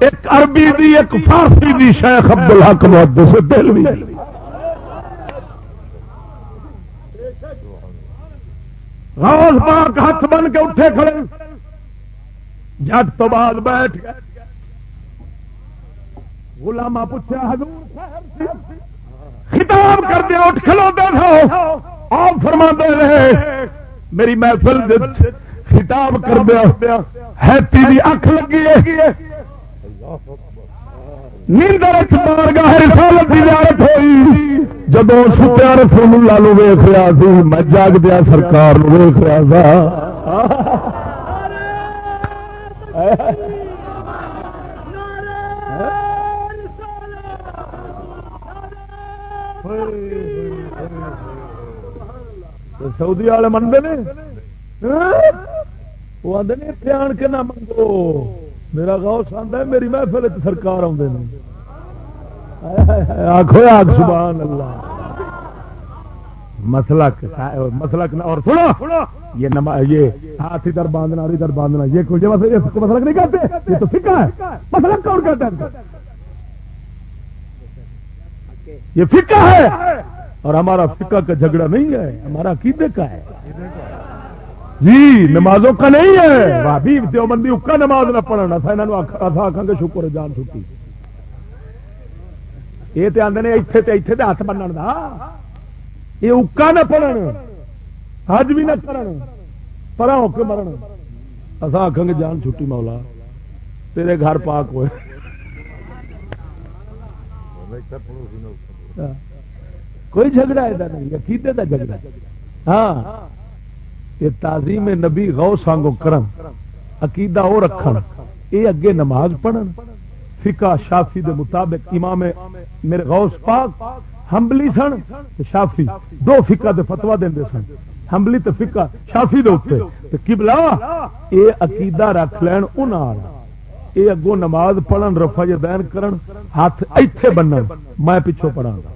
ایک عربی دی، ایک فارسی دی، شیخ عبد الحق محدث دلوی روز پاک ہاتھ بن کے اٹھے کھڑے۔ جٹ تو بعد بیٹھ گئے۔ گلاما پوچھا خطاب کر دیا اٹھ کھلو دے تھا آپ فرما دے رہے میری محفل خطاب کر دیا ہیپی دی اکھ لگی ہے۔ نیندر رسالت کی زیارت ہوئی۔ جب ستیا رسول اللہ نو ویخ رہا سی میں جاگ دیا سرکار ویخ رہا تھا سعودی والے منگے نے وہ آدھے نے اتنے آن کے نہ منگو میرا گاؤں آتا میری محفل سرکار آدھے آخو آگ سبحان اللہ مسلک مسلک اور سنو یہ نما یہ ہاتھ ادھر باندھنا اور ادھر باندھنا یہ کچھ مسلک نہیں کہتے یہ تو فکا ہے مسلک کون کہتا ہے یہ فکا ہے اور ہمارا فکا کا جھگڑا نہیں ہے، ہمارا عقیدے کا ہے۔ جی نمازوں کا نہیں ہے۔ بھابی دیوبندی اکا نماز نہ پڑھنا تھا یہاں آخان گے شکر جان چھٹی۔ یہ تو آدھے نے اتنے تو اتنے تو ہاتھ بننے کا یہ اکا نہ پڑھن، حج بھی نہ کرن پر ہو کے مرن۔ اصا آخان گے، جان چھٹی مولا، تیرے گھر پاک ہوئے۔ کوئی جھگڑا ایسا نہیں، عقیدے کا جھگڑا ہاں یہ تعظیم نبی غو سانگو کرم عقیدہ وہ رکھن یہ اگے نماز پڑھن۔ فقہ شافی دے مطابق امام میرے غوث پاک ہمبلی سن شافی۔ دو فقہ دے فتوا دے سن۔ ہمبلی تو فکا شافی دے کبلا یہ عقیدہ رکھ لین ان یہ اگوں نماز پڑھن رفا دین کرن ہاتھ ایتھے بنن میں پچھوں پڑھا گا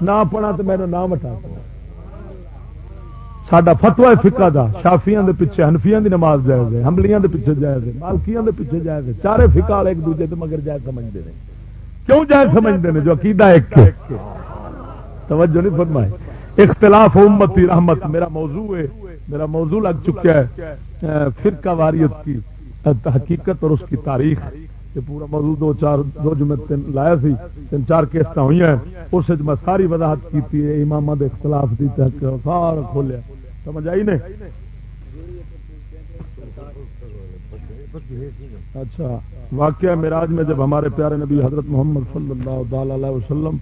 نہ پڑھا تو میرا نام ہٹا سڈا فتوا فکا دا شافیاں دے پیچھے ہنفیاں دی نماز جائے گے حملیاں دے پیچھے جائے گے مالکیاں دے پیچھے جائے گے چارے فکا والے ایک دوجے مگر جائے سمجھتے ہیں کیوں جائے سمجھتے ہیں جو عقیدہ ایک توجہ نہیں فرمائے اختلاف امتی رحمت میرا موضوع ہے میرا موضوع لگ چکا ہے فرقہ واریت کی، حقیقت اور اس کی تاریخ۔ یہ پورا موضوع دو چار، دو جمع تین لایا سی، تین چار کیسٹ ہوئی ہیں۔ اس میں ساری وضاحت کی امام اختلاف کی سارا کھولیا۔ سمجھ آئی نہیں؟ اچھا واقعہ میراج میں جب ہمارے پیارے نبی حضرت محمد صلی اللہ علیہ وسلم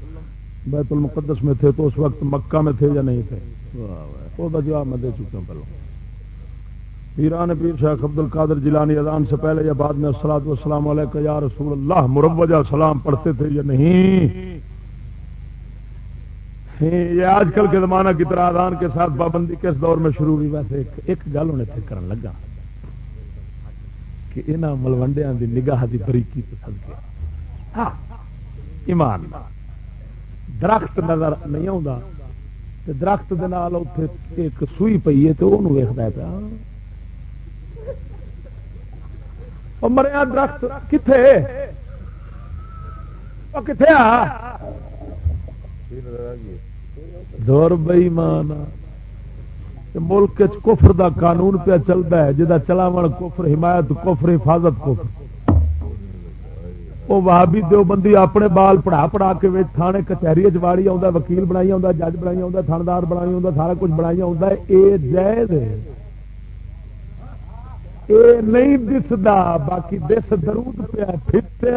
بیت المقدس میں تھے تو اس وقت مکہ میں تھے یا نہیں تھے؟ وہ جواب میں دے چکا ہوں پہلو۔ پیران پیر شیخ عبد القادر جیلانی اذان سے پہلے یا بعد میں السلام والسلام علیکم یا رسول اللہ، مروجہ سلام پڑھتے تھے یا نہیں؟ ہاں، یہ آج کل کے زمانہ کی طرح اذان کے ساتھ پابندی کس دور میں شروع ہوئی؟ ویسے ایک گل انہیں تھے کرن لگا کہ یہاں ملوڈیا کی نگاہ کی بریکی پسند کیا ہاں ایمان۔ درخت نظر نہیں آتا درخت ایک سوئی پی ہے تو وہ ویستا پیا۔ مریا درخت کتنے کتنے آ؟ دور بئی مان ملک کفر دا قانون پہ چلتا ہے جہاں چلاو کفر، حمایت کفر، حفاظت کفر۔ وہ وہابی دو بندی اپنے بال پڑھا پڑھا کے تھانے کچہری چاڑی آ وکیل بنائی آ جج بنائی آ تھاندار بنائی آ سارا کچھ بنائی آتا آ جائز ہے اے نہیں دستا باقی دس درود پیا پھرتے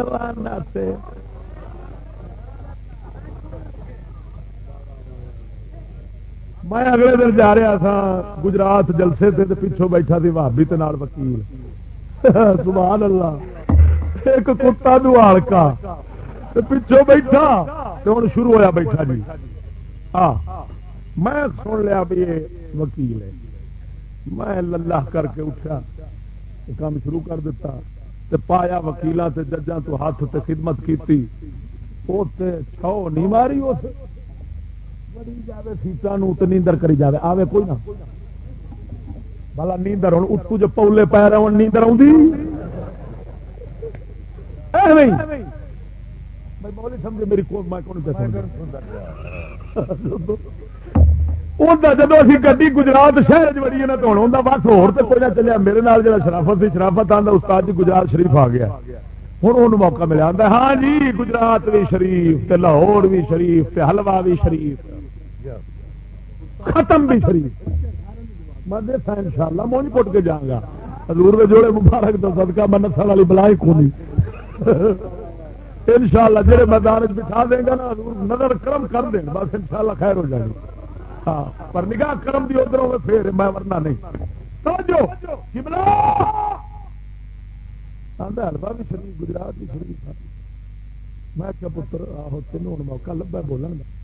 میں اگلے دن جا رہا تھا گجرات جلسے سے پیچھوں بیٹھا سی بھابی وکیل سبحان اللہ ایک کتا دوال کا پچھوں بیٹھا تو ہوں شروع ہویا بیٹھا جی۔ ہاں میں سن لیا بھی یہ وکیل ہے۔ میں للہ کر کے اٹھا کام شروع کر دیتا۔ تے پایا وکیلوں تے ججاں تو ہاتھ تے خدمت کیتی۔ او تے چھو نہیں ماری اس۔ بڑی جاوے سیٹاں نو تے نیندر کری جاوے۔ آوے کوئی نہ۔ بھلا نیندر ہن اٹھو جو پولے پے رہن، نیندر اوندی اے نہیں میں بولی سمجھے میری کو میں کون پہ جب ابھی گی گجرات شہر چڑی نا تو بس نہ چلیا میرے نال جا شرافت سی شرافت آتا استاد جی گجرات شریف آ گیا۔ ہوں وہ موقع ملیا آتا ہاں جی گجرات بھی شریف تے لاہور بھی شریف تے حلوا بھی شریف۔ ختم بھی شریف۔ میں دیکھا ان شاء اللہ مونج پٹ کے جاؤں گا۔ حضور میں جوڑے مبارک تو سدکا میں نسل والی بلا ہی کونی ان شاء اللہ جہے میدان بٹھا دیں گا نا نظر کرم کر دیں بس ان شاء اللہ خیر ہو جائے گی۔ ہاں، پر نگاہ کرم بھی ادھر ہوگا پھر میں ورنہ نہیں۔ ہلوا بھی شریف گجرات بھی شریف میں کیا پتر آہو تینوں ہوں موقع لبا بولن کا